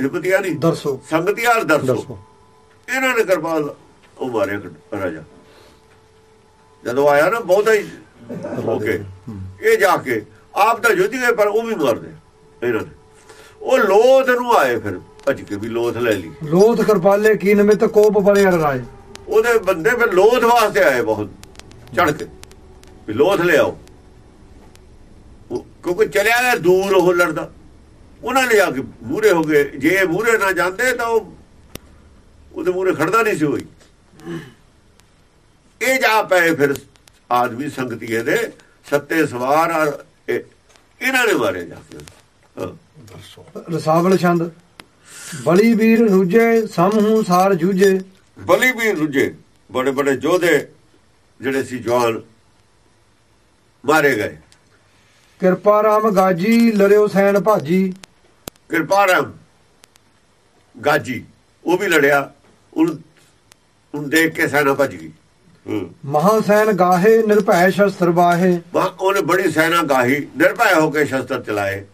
ਹਿੰਮਤੀਆ ਨਹੀਂ। ਦਰਸੋ। ਸੰਗਤੀਆ ਔਰ ਦਰਸੋ। ਇਹਨਾਂ ਨੇ ਕਿਰਪਾਲ ਉਹ ਮਾਰਿਆ ਰਾਜਾ। ਜਦੋਂ ਆਇਆ ਨਾ ਬਹੁਤਾ ਹੀ ਓਕੇ ਇਹ ਜਾ ਕੇ ਆਪ ਤਾਂ ਗਏ ਪਰ ਉਹ ਵੀ ਮਾਰਦੇ ਇਹਨਾਂ ਨੇ ਉਹ ਲੋਥ ਨੂੰ ਆਏ ਫਿਰ। ਭੱਜ ਕੇ ਵੀ ਲੋਥ ਲੈ ਲਈ। ਲੋਥ ਕਿਰਪਾਲੇ ਕੀ ਨਮਿਤ ਕੋਪ ਅਰ ਰਾਏ ਉਹਦੇ ਬੰਦੇ ਫਿਰ ਲੋਥ ਵਾਸਤੇ ਆਏ ਬਹੁਤ ਚੜ ਕੇ। ਵੀ ਲੋਥ ਲਿਆਓ ਕਿਉਂਕਿ ਚਲਿਆ ਗਿਆ ਦੂਰ ਉਹ ਲੜਦਾ। ਉਹਨਾਂ ਨੇ ਜਾ ਕੇ ਮੂਰੇ ਹੋ ਗਏ। ਜੇ ਮੂਰੇ ਨਾ ਜਾਂਦੇ ਤਾਂ ਉਹ ਉਹਦੇ ਮੂਰੇ ਖੜਦਾ ਨਹੀਂ ਸੀ ਹੋਈ ਇਹ ਜਾ ਪਏ ਫਿਰ ਆਦਮੀ ਸੰਗਤੀਏ ਦੇ ਸੱਤੇ ਸਵਾਰ ਇਹਨਾਂ ਨੇ ਮਾਰੇ ਜਾ ਕੇ। ਹਾਂ। ਰਸਾਵਲ ਛੰਦ। ਬਲੀ ਵੀਰ ਰੂਜੇ ਸਮਹੂ ਸਾਰ ਜੂਝੇ। ਬਲੀ ਵੀ ਰੁਜੇ ਬੜੇ ਬੜੇ ਯੋਧੇ ਜਿਹੜੇ ਸੀ ਜਵਾਨ ਮਾਰੇ ਗਏ। ਕਿਰਪਾ ਰਾਮ ਗਾਜੀ ਲਰਿਓ ਸੈਨ ਭਾਜੀ। ਕਿਰਪਾਰਾਮ ਗਾਜੀ ਉਹ ਵੀ ਲੜਿਆ ਉਹਨੂੰ ਦੇਖ ਕੇ ਸੈਨਾ ਭੱਜ ਗਈ। ਮਹਾ ਸੈਨ ਗਾਹੇ ਨਿਰਭੈ ਸ਼ਸਤਰ ਬਾਹੇ ਉਹਨੇ ਬੜੀ ਸੈਨਾ ਗਾਹੀ ਨਿਰਭੈ ਹੋ ਕੇ ਸ਼ਸਤਰ ਚਲਾਏ।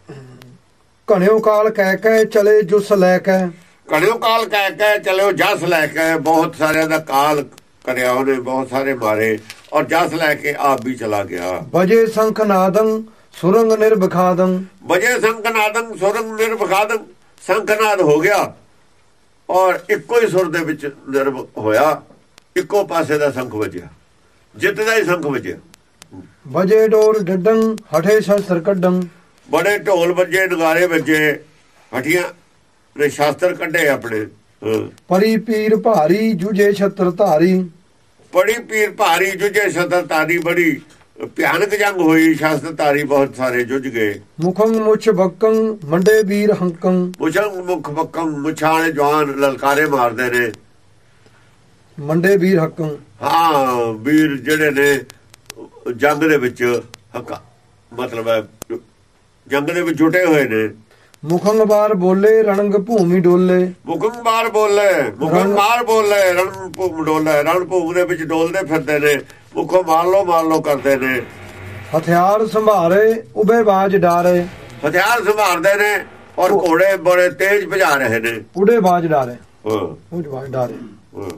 ਘਣਿਓ ਕਾਲ ਕਹਿ ਕਹਿ ਚਲੇ ਜੁਸ ਲੈ ਕੇ ਕੜਿਓ ਕਾਲ ਕਹਿ ਕੇ ਚਲਿਓ ਜਸ ਲੈ ਕੇ ਬਹੁਤ ਸਾਰਿਆਂ ਦਾ ਕਾਲ ਕਰਿਆ ਉਹਨੇ ਬਹੁਤ ਸਾਰੇ ਮਾਰੇ ਔਰ ਜਸ ਲੈ ਕੇ ਆਪ ਵੀ ਚਲਾ ਗਿਆ। ਬਜੇ ਸੰਖ ਨਾਦੰ ਸੁਰੰਗ ਨਿਰਬਖਾਦੰ ਵਜੇ ਸੰਕਨਾਦੰ ਸੁਰੰਗ ਨਿਰਭਖਾਦੰ ਸੰਕਨਾਦ ਹੋ ਗਿਆ। ਔਰ ਇੱਕੋ ਹੀ ਸੁਰ ਦੇ ਵਿੱਚ ਨਿਰਭ ਹੋਇਆ ਇੱਕੋ ਪਾਸੇ ਦਾ ਸੰਖ ਵੱਜਿਆ ਜਿੱਤ ਦਾ ਹੀ ਸੰਖ ਵੱਜਿਆ। ਵਜੇ ਡੋਰ ਡੱਡੰ ਹਠੇ ਸ਼ਸਤਰ ਕੱਢੰ। ਬੜੇ ਢੋਲ ਵੱਜੇ ਨਗਾਰੇ ਵੱਜੇ ਹਟੀਆਂ ਨੇ ਸ਼ਾਸਤਰ ਕੱਢੇ ਆਪਣੇ। ਪਰੀ ਪੀਰ ਭਾਰੀ ਜੂਝੇ ਛਤਰ ਧਾਰੀ। ਬੜੀ ਪੀਰ ਭਾਰੀ ਜੁਝੇ ਸ਼ਸਤਰ ਤਾਰੀ ਬੜੀ ਭਿਆਨਕ ਜੰਗ ਹੋਈ ਸ਼ਸਤਰ ਤਾਰੀ ਬਹੁਤ ਸਾਰੇ ਜੁਝ ਗਏ। ਮੁਖੰ ਮੁਛ ਬੱਕੰ ਮੰਡੇ ਵੀਰ ਹੰਕੰ। ਮੁਛੰਗ ਮੁਖ ਬੱਕਮ ਮੁਛਾਣੇ ਜਵਾਨ ਲਲਕਾਰੇ ਮਾਰਦੇ ਨੇ। ਮੰਡੇ ਵੀਰ ਹੰਕੰ। ਹਾਂ ਵੀਰ ਜਿਹੜੇ ਨੇ ਜੰਗ ਦੇ ਵਿੱਚ ਹੱਕਾ ਮਤਲਬ ਹੈ ਜੰਗ ਦੇ ਵਿੱਚ ਜੁਟੇ ਹੋਏ ਨੇ। ਮੁਖੰ ਬਾਰ ਬੋਲੇ ਰਣੰਗ ਭੂਮੀ ਡੋਲੇ। ਮਾਰ ਬੋਲੇ ਮਾਰ ਬੋਲੇ ਰਣ ਭੂਮ ਡੋਲੇ ਰਣ ਭੂਮ ਦੇ ਵਿੱਚ ਡੋਲਦੇ ਫਿਰਦੇ ਨੇ ਮੁਖੋਂ ਮਾਰ ਲੋ ਮਾਰ ਲੋ ਕਰਦੇ ਨੇ। ਹਥਿਆਰ ਸੰਭਾਰੇ ਉਬੇ ਬਾਜ ਡਾਰੇ। ਹਥਿਆਰ ਸੰਭਾਲਦੇ ਨੇ ਔਰ ਘੋੜੇ ਬੜੇ ਤੇਜ਼ ਭਜਾ ਰਹੇ ਨੇ। ਉਡੇ ਬਾਜ ਡਾਰੇ। ਹਾਂ। ਉਹ ਬਾਜ ਡਾਰੇ। ਹਾਂ।